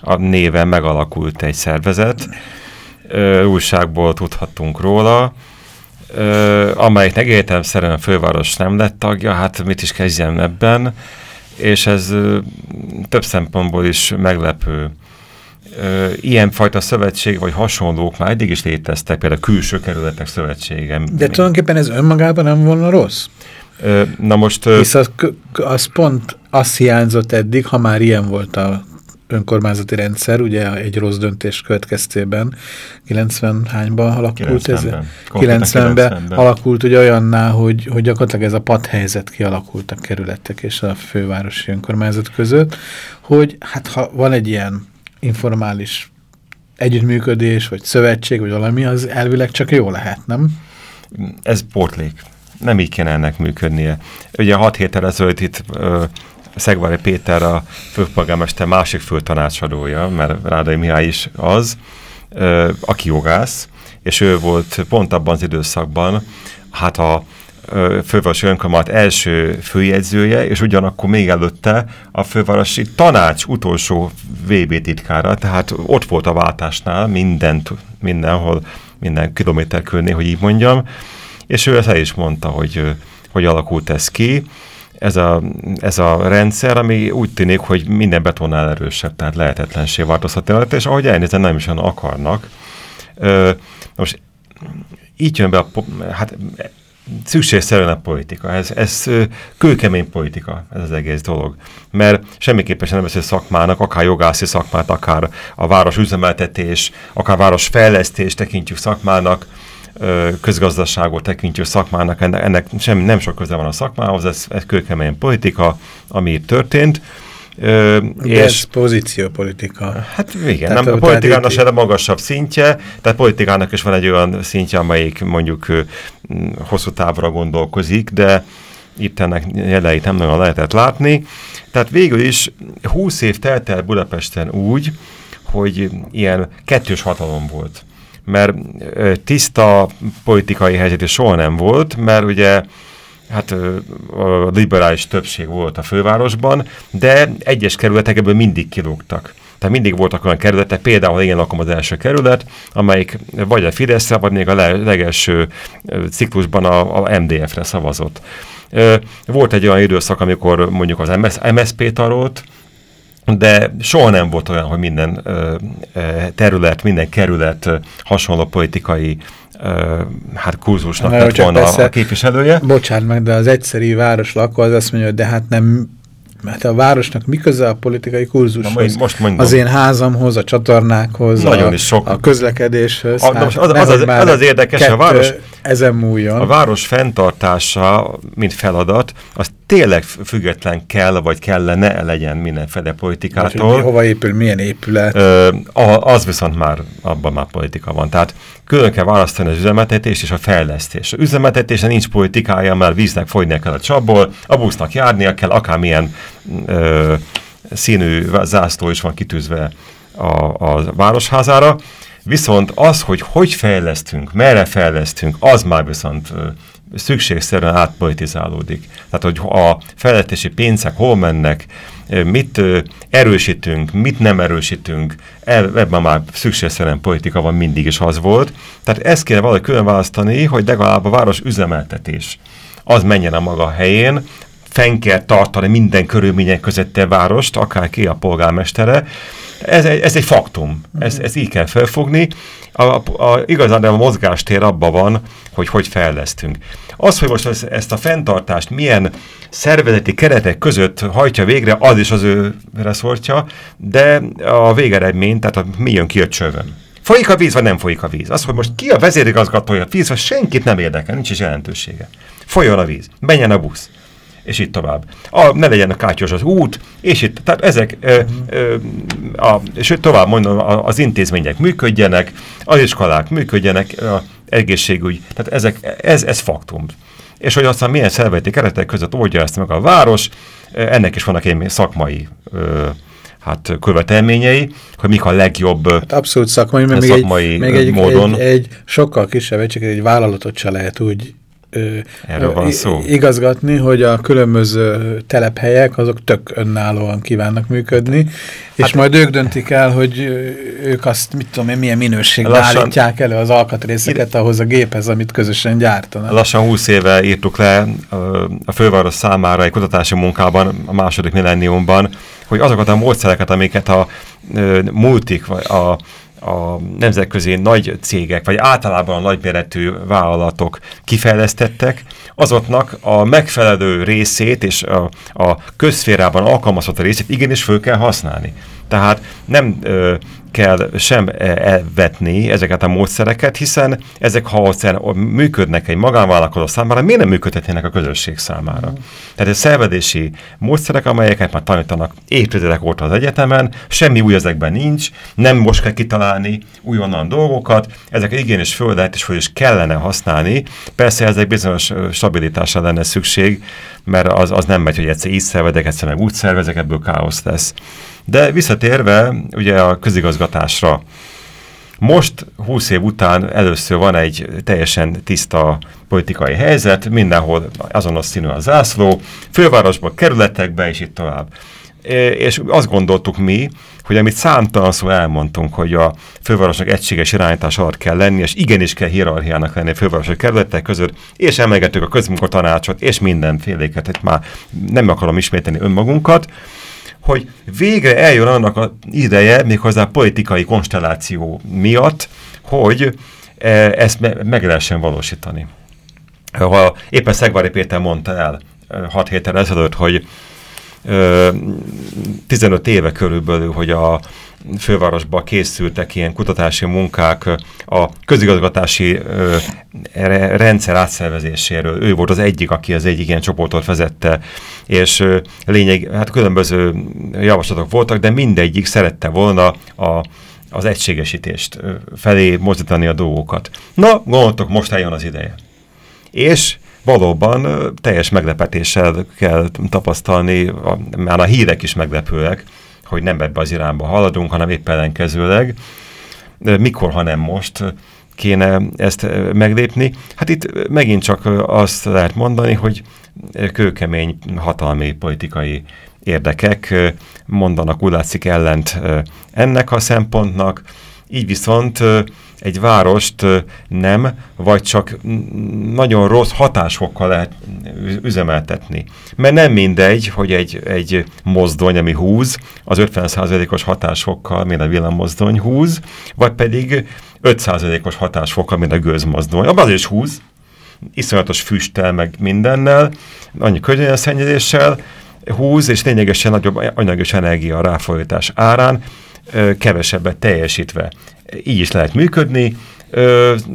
a néven megalakult egy szervezet, ö, újságból tudhattunk róla, ö, amelyiknek értelemszerűen a főváros nem lett tagja, hát mit is kezdjem ebben, és ez ö, több szempontból is meglepő. Ö, ilyenfajta szövetség vagy hasonlók már eddig is léteztek, például a külső kerületek szövetsége. De tulajdonképpen ez önmagában nem volna rossz? Ö, na most... Hisz az, az pont azt hiányzott eddig, ha már ilyen volt a önkormányzati rendszer, ugye egy rossz döntés következtében 90 hányban alakult 90-ben. ez? 90-ben 90 alakult ugye olyanná, hogy, hogy gyakorlatilag ez a padhelyzet kialakult a kerületek és a fővárosi önkormányzat között, hogy hát ha van egy ilyen informális együttműködés, vagy szövetség, vagy valami, az elvileg csak jó lehet, nem? Ez portlék. Nem így kéne ennek működnie. Ugye 6 héttel ezelőtt itt ö, Szegvári Péter a főpolgármester másik főtanácsadója, mert Rádai Mihály is az, aki jogász, és ő volt pont abban az időszakban, hát a fővárosi önkormányzat első főjegyzője, és ugyanakkor még előtte a fővárosi tanács utolsó VB titkára, tehát ott volt a váltásnál mindent, mindenhol, minden kilométer körné, hogy így mondjam, és ő ezt el is mondta, hogy hogy alakult ez ki, ez a, ez a rendszer, ami úgy tűnik, hogy minden betonnál erősebb, tehát lehetetlensé változtatni rajta, és ahogy elnézem, nem is olyan akarnak. Ö, most így jön be a, hát szükségszerűen a politika. Ez, ez kőkemény politika, ez az egész dolog. Mert semmiképpen sem nem beszél szakmának, akár jogászi szakmát, akár a város üzemeltetés, akár város fejlesztés tekintjük szakmának, közgazdaságot tekintjük szakmának, ennek, ennek sem, nem sok köze van a szakmához, ez, ez kőkemény politika, ami történt. Ö, De és ez pozíciópolitika. Hát igen, tehát, nem, a politikának se a magasabb szintje, tehát politikának is van egy olyan szintje, amelyik mondjuk hosszú távra gondolkozik, de itt ennek jeleit nem nagyon lehetett látni. Tehát végül is 20 év telt el Budapesten úgy, hogy ilyen kettős hatalom volt mert tiszta politikai helyzet is soha nem volt, mert ugye hát a liberális többség volt a fővárosban, de egyes kerületek ebből mindig kilógtak. Tehát mindig voltak olyan kerületek, például én lakom az első kerület, amelyik vagy a Fideszre, vagy még a legelső ciklusban a, a MDF-re szavazott. Volt egy olyan időszak, amikor mondjuk az MS, MSZP tarolt, de soha nem volt olyan, hogy minden terület, minden kerület hasonló politikai hát kurzusnak lett volna persze, a képviselője. Bocsánat meg, de az egyszerű városlakó az azt mondja, hogy de hát nem mert a városnak mi köze a politikai kurzushoz? Na, most mondom. Az én házamhoz, a csatornákhoz, Nagyon a, is sok. a közlekedéshöz. A, hát az, az, az, az, az az érdekes, a város, ezen múljon. A város fenntartása, mint feladat, az tényleg független kell, vagy kellene legyen mindenféle politikától. Hogy hova épül, milyen épület. Ö, az viszont már, abban már politika van. Tehát külön kell választani az üzemeltetést és a fejlesztést. Az üzemeltetésre nincs politikája, mert víznek folynia kell a csapból, a busznak járnia kell, akármilyen ö, színű zászló is van kitűzve a, a városházára. Viszont az, hogy hogy fejlesztünk, merre fejlesztünk, az már viszont szükségszerűen átpolitizálódik. Tehát, hogy a fejlesztési pénzek hol mennek, mit erősítünk, mit nem erősítünk, ebben már szükségszerűen politika van, mindig is az volt. Tehát ezt kéne valahogy külön választani, hogy legalább a város üzemeltetés az menjen a maga helyén, fenn kell tartani minden körülmények között a várost, akár ki a polgármestere. Ez egy, ez egy faktum, ez, ez így kell felfogni. A, a, a, igazán a mozgástér abban van, hogy hogy fejlesztünk. Az, hogy most ezt, a fenntartást milyen szervezeti keretek között hajtja végre, az is az ő reszortja, de a végeredmény, tehát a, mi jön ki a csövön. Folyik a víz, vagy nem folyik a víz? Az, hogy most ki a vezérigazgatója a víz, vagy senkit nem érdekel, nincs is jelentősége. Folyjon a víz, menjen a busz és itt tovább. A, ne legyen a kátyos az út, és itt, tehát ezek, ö, ö, a, és tovább mondom, az intézmények működjenek, az iskolák működjenek, a egészségügy, tehát ezek, ez, ez faktum. És hogy aztán milyen szervezeti keretek között oldja ezt meg a város, ennek is vannak egy szakmai ö, hát követelményei, hogy mik a legjobb hát abszolút szakmai, mert szakmai még, egy, még egy, módon. Egy, egy sokkal kisebb, csak egy vállalatot se lehet úgy Erről van szó. igazgatni, hogy a különböző telephelyek azok tök önállóan kívánnak működni, és hát majd ők döntik el, hogy ők azt, mit tudom én, milyen minőségben lassan, állítják elő az alkatrészeket ahhoz a géphez, amit közösen gyártanak. Lassan 20 éve írtuk le a főváros számára egy kutatási munkában, a második millenniumban, hogy azokat a módszereket, amiket a multik, vagy a a nemzetközi nagy cégek, vagy általában a nagyméretű vállalatok kifejlesztettek, azoknak a megfelelő részét és a, a közszférában alkalmazott részét igenis föl kell használni. Tehát nem ö, kell sem elvetni ezeket a módszereket, hiszen ezek, ha működnek egy magánvállalkozó számára, miért nem működhetnének a közösség számára? Mm. Tehát ez szervezési módszerek, amelyeket már tanítanak évtizedek óta az egyetemen, semmi új ezekben nincs, nem most kell kitalálni újonnan dolgokat, ezek igenis föl lehet és föl is kellene használni. Persze ezek bizonyos stabilitásra lenne szükség, mert az, az nem megy, hogy egyszer így szervedek, egyszer meg úgy szervezek, ebből káosz lesz. De visszatérve ugye a közigazgatásra, most, 20 év után először van egy teljesen tiszta politikai helyzet, mindenhol azonos színű a zászló, fővárosban, kerületekbe, és itt tovább. És azt gondoltuk mi, hogy amit számtalan szó elmondtunk, hogy a fővárosnak egységes irányítás alatt kell lenni, és igenis kell hierarchiának lenni a fővárosi kerületek között, és emlegettük a közmunkatanácsot, és mindenféléket, hogy már nem akarom ismételni önmagunkat, hogy végre eljön annak az ideje, méghozzá politikai konstelláció miatt, hogy e, ezt me meg lehessen valósítani. Ha éppen Szegvári Péter mondta el 6 héttel ezelőtt, hogy 15 éve körülbelül, hogy a fővárosban készültek ilyen kutatási munkák a közigazgatási rendszer átszervezéséről. Ő volt az egyik, aki az egyik ilyen csoportot vezette, és lényeg, hát különböző javaslatok voltak, de mindegyik szerette volna a az egységesítést felé mozdítani a dolgokat. Na, gondoltok, most eljön az ideje. És valóban teljes meglepetéssel kell tapasztalni, már a hírek is meglepőek, hogy nem ebbe az irányba haladunk, hanem épp ellenkezőleg. Mikor, ha nem most kéne ezt meglépni? Hát itt megint csak azt lehet mondani, hogy kőkemény hatalmi politikai érdekek mondanak, úgy látszik ellent ennek a szempontnak, így viszont egy várost nem, vagy csak nagyon rossz hatásokkal lehet üzemeltetni. Mert nem mindegy, hogy egy, egy mozdony, ami húz, az 50%-os hatásfokkal, mint a villammozdony húz, vagy pedig 5%-os hatásfokkal, mint a gőzmozdony. Abban az is húz, iszonyatos füsttel, meg mindennel, annyi környezetszennyezéssel húz, és lényegesen nagyobb anyagos energia ráfordítás árán, kevesebbet teljesítve így is lehet működni,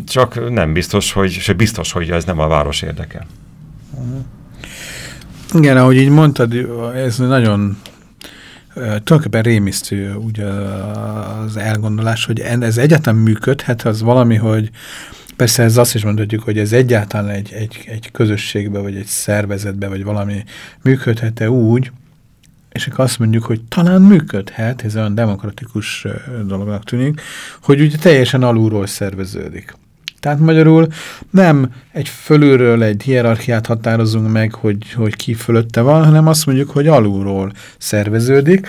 csak nem biztos, hogy, se biztos, hogy ez nem a város érdeke. Igen, ahogy így mondtad, ez nagyon tulajdonképpen rémisztő ugye az elgondolás, hogy ez egyáltalán működhet, az valami, hogy persze ez azt is mondhatjuk, hogy ez egyáltalán egy, egy, egy közösségbe, vagy egy szervezetbe, vagy valami működhet-e úgy, és akkor azt mondjuk, hogy talán működhet, ez olyan demokratikus dolognak tűnik, hogy ugye teljesen alulról szerveződik. Tehát magyarul nem egy fölülről egy hierarchiát határozunk meg, hogy, hogy ki fölötte van, hanem azt mondjuk, hogy alulról szerveződik,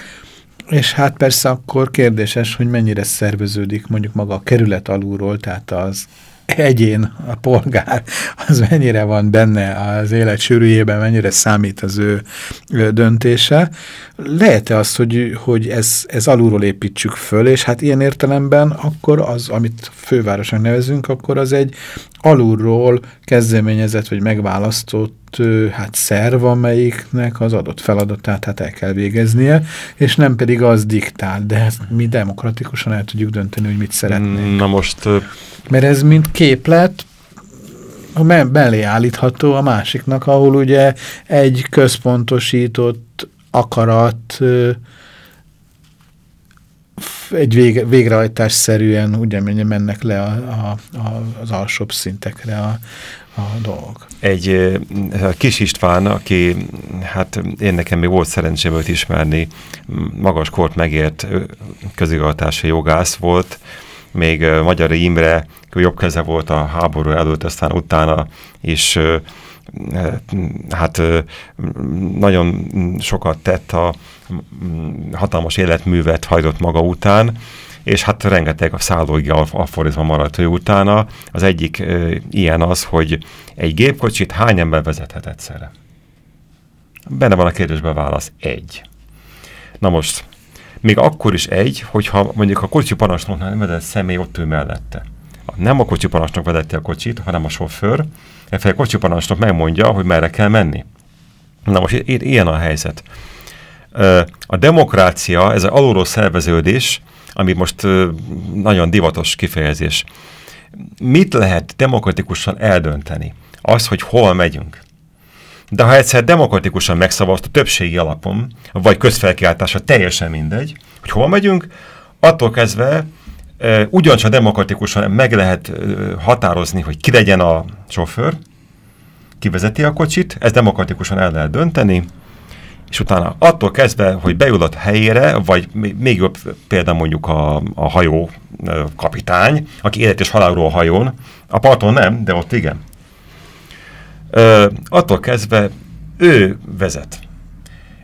és hát persze akkor kérdéses, hogy mennyire szerveződik mondjuk maga a kerület alulról, tehát az egyén, a polgár, az mennyire van benne az élet sűrűjében, mennyire számít az ő, döntése. Lehet-e az, hogy, hogy ez, ez alulról építsük föl, és hát ilyen értelemben akkor az, amit fővárosnak nevezünk, akkor az egy alulról kezdeményezett, vagy megválasztott hát szerv, amelyiknek az adott feladatát hát el kell végeznie, és nem pedig az diktál, de ezt mi demokratikusan el tudjuk dönteni, hogy mit szeretnénk. Na most mert ez mint képlet, mellé állítható a másiknak, ahol ugye egy központosított akarat egy vége, végrehajtásszerűen ugye mennek le a, a, a, az alsóbb szintekre a, a dolgok. Egy kis István, aki, hát én nekem még volt szerencsém őt ismerni, magas kort megért közigazgatási jogász volt, még ö, Magyari Imre jobb keze volt a háború előtt, aztán utána is hát nagyon sokat tett a hatalmas életművet hajtott maga után, és hát rengeteg a szállói aforizma maradt ő utána. Az egyik ö, ilyen az, hogy egy gépkocsit hány ember vezethet egyszerre? Benne van a kérdésben válasz. Egy. Na most, még akkor is egy, hogyha mondjuk a kocsi parancsnoknál nem vezet személy ott ő mellette. Nem a kocsi parancsnok vezette a kocsit, hanem a sofőr. Efél a kocsi parancsnok megmondja, hogy merre kell menni. Na most ilyen a helyzet. A demokrácia, ez az alulról szerveződés, ami most nagyon divatos kifejezés. Mit lehet demokratikusan eldönteni? Az, hogy hol megyünk. De ha egyszer demokratikusan megszavazta többségi alapon, vagy közfelkiáltása teljesen mindegy, hogy hol megyünk, attól kezdve ugyancsak demokratikusan meg lehet határozni, hogy ki legyen a sofőr, ki vezeti a kocsit, ezt demokratikusan el lehet dönteni, és utána attól kezdve, hogy bejutott helyére, vagy még jobb példa mondjuk a, a hajó kapitány, aki élet és halálról hajón, a parton nem, de ott igen. Ö, attól kezdve ő vezet.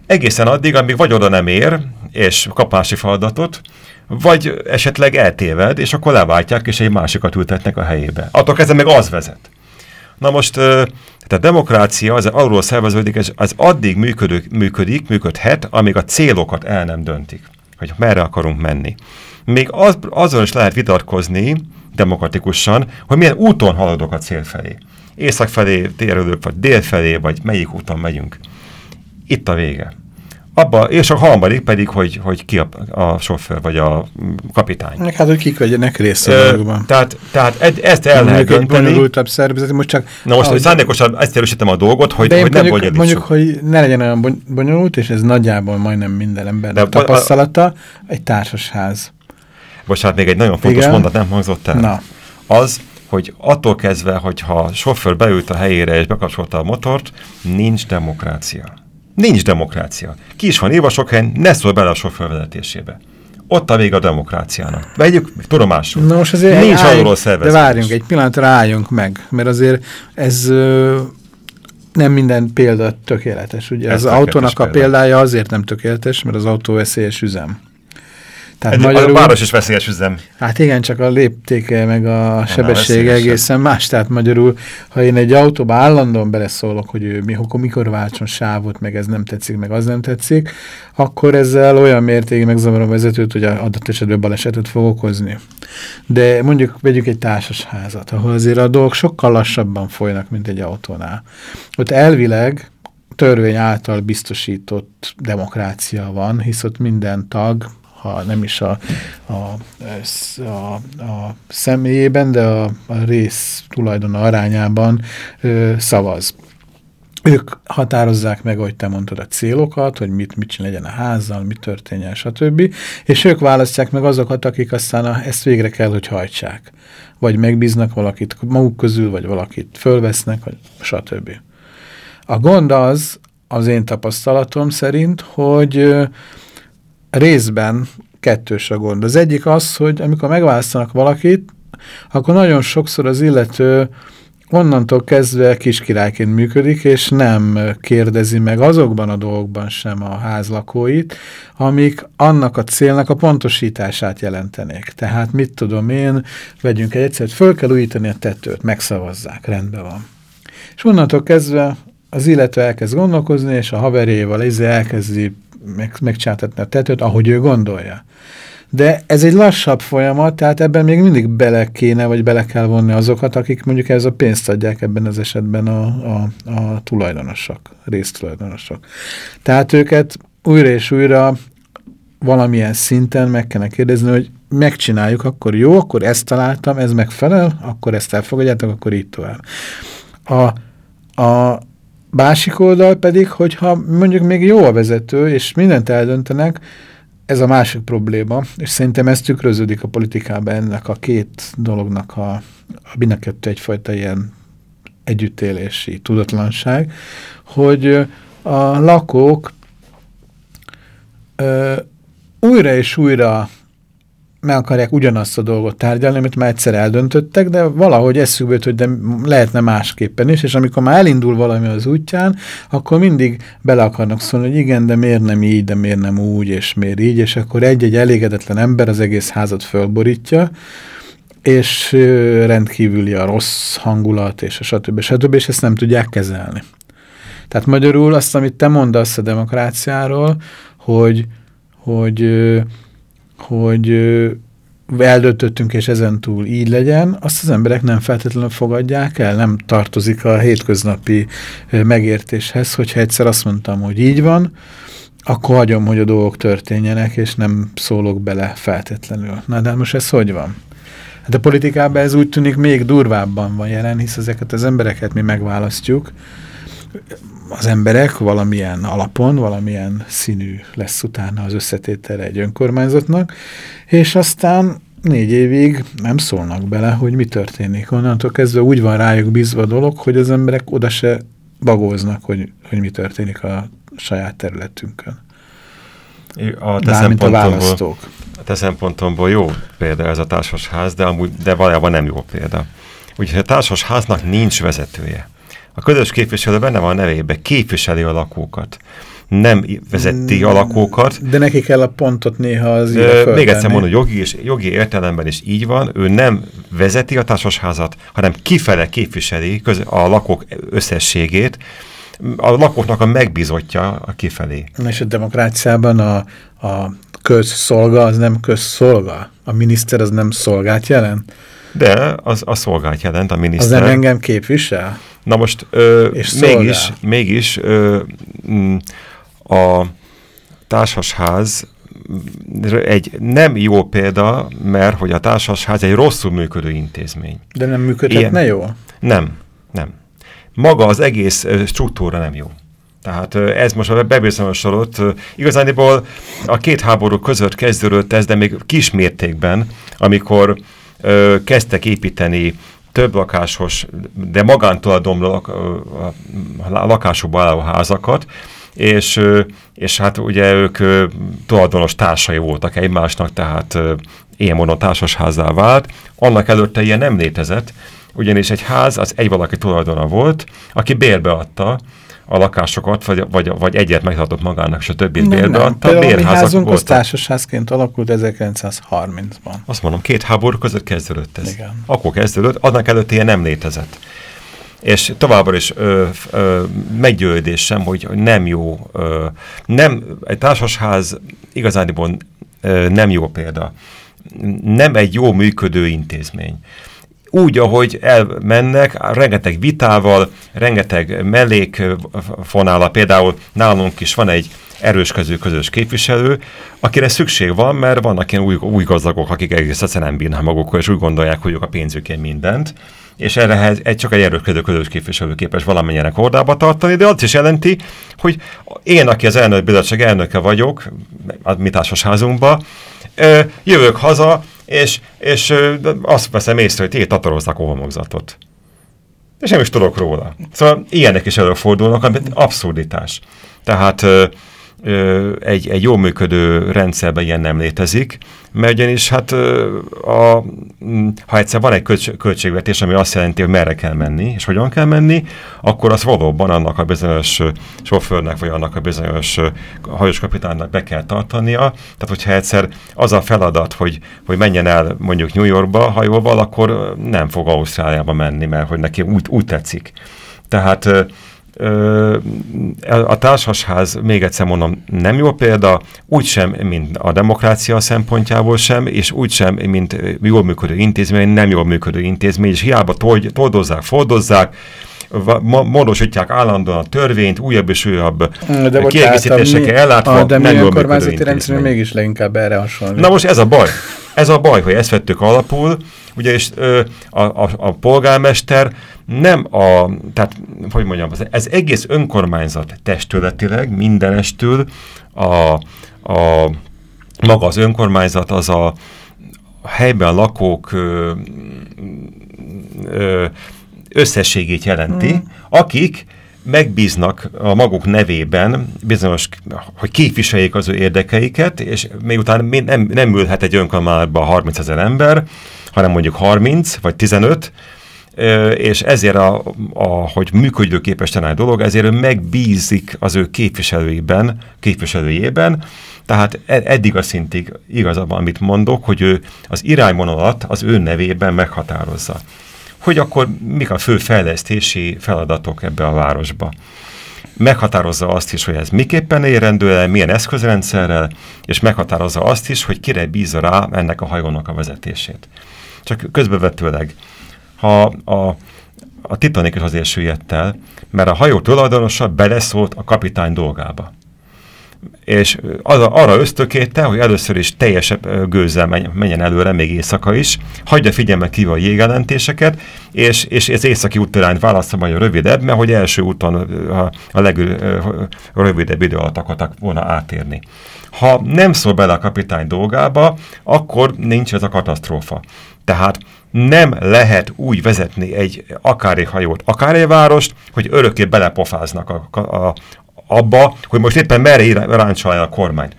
Egészen addig, amíg vagy oda nem ér, és kap másik feladatot, vagy esetleg eltéved, és akkor leváltják, és egy másikat ültetnek a helyébe. Attól kezdve meg az vezet. Na most, tehát a demokrácia, az arról szerveződik, ez az addig működő, működik, működhet, amíg a célokat el nem döntik, hogy merre akarunk menni. Még az, azon is lehet vitatkozni demokratikusan, hogy milyen úton haladok a cél felé. Észak felé térülök, vagy dél felé, vagy melyik úton megyünk. Itt a vége. Abba, és a harmadik pedig, hogy, hogy ki a, a sofőr, vagy a mm, kapitány. Meg hát, hogy kik vegyenek részt a Ö, dolgokban. tehát, tehát ed- ezt el lehet dönteni. bonyolultabb szervezet, most csak... Na most, hogy ahogy- szándékosan ezt erősítem a dolgot, hogy, hogy nem mondjuk, mondjuk, hogy ne legyen olyan bony- bonyolult, és ez nagyjából majdnem minden ember De- tapasztalata, egy társasház. Bocsánat, még egy nagyon fontos Igen. mondat nem hangzott el. Na. Az, hogy attól kezdve, hogyha a sofőr beült a helyére és bekapcsolta a motort, nincs demokrácia. Nincs demokrácia. Ki is van írva sok helyen, ne szólj bele a sofőr vezetésébe. Ott a vége a demokráciának. Vegyük tudomásul. Na most azért Nincs álljunk- alulról De szervezés. várjunk, egy pillanatra álljunk meg, mert azért ez ö, nem minden példa tökéletes. Ugye Ez az autónak a példája azért nem tökéletes, mert az autó veszélyes üzem. Tehát Egy, magyarul, A város is veszélyes üzem. Hát igen, csak a léptéke meg a veszélyesebb. egészen más. Tehát magyarul, ha én egy autóba állandóan beleszólok, hogy ő mi, mikor váltson sávot, meg ez nem tetszik, meg az nem tetszik, akkor ezzel olyan mértékig megzavarom a vezetőt, hogy adott esetben balesetet fog okozni. De mondjuk vegyük egy társasházat, ahol azért a dolgok sokkal lassabban folynak, mint egy autónál. Ott elvileg törvény által biztosított demokrácia van, hisz ott minden tag, ha nem is a, a, a, a személyében, de a, a rész tulajdona arányában ö, szavaz. Ők határozzák meg, hogy te mondtad a célokat, hogy mit, mit legyen a házzal, mit történjen, stb. És ők választják meg azokat, akik aztán a, ezt végre kell, hogy hajtsák. Vagy megbíznak valakit maguk közül, vagy valakit fölvesznek, vagy stb. A gond az, az én tapasztalatom szerint, hogy részben kettős a gond. Az egyik az, hogy amikor megválasztanak valakit, akkor nagyon sokszor az illető onnantól kezdve kiskirályként működik, és nem kérdezi meg azokban a dolgokban sem a házlakóit, amik annak a célnak a pontosítását jelentenék. Tehát mit tudom én, vegyünk egy egyszerűt, föl kell újítani a tetőt, megszavazzák, rendben van. És onnantól kezdve az illető elkezd gondolkozni, és a haverjéval ezzel elkezdi meg, megcsátatni a tetőt, ahogy ő gondolja. De ez egy lassabb folyamat, tehát ebben még mindig bele kéne, vagy bele kell vonni azokat, akik mondjuk ez a pénzt adják ebben az esetben a, a, a tulajdonosok, résztulajdonosok. Tehát őket újra és újra valamilyen szinten meg kellene kérdezni, hogy megcsináljuk, akkor jó, akkor ezt találtam, ez megfelel, akkor ezt elfogadjátok, akkor így tovább. A, a másik oldal pedig, hogyha mondjuk még jó a vezető, és mindent eldöntenek, ez a másik probléma, és szerintem ez tükröződik a politikában ennek a két dolognak a, a mindenkettő egyfajta ilyen együttélési tudatlanság, hogy a lakók ö, újra és újra meg akarják ugyanazt a dolgot tárgyalni, amit már egyszer eldöntöttek, de valahogy eszükbe jut, hogy de lehetne másképpen is, és amikor már elindul valami az útján, akkor mindig bele akarnak szólni, hogy igen, de miért nem így, de miért nem úgy, és miért így, és akkor egy-egy elégedetlen ember az egész házat fölborítja, és rendkívüli a rossz hangulat, és a stb. stb. és ezt nem tudják kezelni. Tehát magyarul azt, amit te mondasz a demokráciáról, hogy, hogy hogy eldöntöttünk, és ezen túl így legyen, azt az emberek nem feltétlenül fogadják el, nem tartozik a hétköznapi megértéshez, hogyha egyszer azt mondtam, hogy így van, akkor hagyom, hogy a dolgok történjenek, és nem szólok bele feltétlenül. Na, de most ez hogy van? Hát a politikában ez úgy tűnik még durvábban van jelen, hisz ezeket az embereket mi megválasztjuk, az emberek valamilyen alapon, valamilyen színű lesz utána az összetétele egy önkormányzatnak, és aztán négy évig nem szólnak bele, hogy mi történik. Onnantól kezdve úgy van rájuk bízva a dolog, hogy az emberek oda se bagóznak, hogy, hogy mi történik a saját területünkön. A te, szempontomból, a te szempontomból jó példa ez a társasház, de, amúgy, de valójában nem jó példa. Úgyhogy a társasháznak nincs vezetője. A közös képviselő benne van a nevében, képviseli a lakókat. Nem vezeti a lakókat. De neki kell a pontot néha az Ö, Még egyszer mondom, jogi, és, jogi értelemben is így van, ő nem vezeti a társasházat, hanem kifele képviseli a lakók összességét, a lakóknak a megbizotja a kifelé. És a demokráciában a, a közszolga az nem közszolga? A miniszter az nem szolgát jelent? De az a szolgát jelent, a miniszter. Az nem engem képvisel? Na most ö, És mégis, mégis ö, mm, a társasház egy nem jó példa, mert hogy a társasház egy rosszul működő intézmény. De nem működhetne jó? Nem, nem. Maga az egész struktúra nem jó. Tehát ez most a bebizonyosodott. Igazániból a két háború között kezdődött ez, de még kis mértékben, amikor ö, kezdtek építeni több lakásos, de magántulajdonló lakásokban álló házakat, és, és hát ugye ők tulajdonos társai voltak egymásnak, tehát ilyen módon társasházá vált. Annak előtte ilyen nem létezett, ugyanis egy ház az egy valaki tulajdona volt, aki bérbe adta, a lakásokat, vagy, vagy, vagy egyet megtartott magának, és a többit bérbe. Például a mi házunk az társasházként alakult 1930-ban. Azt mondom, két háború között kezdődött ez. Igen. Akkor kezdődött, annak előtt ilyen nem létezett. És továbbra is ö, ö, meggyőződésem, hogy nem jó, ö, nem, egy társasház igazániból ö, nem jó példa. Nem egy jó működő intézmény úgy, ahogy elmennek, rengeteg vitával, rengeteg mellékfonála, például nálunk is van egy erőskező közös képviselő, akire szükség van, mert vannak ilyen új, új gazdagok, akik egész egyszerűen bírnak magukkal, és úgy gondolják, hogy ők a pénzükén mindent, és erre egy, csak egy erőskedő közös képviselő képes valamennyire kordába tartani, de azt is jelenti, hogy én, aki az elnök bizottság elnöke vagyok, a mi társasházunkban, jövök haza, és, és azt veszem észre, hogy téged tatarozták a homokzatot. És nem is tudok róla. Szóval ilyenek is előfordulnak, amit abszurditás. Tehát egy, egy jó működő rendszerben ilyen nem létezik, mert ugyanis hát a, ha egyszer van egy költs költségvetés, ami azt jelenti, hogy merre kell menni, és hogyan kell menni, akkor az valóban annak a bizonyos sofőrnek, vagy annak a bizonyos hajós kapitánynak be kell tartania. Tehát, hogyha egyszer az a feladat, hogy, hogy menjen el mondjuk New Yorkba hajóval, akkor nem fog Ausztráliába menni, mert hogy neki úgy, úgy tetszik. Tehát a társasház, még egyszer mondom, nem jó példa, úgysem, mint a demokrácia szempontjából sem, és úgysem, mint jól működő intézmény, nem jól működő intézmény, és hiába toldozzák, fordozzák, módosítják állandóan a törvényt, újabb és újabb De kiegészítésekkel ellátva, a, de nem jól kormányzati rendszer mégis leginkább erre hasonlít. Na most ez a baj. Ez a baj, hogy ezt vettük alapul, ugye és ö, a, a, a polgármester nem a, tehát, hogy mondjam, ez egész önkormányzat testületileg, mindenestül a, a maga az önkormányzat az a, helyben lakók ö, ö, összességét jelenti, mm. akik megbíznak a maguk nevében bizonyos, hogy képviseljék az ő érdekeiket, és még utána nem, nem ülhet egy önkormányzatban 30 ezer ember, hanem mondjuk 30 vagy 15, és ezért, a, a, hogy működőképes a dolog, ezért ő megbízik az ő képviselőiben, képviselőjében, tehát e, eddig a szintig igaz abban, amit mondok, hogy ő az irányvonalat az ő nevében meghatározza. Hogy akkor mik a fő fejlesztési feladatok ebbe a városba. Meghatározza azt is, hogy ez miképpen érendő el, milyen eszközrendszerrel, és meghatározza azt is, hogy kire bízza rá ennek a hajónak a vezetését. Csak közbevetőleg, ha a, a Titanic is azért el, mert a hajó tulajdonosa beleszólt a kapitány dolgába és az, arra ösztökélte, hogy először is teljesebb gőzzel menjen előre, még éjszaka is, hagyja figyelme kívül a jégjelentéseket, és, és ez északi útirányt választja majd a rövidebb, mert hogy első úton a, a legrövidebb idő alatt akartak volna átérni. Ha nem szól bele a kapitány dolgába, akkor nincs ez a katasztrófa. Tehát nem lehet úgy vezetni egy akár egy hajót, akár egy várost, hogy örökké belepofáznak a, a, abba, hogy most éppen merre ráncsolja a kormány.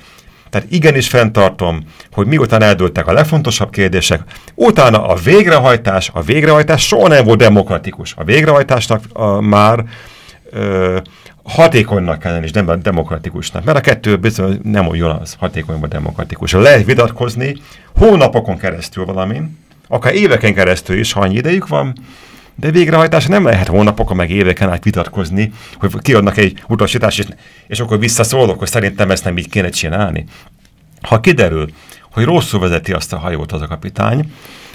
Tehát igenis fenntartom, hogy miután eldőltek a legfontosabb kérdések, utána a végrehajtás, a végrehajtás soha nem volt demokratikus. A végrehajtásnak a, már ö, hatékonynak kell lenni, és nem demokratikusnak. Mert a kettő bizony nem ugyanaz, hatékony vagy demokratikus. Lehet vitatkozni hónapokon keresztül valamin, akár éveken keresztül is, ha annyi idejük van, de végrehajtása nem lehet hónapokon meg éveken át vitatkozni, hogy kiadnak egy utasítást, és, és akkor visszaszólok, hogy szerintem ezt nem így kéne csinálni. Ha kiderül, hogy rosszul vezeti azt a hajót az a kapitány,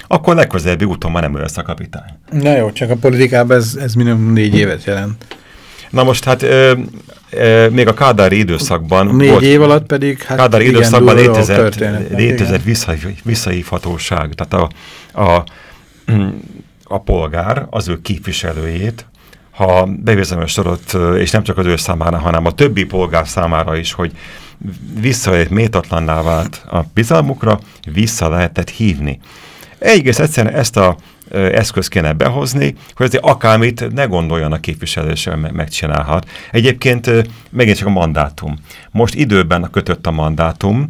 akkor legközelebbi úton már nem ő lesz a kapitány. Na jó, csak a politikában ez, ez minimum négy évet jelent. Na most hát ö, ö, még a Kádári időszakban... Négy volt, év alatt pedig hát Kádári időszakban létezett, létezett visszahívhatóság. Tehát a, a a polgár az ő képviselőjét, ha bebizonyosodott, és nem csak az ő számára, hanem a többi polgár számára is, hogy visszaért méltatlanná vált a bizalmukra, vissza lehetett hívni. Egész egyszerűen ezt a eszközt kéne behozni, hogy azért akármit ne gondoljon a képviselősel megcsinálhat. Egyébként megint csak a mandátum. Most időben kötött a mandátum,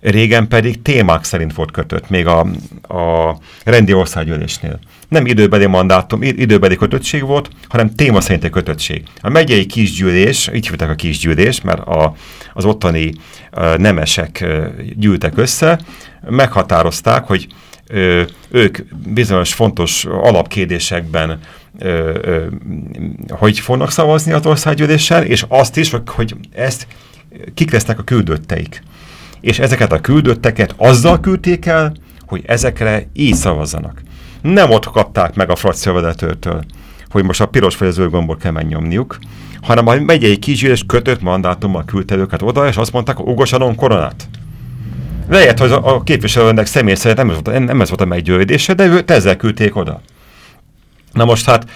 régen pedig témák szerint volt kötött, még a, a rendi országgyűlésnél. Nem időbeli mandátum, időbeli kötöttség volt, hanem téma szerinti kötöttség. A megyei kisgyűlés, így hívták a kisgyűlés, mert a, az ottani a nemesek gyűltek össze, meghatározták, hogy ö, ők bizonyos fontos alapkérdésekben ö, ö, hogy fognak szavazni az országgyűléssel, és azt is, hogy, ezt kik lesznek a küldötteik és ezeket a küldötteket azzal küldték el, hogy ezekre így szavazzanak. Nem ott kapták meg a frakcióvezetőtől, hogy most a piros vagy a zöld gombot kell megnyomniuk, hanem a megyei kisgyűlés kötött mandátummal küldte őket oda, és azt mondták, hogy ugosanon koronát. Lehet, hogy a képviselőnek személy szerint nem ez volt, nem ez volt a meggyőződése, de őt ezzel küldték oda. Na most hát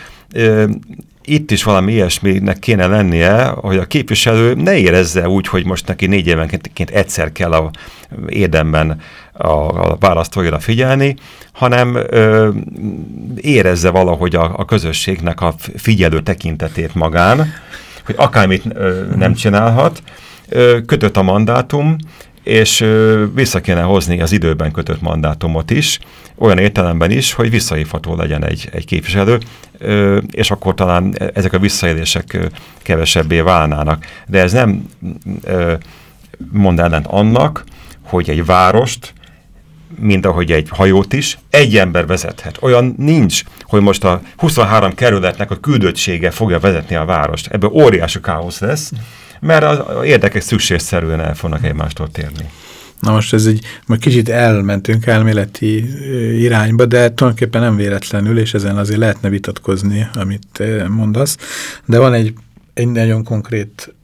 itt is valami ilyesminek kéne lennie, hogy a képviselő ne érezze úgy, hogy most neki négy évenként egyszer kell a érdemben a, a választóira figyelni, hanem ö, érezze valahogy a, a közösségnek a figyelő tekintetét magán, hogy akármit ö, nem csinálhat, ö, kötött a mandátum, és vissza kéne hozni az időben kötött mandátumot is, olyan értelemben is, hogy visszahívható legyen egy, egy képviselő, és akkor talán ezek a visszaélések kevesebbé válnának. De ez nem mond ellent annak, hogy egy várost, mint ahogy egy hajót is, egy ember vezethet. Olyan nincs, hogy most a 23 kerületnek a küldöttsége fogja vezetni a várost. Ebből óriási káosz lesz, mert az érdekek szükségszerűen el fognak egymástól térni. Na most ez egy, majd kicsit elmentünk elméleti irányba, de tulajdonképpen nem véletlenül, és ezen azért lehetne vitatkozni, amit mondasz. De van egy, egy nagyon konkrét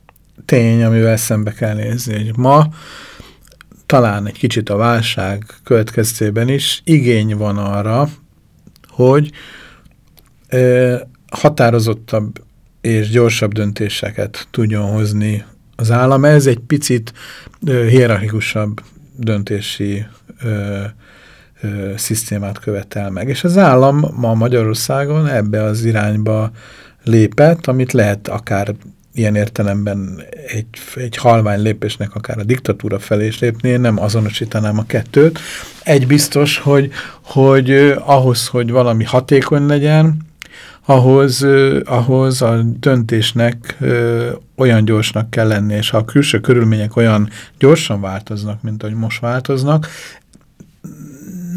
tény, amivel szembe kell nézni, hogy ma talán egy kicsit a válság következtében is igény van arra, hogy ö, határozottabb és gyorsabb döntéseket tudjon hozni az állam. Ez egy picit ö, hierarchikusabb döntési ö, ö, szisztémát követel meg. És az állam ma Magyarországon ebbe az irányba lépett, amit lehet akár ilyen értelemben egy, egy halvány lépésnek akár a diktatúra felé is lépni, nem azonosítanám a kettőt. Egy biztos, hogy, hogy ahhoz, hogy valami hatékony legyen, ahhoz, ahhoz a döntésnek olyan gyorsnak kell lenni, és ha a külső körülmények olyan gyorsan változnak, mint ahogy most változnak,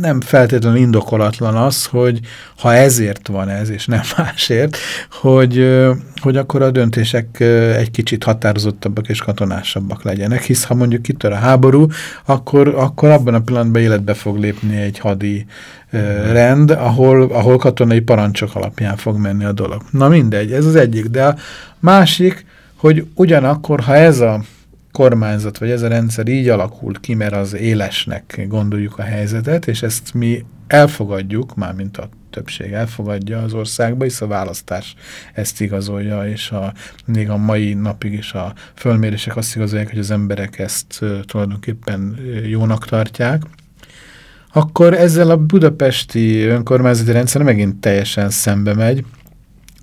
nem feltétlenül indokolatlan az, hogy ha ezért van ez, és nem <laughs> másért, hogy, hogy akkor a döntések egy kicsit határozottabbak és katonásabbak legyenek, hisz ha mondjuk kitör a háború, akkor, akkor abban a pillanatban életbe fog lépni egy hadi rend, ahol, ahol katonai parancsok alapján fog menni a dolog. Na mindegy, ez az egyik, de a másik, hogy ugyanakkor, ha ez a kormányzat, vagy ez a rendszer így alakult ki, mert az élesnek gondoljuk a helyzetet, és ezt mi elfogadjuk, mármint a többség elfogadja az országba, hisz a választás ezt igazolja, és a, még a mai napig is a fölmérések azt igazolják, hogy az emberek ezt tulajdonképpen jónak tartják, akkor ezzel a budapesti önkormányzati rendszer megint teljesen szembe megy,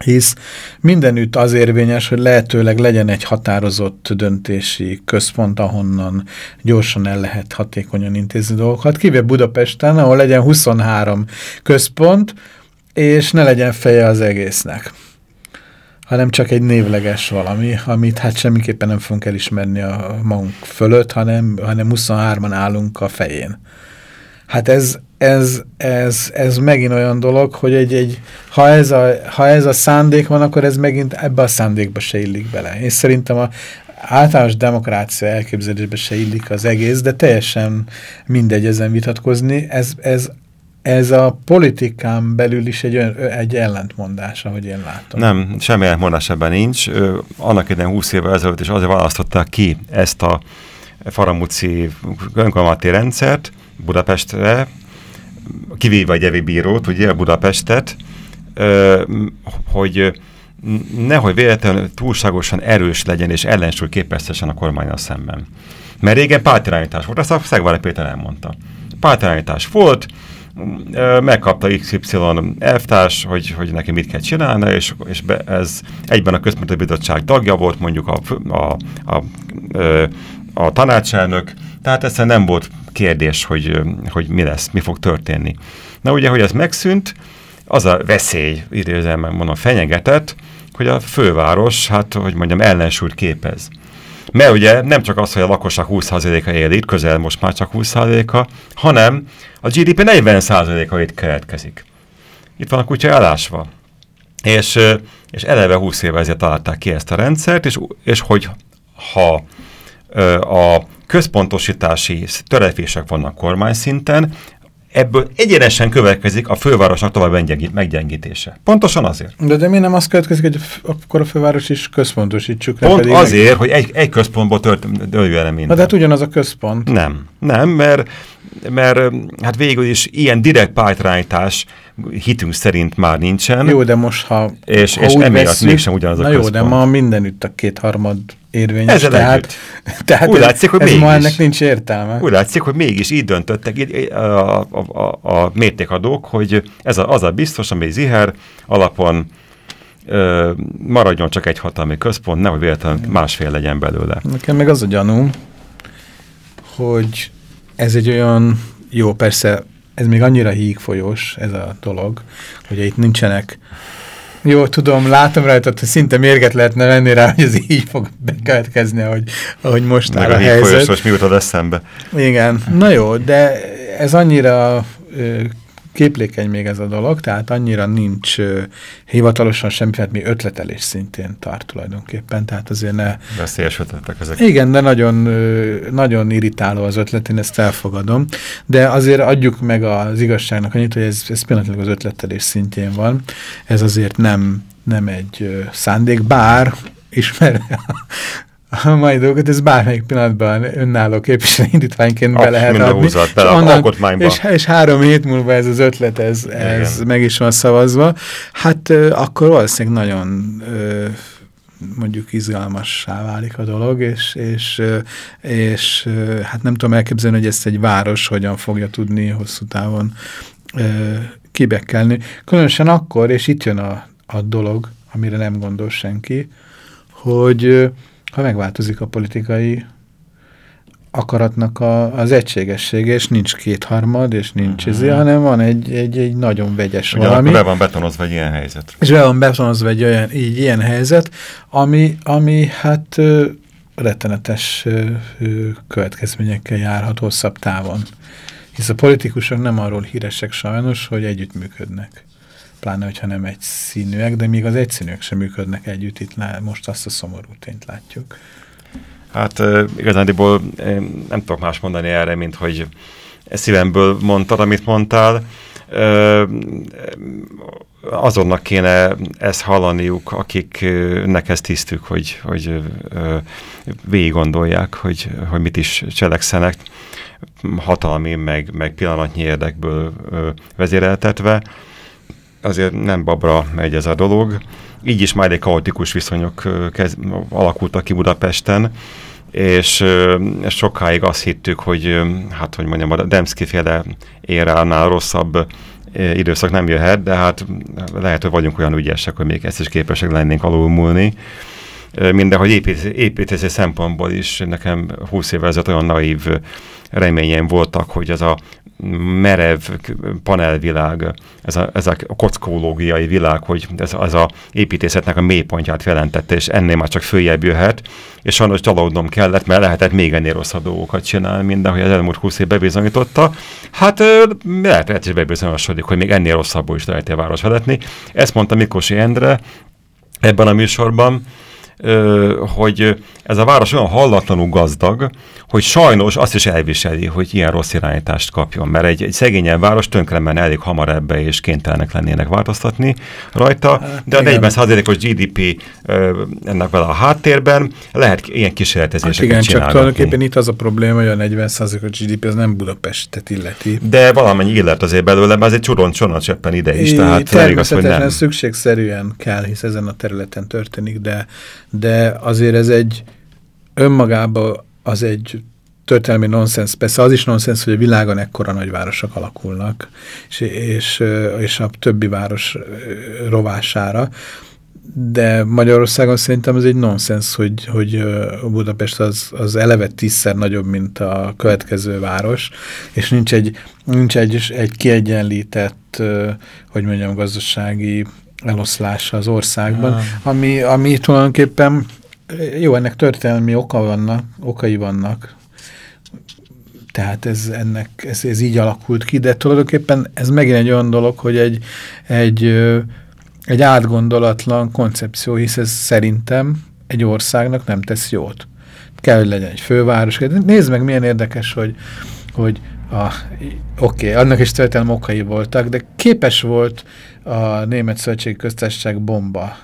hisz mindenütt az érvényes, hogy lehetőleg legyen egy határozott döntési központ, ahonnan gyorsan el lehet hatékonyan intézni dolgokat, kivéve Budapesten, ahol legyen 23 központ, és ne legyen feje az egésznek hanem csak egy névleges valami, amit hát semmiképpen nem fogunk elismerni a magunk fölött, hanem, hanem 23-an állunk a fején. Hát ez, ez, ez, ez megint olyan dolog, hogy egy, egy, ha, ez a, ha ez a szándék van, akkor ez megint ebbe a szándékba se illik bele. És szerintem a általános demokrácia elképzelésbe se illik az egész, de teljesen mindegy ezen vitatkozni. Ez, ez, ez a politikán belül is egy, egy ellentmondás, ahogy én látom. Nem, semmi ellentmondás ebben nincs. Annak idején 20 évvel ezelőtt is azért választották ki ezt a faramúci önkormányzati rendszert Budapestre, kivéve egy evi bírót, ugye, Budapestet, hogy nehogy véletlenül túlságosan erős legyen és ellensúly képeztesen a kormányon szemben. Mert régen pártirányítás volt, azt a Szegvári Péter elmondta. Pártirányítás volt, megkapta XY elvtárs, hogy, hogy neki mit kell csinálni, és, és be, ez egyben a központi bizottság tagja volt, mondjuk a, a, a, a, a tanácselnök, tehát ezt nem volt kérdés, hogy, hogy mi lesz, mi fog történni. Na ugye, hogy ez megszűnt, az a veszély, idézem, mondom, fenyegetett, hogy a főváros, hát, hogy mondjam, ellensúlyt képez. Mert ugye nem csak az, hogy a lakosság 20%-a él itt, közel most már csak 20%-a, hanem a GDP 40%-a itt keletkezik. Itt van a kutya elásva. És, és eleve 20 éve ezért találták ki ezt a rendszert, és, és hogy ha a központosítási törekvések vannak kormány szinten, ebből egyenesen következik a fővárosnak tovább meggyengítése. Pontosan azért. De, de mi nem az következik, hogy akkor a főváros is központosítsuk? Pont azért, meg... hogy egy, egy központból dőljön minden. Na, de hát ugyanaz a központ. Nem, nem, mert, mert hát végül is ilyen direkt pálytrányítás hitünk szerint már nincsen. Jó, de most ha És, ha és emiatt veszünk, mégsem ugyanaz a Na központ. jó, de ma mindenütt a kétharmad érvényes. Ezzel tehát, <laughs> tehát úgy látszik, hogy ez mégis, ma ennek nincs értelme. Úgy látszik, hogy mégis így döntöttek a, a, a, a mértékadók, hogy ez a, az a biztos, ami ziher alapon ö, maradjon csak egy hatalmi központ, nehogy véletlenül másfél legyen belőle. Nekem meg az a gyanú, hogy ez egy olyan, jó persze, ez még annyira hígfolyós ez a dolog, hogy itt nincsenek jó, tudom, látom rajta, hogy szinte mérget lehetne lenni rá, hogy ez így fog bekövetkezni, ahogy, ahogy most áll a, a helyzet. Most mi jutott eszembe. Igen, na jó, de ez annyira ö, képlékeny még ez a dolog, tehát annyira nincs uh, hivatalosan semmi, hát mi ötletelés szintén tart tulajdonképpen, tehát azért ne... Veszélyes ötletek ezek. Igen, de nagyon, uh, nagyon irritáló az ötlet, én ezt elfogadom, de azért adjuk meg az igazságnak annyit, hogy ez, ez pillanatilag az ötletelés szintjén van, ez azért nem, nem egy uh, szándék, bár ismer a mai dolgot, ez bármelyik pillanatban önálló képviselő indítványként be lehet adni. Be onnan, és, és három hét múlva ez az ötlet, ez, ez meg is van szavazva. Hát akkor valószínűleg nagyon mondjuk izgalmassá válik a dolog, és, és, és hát nem tudom elképzelni, hogy ezt egy város hogyan fogja tudni hosszú távon kibekkelni. Különösen akkor, és itt jön a, a dolog, amire nem gondol senki, hogy ha megváltozik a politikai akaratnak a, az egységessége, és nincs kétharmad, és nincs uh -huh. ez, hanem van egy, egy, egy nagyon vegyes Ugye valami. be van betonozva egy ilyen helyzet. És be van betonozva egy olyan, így ilyen helyzet, ami, ami hát ö, rettenetes ö, ö, következményekkel járhat hosszabb távon. Hisz a politikusok nem arról híresek sajnos, hogy együttműködnek pláne, hogyha nem egyszínűek, de még az egyszínűek sem működnek együtt, itt most azt a szomorú tényt látjuk. Hát igazándiból nem tudok más mondani erre, mint hogy szívemből mondtad, amit mondtál. Azonnak kéne ezt hallaniuk, akiknek ez tisztük, hogy, hogy végig gondolják, hogy, hogy mit is cselekszenek hatalmi, meg, meg pillanatnyi érdekből vezéreltetve azért nem babra megy ez a dolog. Így is majd egy kaotikus viszonyok kez, alakultak ki Budapesten, és sokáig azt hittük, hogy hát, hogy mondjam, a Demszki féle éránál rosszabb időszak nem jöhet, de hát lehet, hogy vagyunk olyan ügyesek, hogy még ezt is képesek lennénk alulmúlni. Mindenhogy építési szempontból is nekem 20 évvel ezelőtt olyan naív reményeim voltak, hogy ez a merev panelvilág, ez a, ez a kockológiai világ, hogy ez, ez a építészetnek a mélypontját jelentette, és ennél már csak följebb jöhet, és sajnos csalódnom kellett, mert lehetett még ennél rosszabb dolgokat csinálni, minden, hogy az elmúlt 20 év bebizonyította. Hát lehet, lehet is bebizonyosodik, hogy még ennél rosszabbul is lehet a város vezetni. Ezt mondta Mikosi Endre ebben a műsorban, hogy ez a város olyan hallatlanul gazdag, hogy sajnos azt is elviseli, hogy ilyen rossz irányítást kapjon, mert egy, egy szegényen város tönkremen elég hamar ebbe és kénytelenek lennének változtatni rajta, hát, de a 40 százalékos GDP ennek vele a háttérben lehet ilyen kísérletezéseket hát igen, csak tulajdonképpen itt az a probléma, hogy a 40 százalékos GDP az nem Budapestet illeti. De valamennyi illet azért belőle, mert ez egy csoron csoron ide is, tehát nem igaz, hogy nem. szükségszerűen kell, hisz ezen a területen történik, de, de azért ez egy önmagában az egy történelmi nonsens, persze az is nonsens, hogy a világon ekkora nagyvárosok alakulnak, és, és, és a többi város rovására, de Magyarországon szerintem ez egy nonsens, hogy, hogy Budapest az, az eleve tízszer nagyobb, mint a következő város, és nincs egy, nincs egy, egy kiegyenlített, hogy mondjam, gazdasági eloszlása az országban, ah. ami, ami tulajdonképpen jó, ennek történelmi oka vannak, okai vannak, tehát ez, ennek, ez, ez így alakult ki, de tulajdonképpen ez megint egy olyan dolog, hogy egy, egy, egy átgondolatlan koncepció, hisz ez szerintem egy országnak nem tesz jót. Kell, hogy legyen egy főváros. Nézd meg, milyen érdekes, hogy, hogy oké, okay, annak is történelmi okai voltak, de képes volt a Német Szövetségi Köztársaság bomba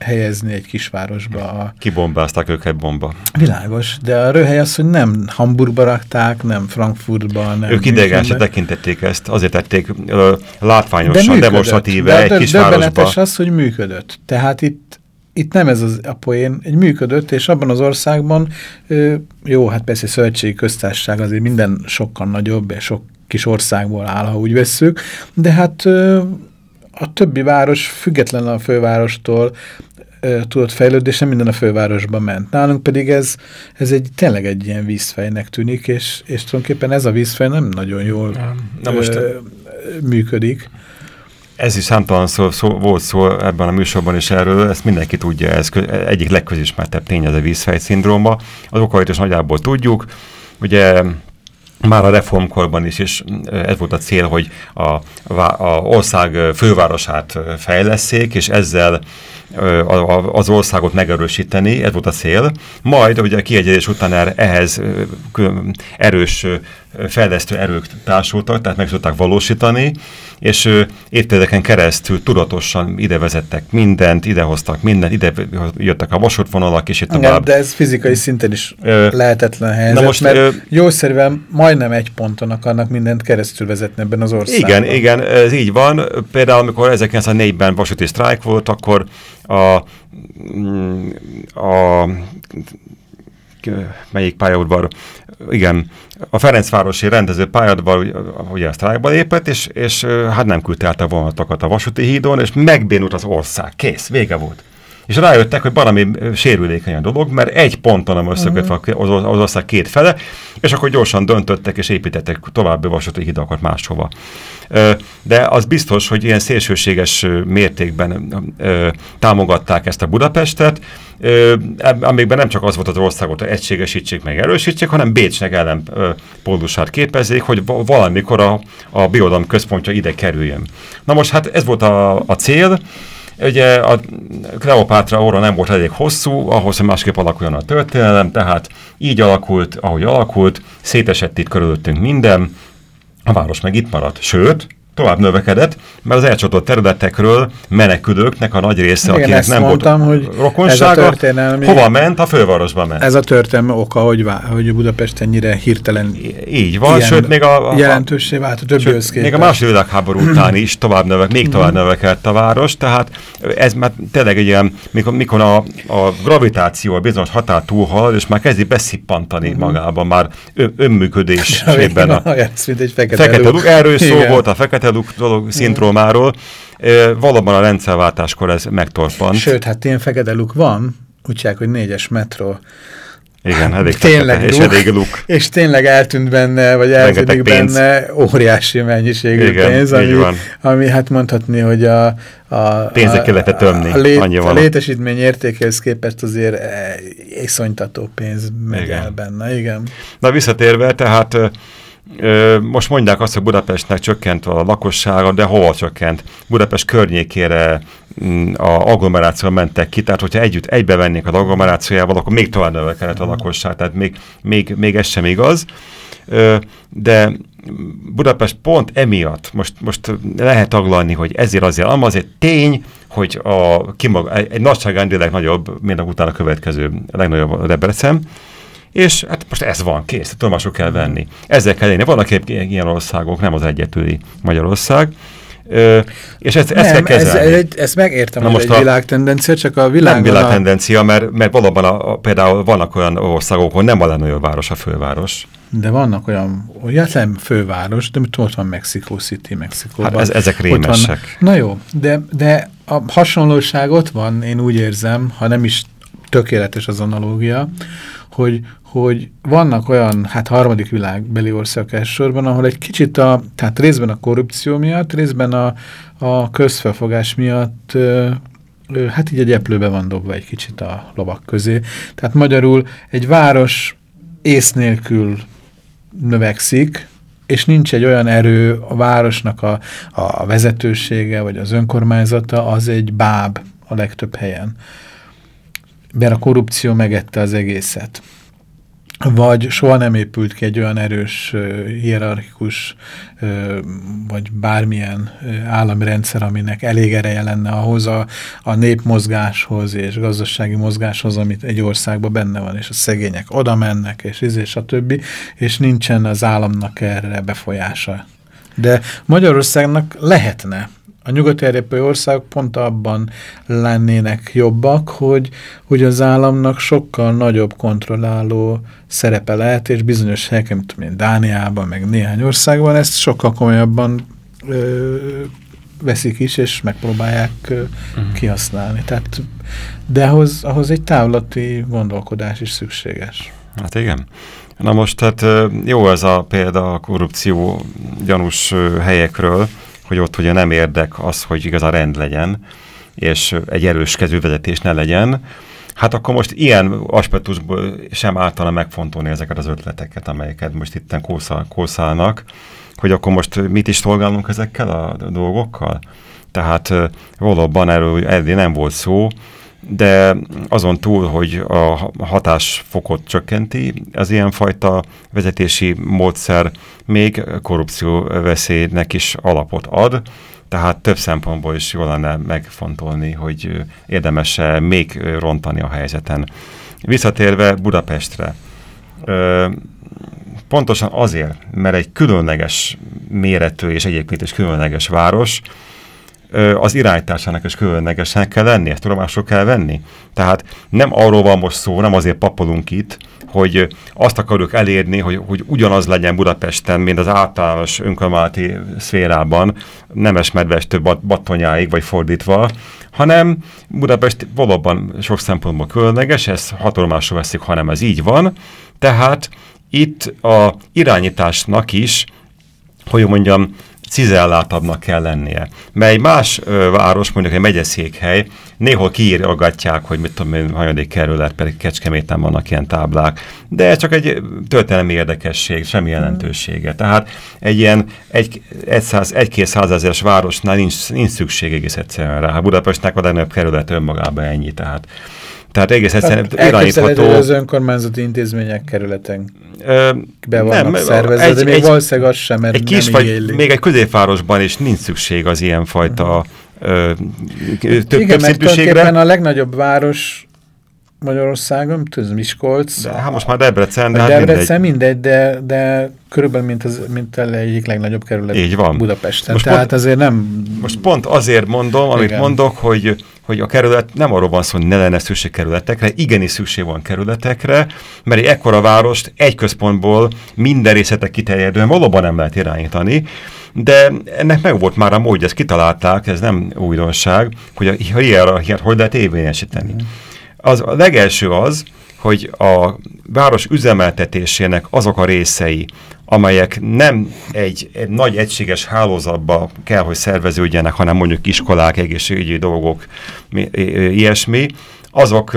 helyezni egy kisvárosba. A... Kibombázták őket bomba. Világos, de a röhely az, hogy nem Hamburgba rakták, nem Frankfurtba, nem... Ők idegen se tekintették ezt, azért tették uh, látványosan, de demonstratíve de, egy kisvárosba. De az, hogy működött. Tehát itt, itt nem ez az a poén, egy működött, és abban az országban, ö, jó, hát persze szövetségi köztársaság azért minden sokkal nagyobb, és sok kis országból áll, ha úgy vesszük, de hát a többi város, független a fővárostól, tudott fejlődni, és nem minden a fővárosba ment. Nálunk pedig ez, ez egy, tényleg egy ilyen vízfejnek tűnik, és, és tulajdonképpen ez a vízfej nem nagyon jól Na most ö, működik. Ez is számtalan szó, szó, volt szó ebben a műsorban is erről, ezt mindenki tudja, ez egyik legközismertebb tény ez a vízfej szindróma. Az okait is nagyjából tudjuk. Ugye már a reformkorban is, és ez volt a cél, hogy a, a ország fővárosát fejleszék, és ezzel az országot megerősíteni, ez volt a cél. Majd, ugye a kiegyezés után er, ehhez erős fejlesztő erők társultak, tehát meg tudták valósítani, és évtizedeken keresztül tudatosan ide vezettek mindent, idehoztak mindent, ide jöttek a vasútvonalak, és itt tovább. De ez fizikai szinten is ö, lehetetlen helyzet, na most, mert ö, jószerűen majdnem egy ponton akarnak mindent keresztül vezetni ebben az országban. Igen, igen, ez így van. Például, amikor 1904-ben vasúti sztrájk volt, akkor a, mm, a melyik pályaudvar, igen, a Ferencvárosi rendező pályaudvar ugye a sztrájkba lépett, és, és hát nem küldte át a vonatokat a vasúti hídon, és megbénult az ország. Kész, vége volt. És rájöttek, hogy valami sérülékeny a dolog, mert egy ponton nem összekötve uh-huh. az, az ország két fele, és akkor gyorsan döntöttek és építettek további vasúti hidakat máshova. De az biztos, hogy ilyen szélsőséges mértékben támogatták ezt a Budapestet, amikben nem csak az volt az országot, hogy egységesítsék, meg erősítsék, hanem Bécsnek ellen pólusát képezzék, hogy valamikor a, a biodalom központja ide kerüljön. Na most hát ez volt a, a cél, Ugye a Kleopátra óra nem volt elég hosszú, ahhoz, hogy másképp alakuljon a történelem, tehát így alakult, ahogy alakult, szétesett itt körülöttünk minden, a város meg itt maradt. Sőt, tovább növekedett, mert az elcsatolt területekről menekülőknek a nagy része, Igen, akinek nem mondtam, volt hogy rokonsága, történelmi... hova ment? A fővárosba ment. Ez a történelmi oka, hogy, hogy Budapest ennyire hirtelen így van, sőt még a, a jelentősé vált a többi sőt, Még a második világháború után is tovább növek, még tovább mhm. növekedett a város, tehát ez már tényleg egy ilyen, mikor, mikor a, a gravitáció a bizonyos határ túlhal, és már kezdi beszippantani uh mhm. -huh. magában már önműködésében. A, <laughs> fekete, fekete luk. Erről szó volt a fekete luk dolog szintrómáról. Valóban a rendszerváltáskor ez megtorpant. Sőt, hát ilyen fekete luk van, úgyhogy, hogy négyes metró. Igen, elég tényleg luk, és elég luk. És tényleg eltűnt benne, vagy eltűnik benne óriási mennyiségű Igen, pénz, ami, van. ami hát mondhatni, hogy a, a, Pénzek kellett tömni, a, lét, annyi van. a létesítmény értékehez képest azért iszonytató pénz megy Igen. el benne. Igen. Na visszatérve, tehát most mondják azt, hogy Budapestnek csökkent a lakossága, de hova csökkent? Budapest környékére mm, a agglomeráció mentek ki, tehát hogyha együtt egybevennék az agglomerációjával, akkor még tovább növekedett a lakosság, tehát még, még, még ez sem igaz. De Budapest pont emiatt, most, most lehet taglalni, hogy ezért azért, ám azért tény, hogy a, kimag, egy nagyságrendileg nagyobb, mint a utána következő legnagyobb Debrecen, és hát most ez van, kész, tudomások kell venni. Ezzel kell lenni. Vannak ilyen országok, nem az egyetüli Magyarország, Ö, és ezt, ezt nem, kell kezelni. Ez, ezt megértem, hogy egy világtendencia, csak a világ... Nem világtendencia, mert, mert valóban a, a, például vannak olyan országok, ahol nem a legnagyobb város a főváros. De vannak olyan, olyan nem főváros, de ott van Mexico City, Mexikóban. Hát ez, ezek rémesek. Van, na jó, de, de a hasonlóság ott van, én úgy érzem, ha nem is tökéletes az analógia, hogy, hogy vannak olyan, hát harmadik világbeli országok elsősorban, ahol egy kicsit a, tehát részben a korrupció miatt, részben a, a közfelfogás miatt ö, ö, hát így egy eplőbe van dobva egy kicsit a lovak közé. Tehát magyarul egy város ész nélkül növekszik, és nincs egy olyan erő a városnak a, a vezetősége, vagy az önkormányzata, az egy báb a legtöbb helyen mert a korrupció megette az egészet. Vagy soha nem épült ki egy olyan erős, hierarchikus, vagy bármilyen állami rendszer, aminek elég ereje lenne ahhoz a, a népmozgáshoz és gazdasági mozgáshoz, amit egy országban benne van, és a szegények oda mennek, és ez és a többi, és nincsen az államnak erre befolyása. De Magyarországnak lehetne a nyugati-európai országok pont abban lennének jobbak, hogy, hogy az államnak sokkal nagyobb kontrolláló szerepe lehet, és bizonyos helyeken, mint tudom én, Dániában, meg néhány országban ezt sokkal komolyabban ö, veszik is, és megpróbálják ö, uh mhm. -huh. kihasználni. Tehát, de ahhoz, ahhoz egy távlati gondolkodás is szükséges. Hát igen. Na most tehát jó ez a példa a korrupció gyanús helyekről, hogy ott ugye nem érdek az, hogy igaz a rend legyen, és egy erős kezűvezetés ne legyen, Hát akkor most ilyen aspektusból sem általán megfontolni ezeket az ötleteket, amelyeket most itt kószálnak, hogy akkor most mit is szolgálunk ezekkel a dolgokkal. Tehát valóban erről eddig nem volt szó, de azon túl, hogy a hatásfokot csökkenti, az ilyenfajta vezetési módszer még korrupció veszélynek is alapot ad, tehát több szempontból is jól lenne megfontolni, hogy érdemes-e még rontani a helyzeten. Visszatérve Budapestre, pontosan azért, mert egy különleges méretű és egyébként is különleges város, az irányításának is különlegesen kell lenni, ezt tudomásról kell venni. Tehát nem arról van most szó, nem azért papolunk itt, hogy azt akarjuk elérni, hogy, hogy ugyanaz legyen Budapesten, mint az általános önkormányzati szférában, nemes medvestől bat, battonyáig, vagy fordítva, hanem Budapest valóban sok szempontból különleges, ezt hatalmásra veszik, hanem ez így van. Tehát itt a irányításnak is, hogy mondjam, cizellátabbnak kell lennie. Mely más ö, város, mondjuk egy megyeszékhely, néhol kiírgatják, hogy mit tudom én, hanyadik kerület, pedig Kecskeméten vannak ilyen táblák, de ez csak egy történelmi érdekesség, semmi jelentősége. Tehát egy ilyen egy, egy, száz, egy-két százezeres városnál nincs, nincs szükség egész egyszerűen rá. Budapestnek a legnagyobb kerület önmagában ennyi, tehát tehát egész egyszerűen hát irányítható. az önkormányzati intézmények kerületen be vannak nem, szervezve, egy, de még egy, valószínűleg az sem, mert egy kis nem vagy, Még egy középvárosban is nincs szükség az ilyenfajta uh, több, Igen, több mert a legnagyobb város Magyarországon, tudom, Miskolc. De, hát most már Debrecen, de hát Debrecen mindegy, mindegy de, de körülbelül mint, az, mint a egyik legnagyobb kerület Így van. Budapesten. Most Tehát pont, azért nem... Most pont azért mondom, amit Igen. mondok, hogy hogy a kerület nem arról van szó, hogy ne lenne szükség kerületekre, igenis szükség van kerületekre, mert egy ekkora várost egy központból minden részletek kiterjedően valóban nem lehet irányítani, de ennek meg volt már a módja, ezt kitalálták, ez nem újdonság, hogy a hierarchiát hogy lehet érvényesíteni. Mm. Az, a legelső az, hogy a város üzemeltetésének azok a részei, amelyek nem egy, egy nagy egységes hálózatba kell, hogy szerveződjenek, hanem mondjuk iskolák, egészségügyi dolgok, mi, ilyesmi, azok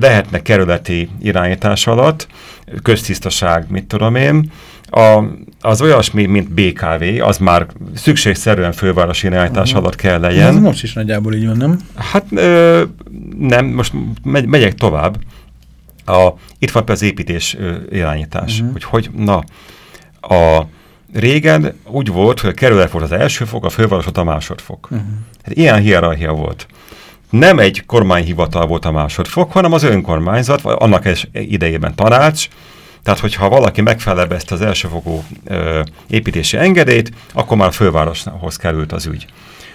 lehetnek kerületi irányítás alatt, köztisztaság, mit tudom én, a, az olyasmi, mint BKV, az már szükségszerűen fővárosi irányítás uh -huh. alatt kell legyen. Ez most is nagyjából így van, nem? Hát ö, nem, most megy, megyek tovább. A, itt van az építés ö, irányítás, uh -huh. hogy hogy, na, a régen úgy volt, hogy a kerület volt az első fok, a főváros a másodfok. Uh -huh. hát ilyen hierarchia volt. Nem egy kormányhivatal volt a másodfok, hanem az önkormányzat, vagy annak idejében tanács, tehát, hogyha valaki megfelebezte az elsőfokú ö, építési engedélyt, akkor már fővároshoz került az ügy.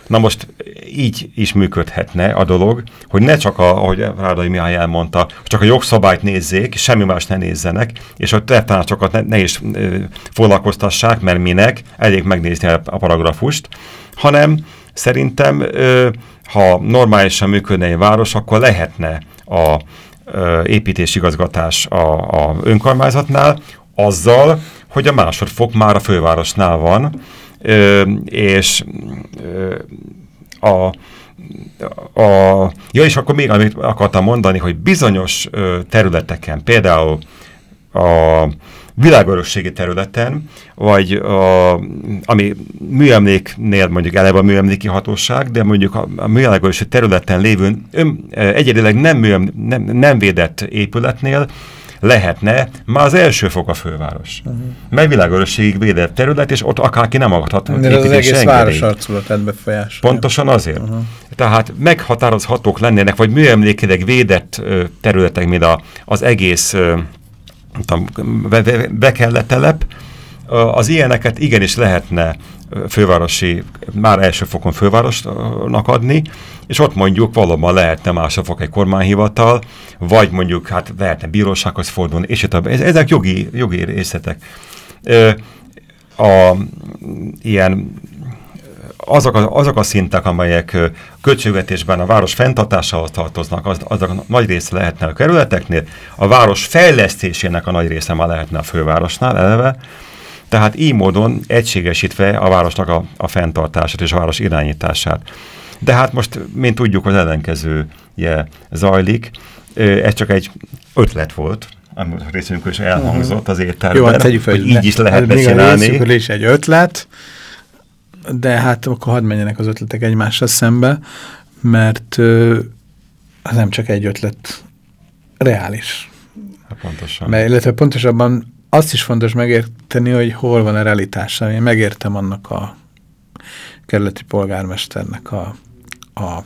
Na most így is működhetne a dolog, hogy ne csak, a, ahogy Rádai Mihály elmondta, csak a jogszabályt nézzék, semmi más ne nézzenek, és a tanácsokat ne, ne is ö, foglalkoztassák, mert minek, elég megnézni a, a paragrafust, hanem szerintem, ö, ha normálisan működne egy város, akkor lehetne a építésigazgatás a, a önkormányzatnál, azzal, hogy a másodfok már a fővárosnál van, és a a, ja, és akkor még amit akartam mondani, hogy bizonyos ö, területeken, például a világörökségi területen, vagy a, ami műemléknél mondjuk eleve a műemléki hatóság, de mondjuk a, a műemlékörökségi területen lévő ön, egyedileg nem, műem, nem, nem védett épületnél lehetne már az első fok a főváros. Uh -huh. Mert világörösségig védett terület, és ott akárki nem akadhat De az egész város arculatát befolyás. Pontosan azért. Uh -huh. Tehát meghatározhatók lennének, vagy műemlékileg védett területek, mint a, az egész bekelletelep, az ilyeneket igenis lehetne fővárosi, már első fokon fővárosnak adni, és ott mondjuk valóban lehetne másodfok egy kormányhivatal, vagy mondjuk hát lehetne bírósághoz fordulni, és itt ezek jogi, jogi részletek. A, ilyen azok a, azok a szintek, amelyek költségvetésben a város fenntartásához tartoznak, az, azok a nagy része lehetne a kerületeknél, a város fejlesztésének a nagy része már lehetne a fővárosnál eleve, tehát így módon egységesítve a városnak a, a fenntartását és a város irányítását. De hát most, mint tudjuk, az ellenkezője zajlik. ez csak egy ötlet volt, ami a részünkről is elhangzott az étterben, Jó, hát tegyük fel, hogy így is lehetne még csinálni. A is egy ötlet, de hát akkor hadd menjenek az ötletek egymással szembe, mert az nem csak egy ötlet reális. Hát pontosan. Mert, illetve pontosabban azt is fontos megérteni, hogy hol van a realitása. Én megértem annak a kerületi polgármesternek a, a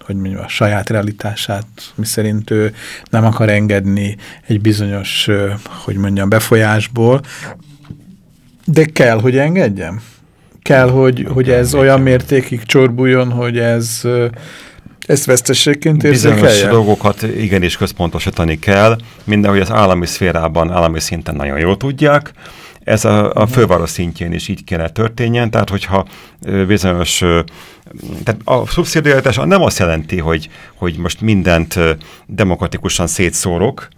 hogy mondjam, a saját realitását, miszerint ő nem akar engedni egy bizonyos, hogy mondjam, befolyásból, de kell, hogy engedjem. Kell, hogy, hogy ez olyan mértékig csorbuljon, hogy ez ezt vesztességként érzékelje? Bizonyos dolgokat igenis központosítani kell, mindenhogy az állami szférában, állami szinten nagyon jól tudják, ez a, a főváros szintjén is így kéne történjen, tehát hogyha bizonyos, tehát a szubszidiaritás nem azt jelenti, hogy, hogy most mindent demokratikusan szétszórok,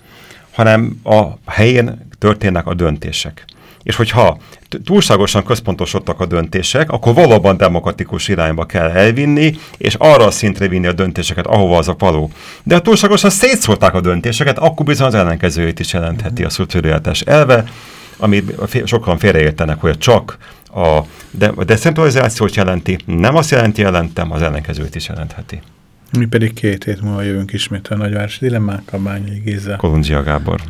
hanem a helyén történnek a döntések. És hogyha túlságosan központosodtak a döntések, akkor valóban demokratikus irányba kell elvinni, és arra a szintre vinni a döntéseket, ahova azok való. De ha túlságosan szétszórták a döntéseket, akkor bizony az ellenkezőjét is jelentheti a szubszidiaritás elve, amit sokan félreértenek, hogy csak a, de, a decentralizációt jelenti, nem azt jelenti jelentem, az ellenkezőt is jelentheti. Mi pedig két hét múlva jövünk ismét a nagyvárosi dilemmákkal, Bányai Géza. Kolundzsia Gábor.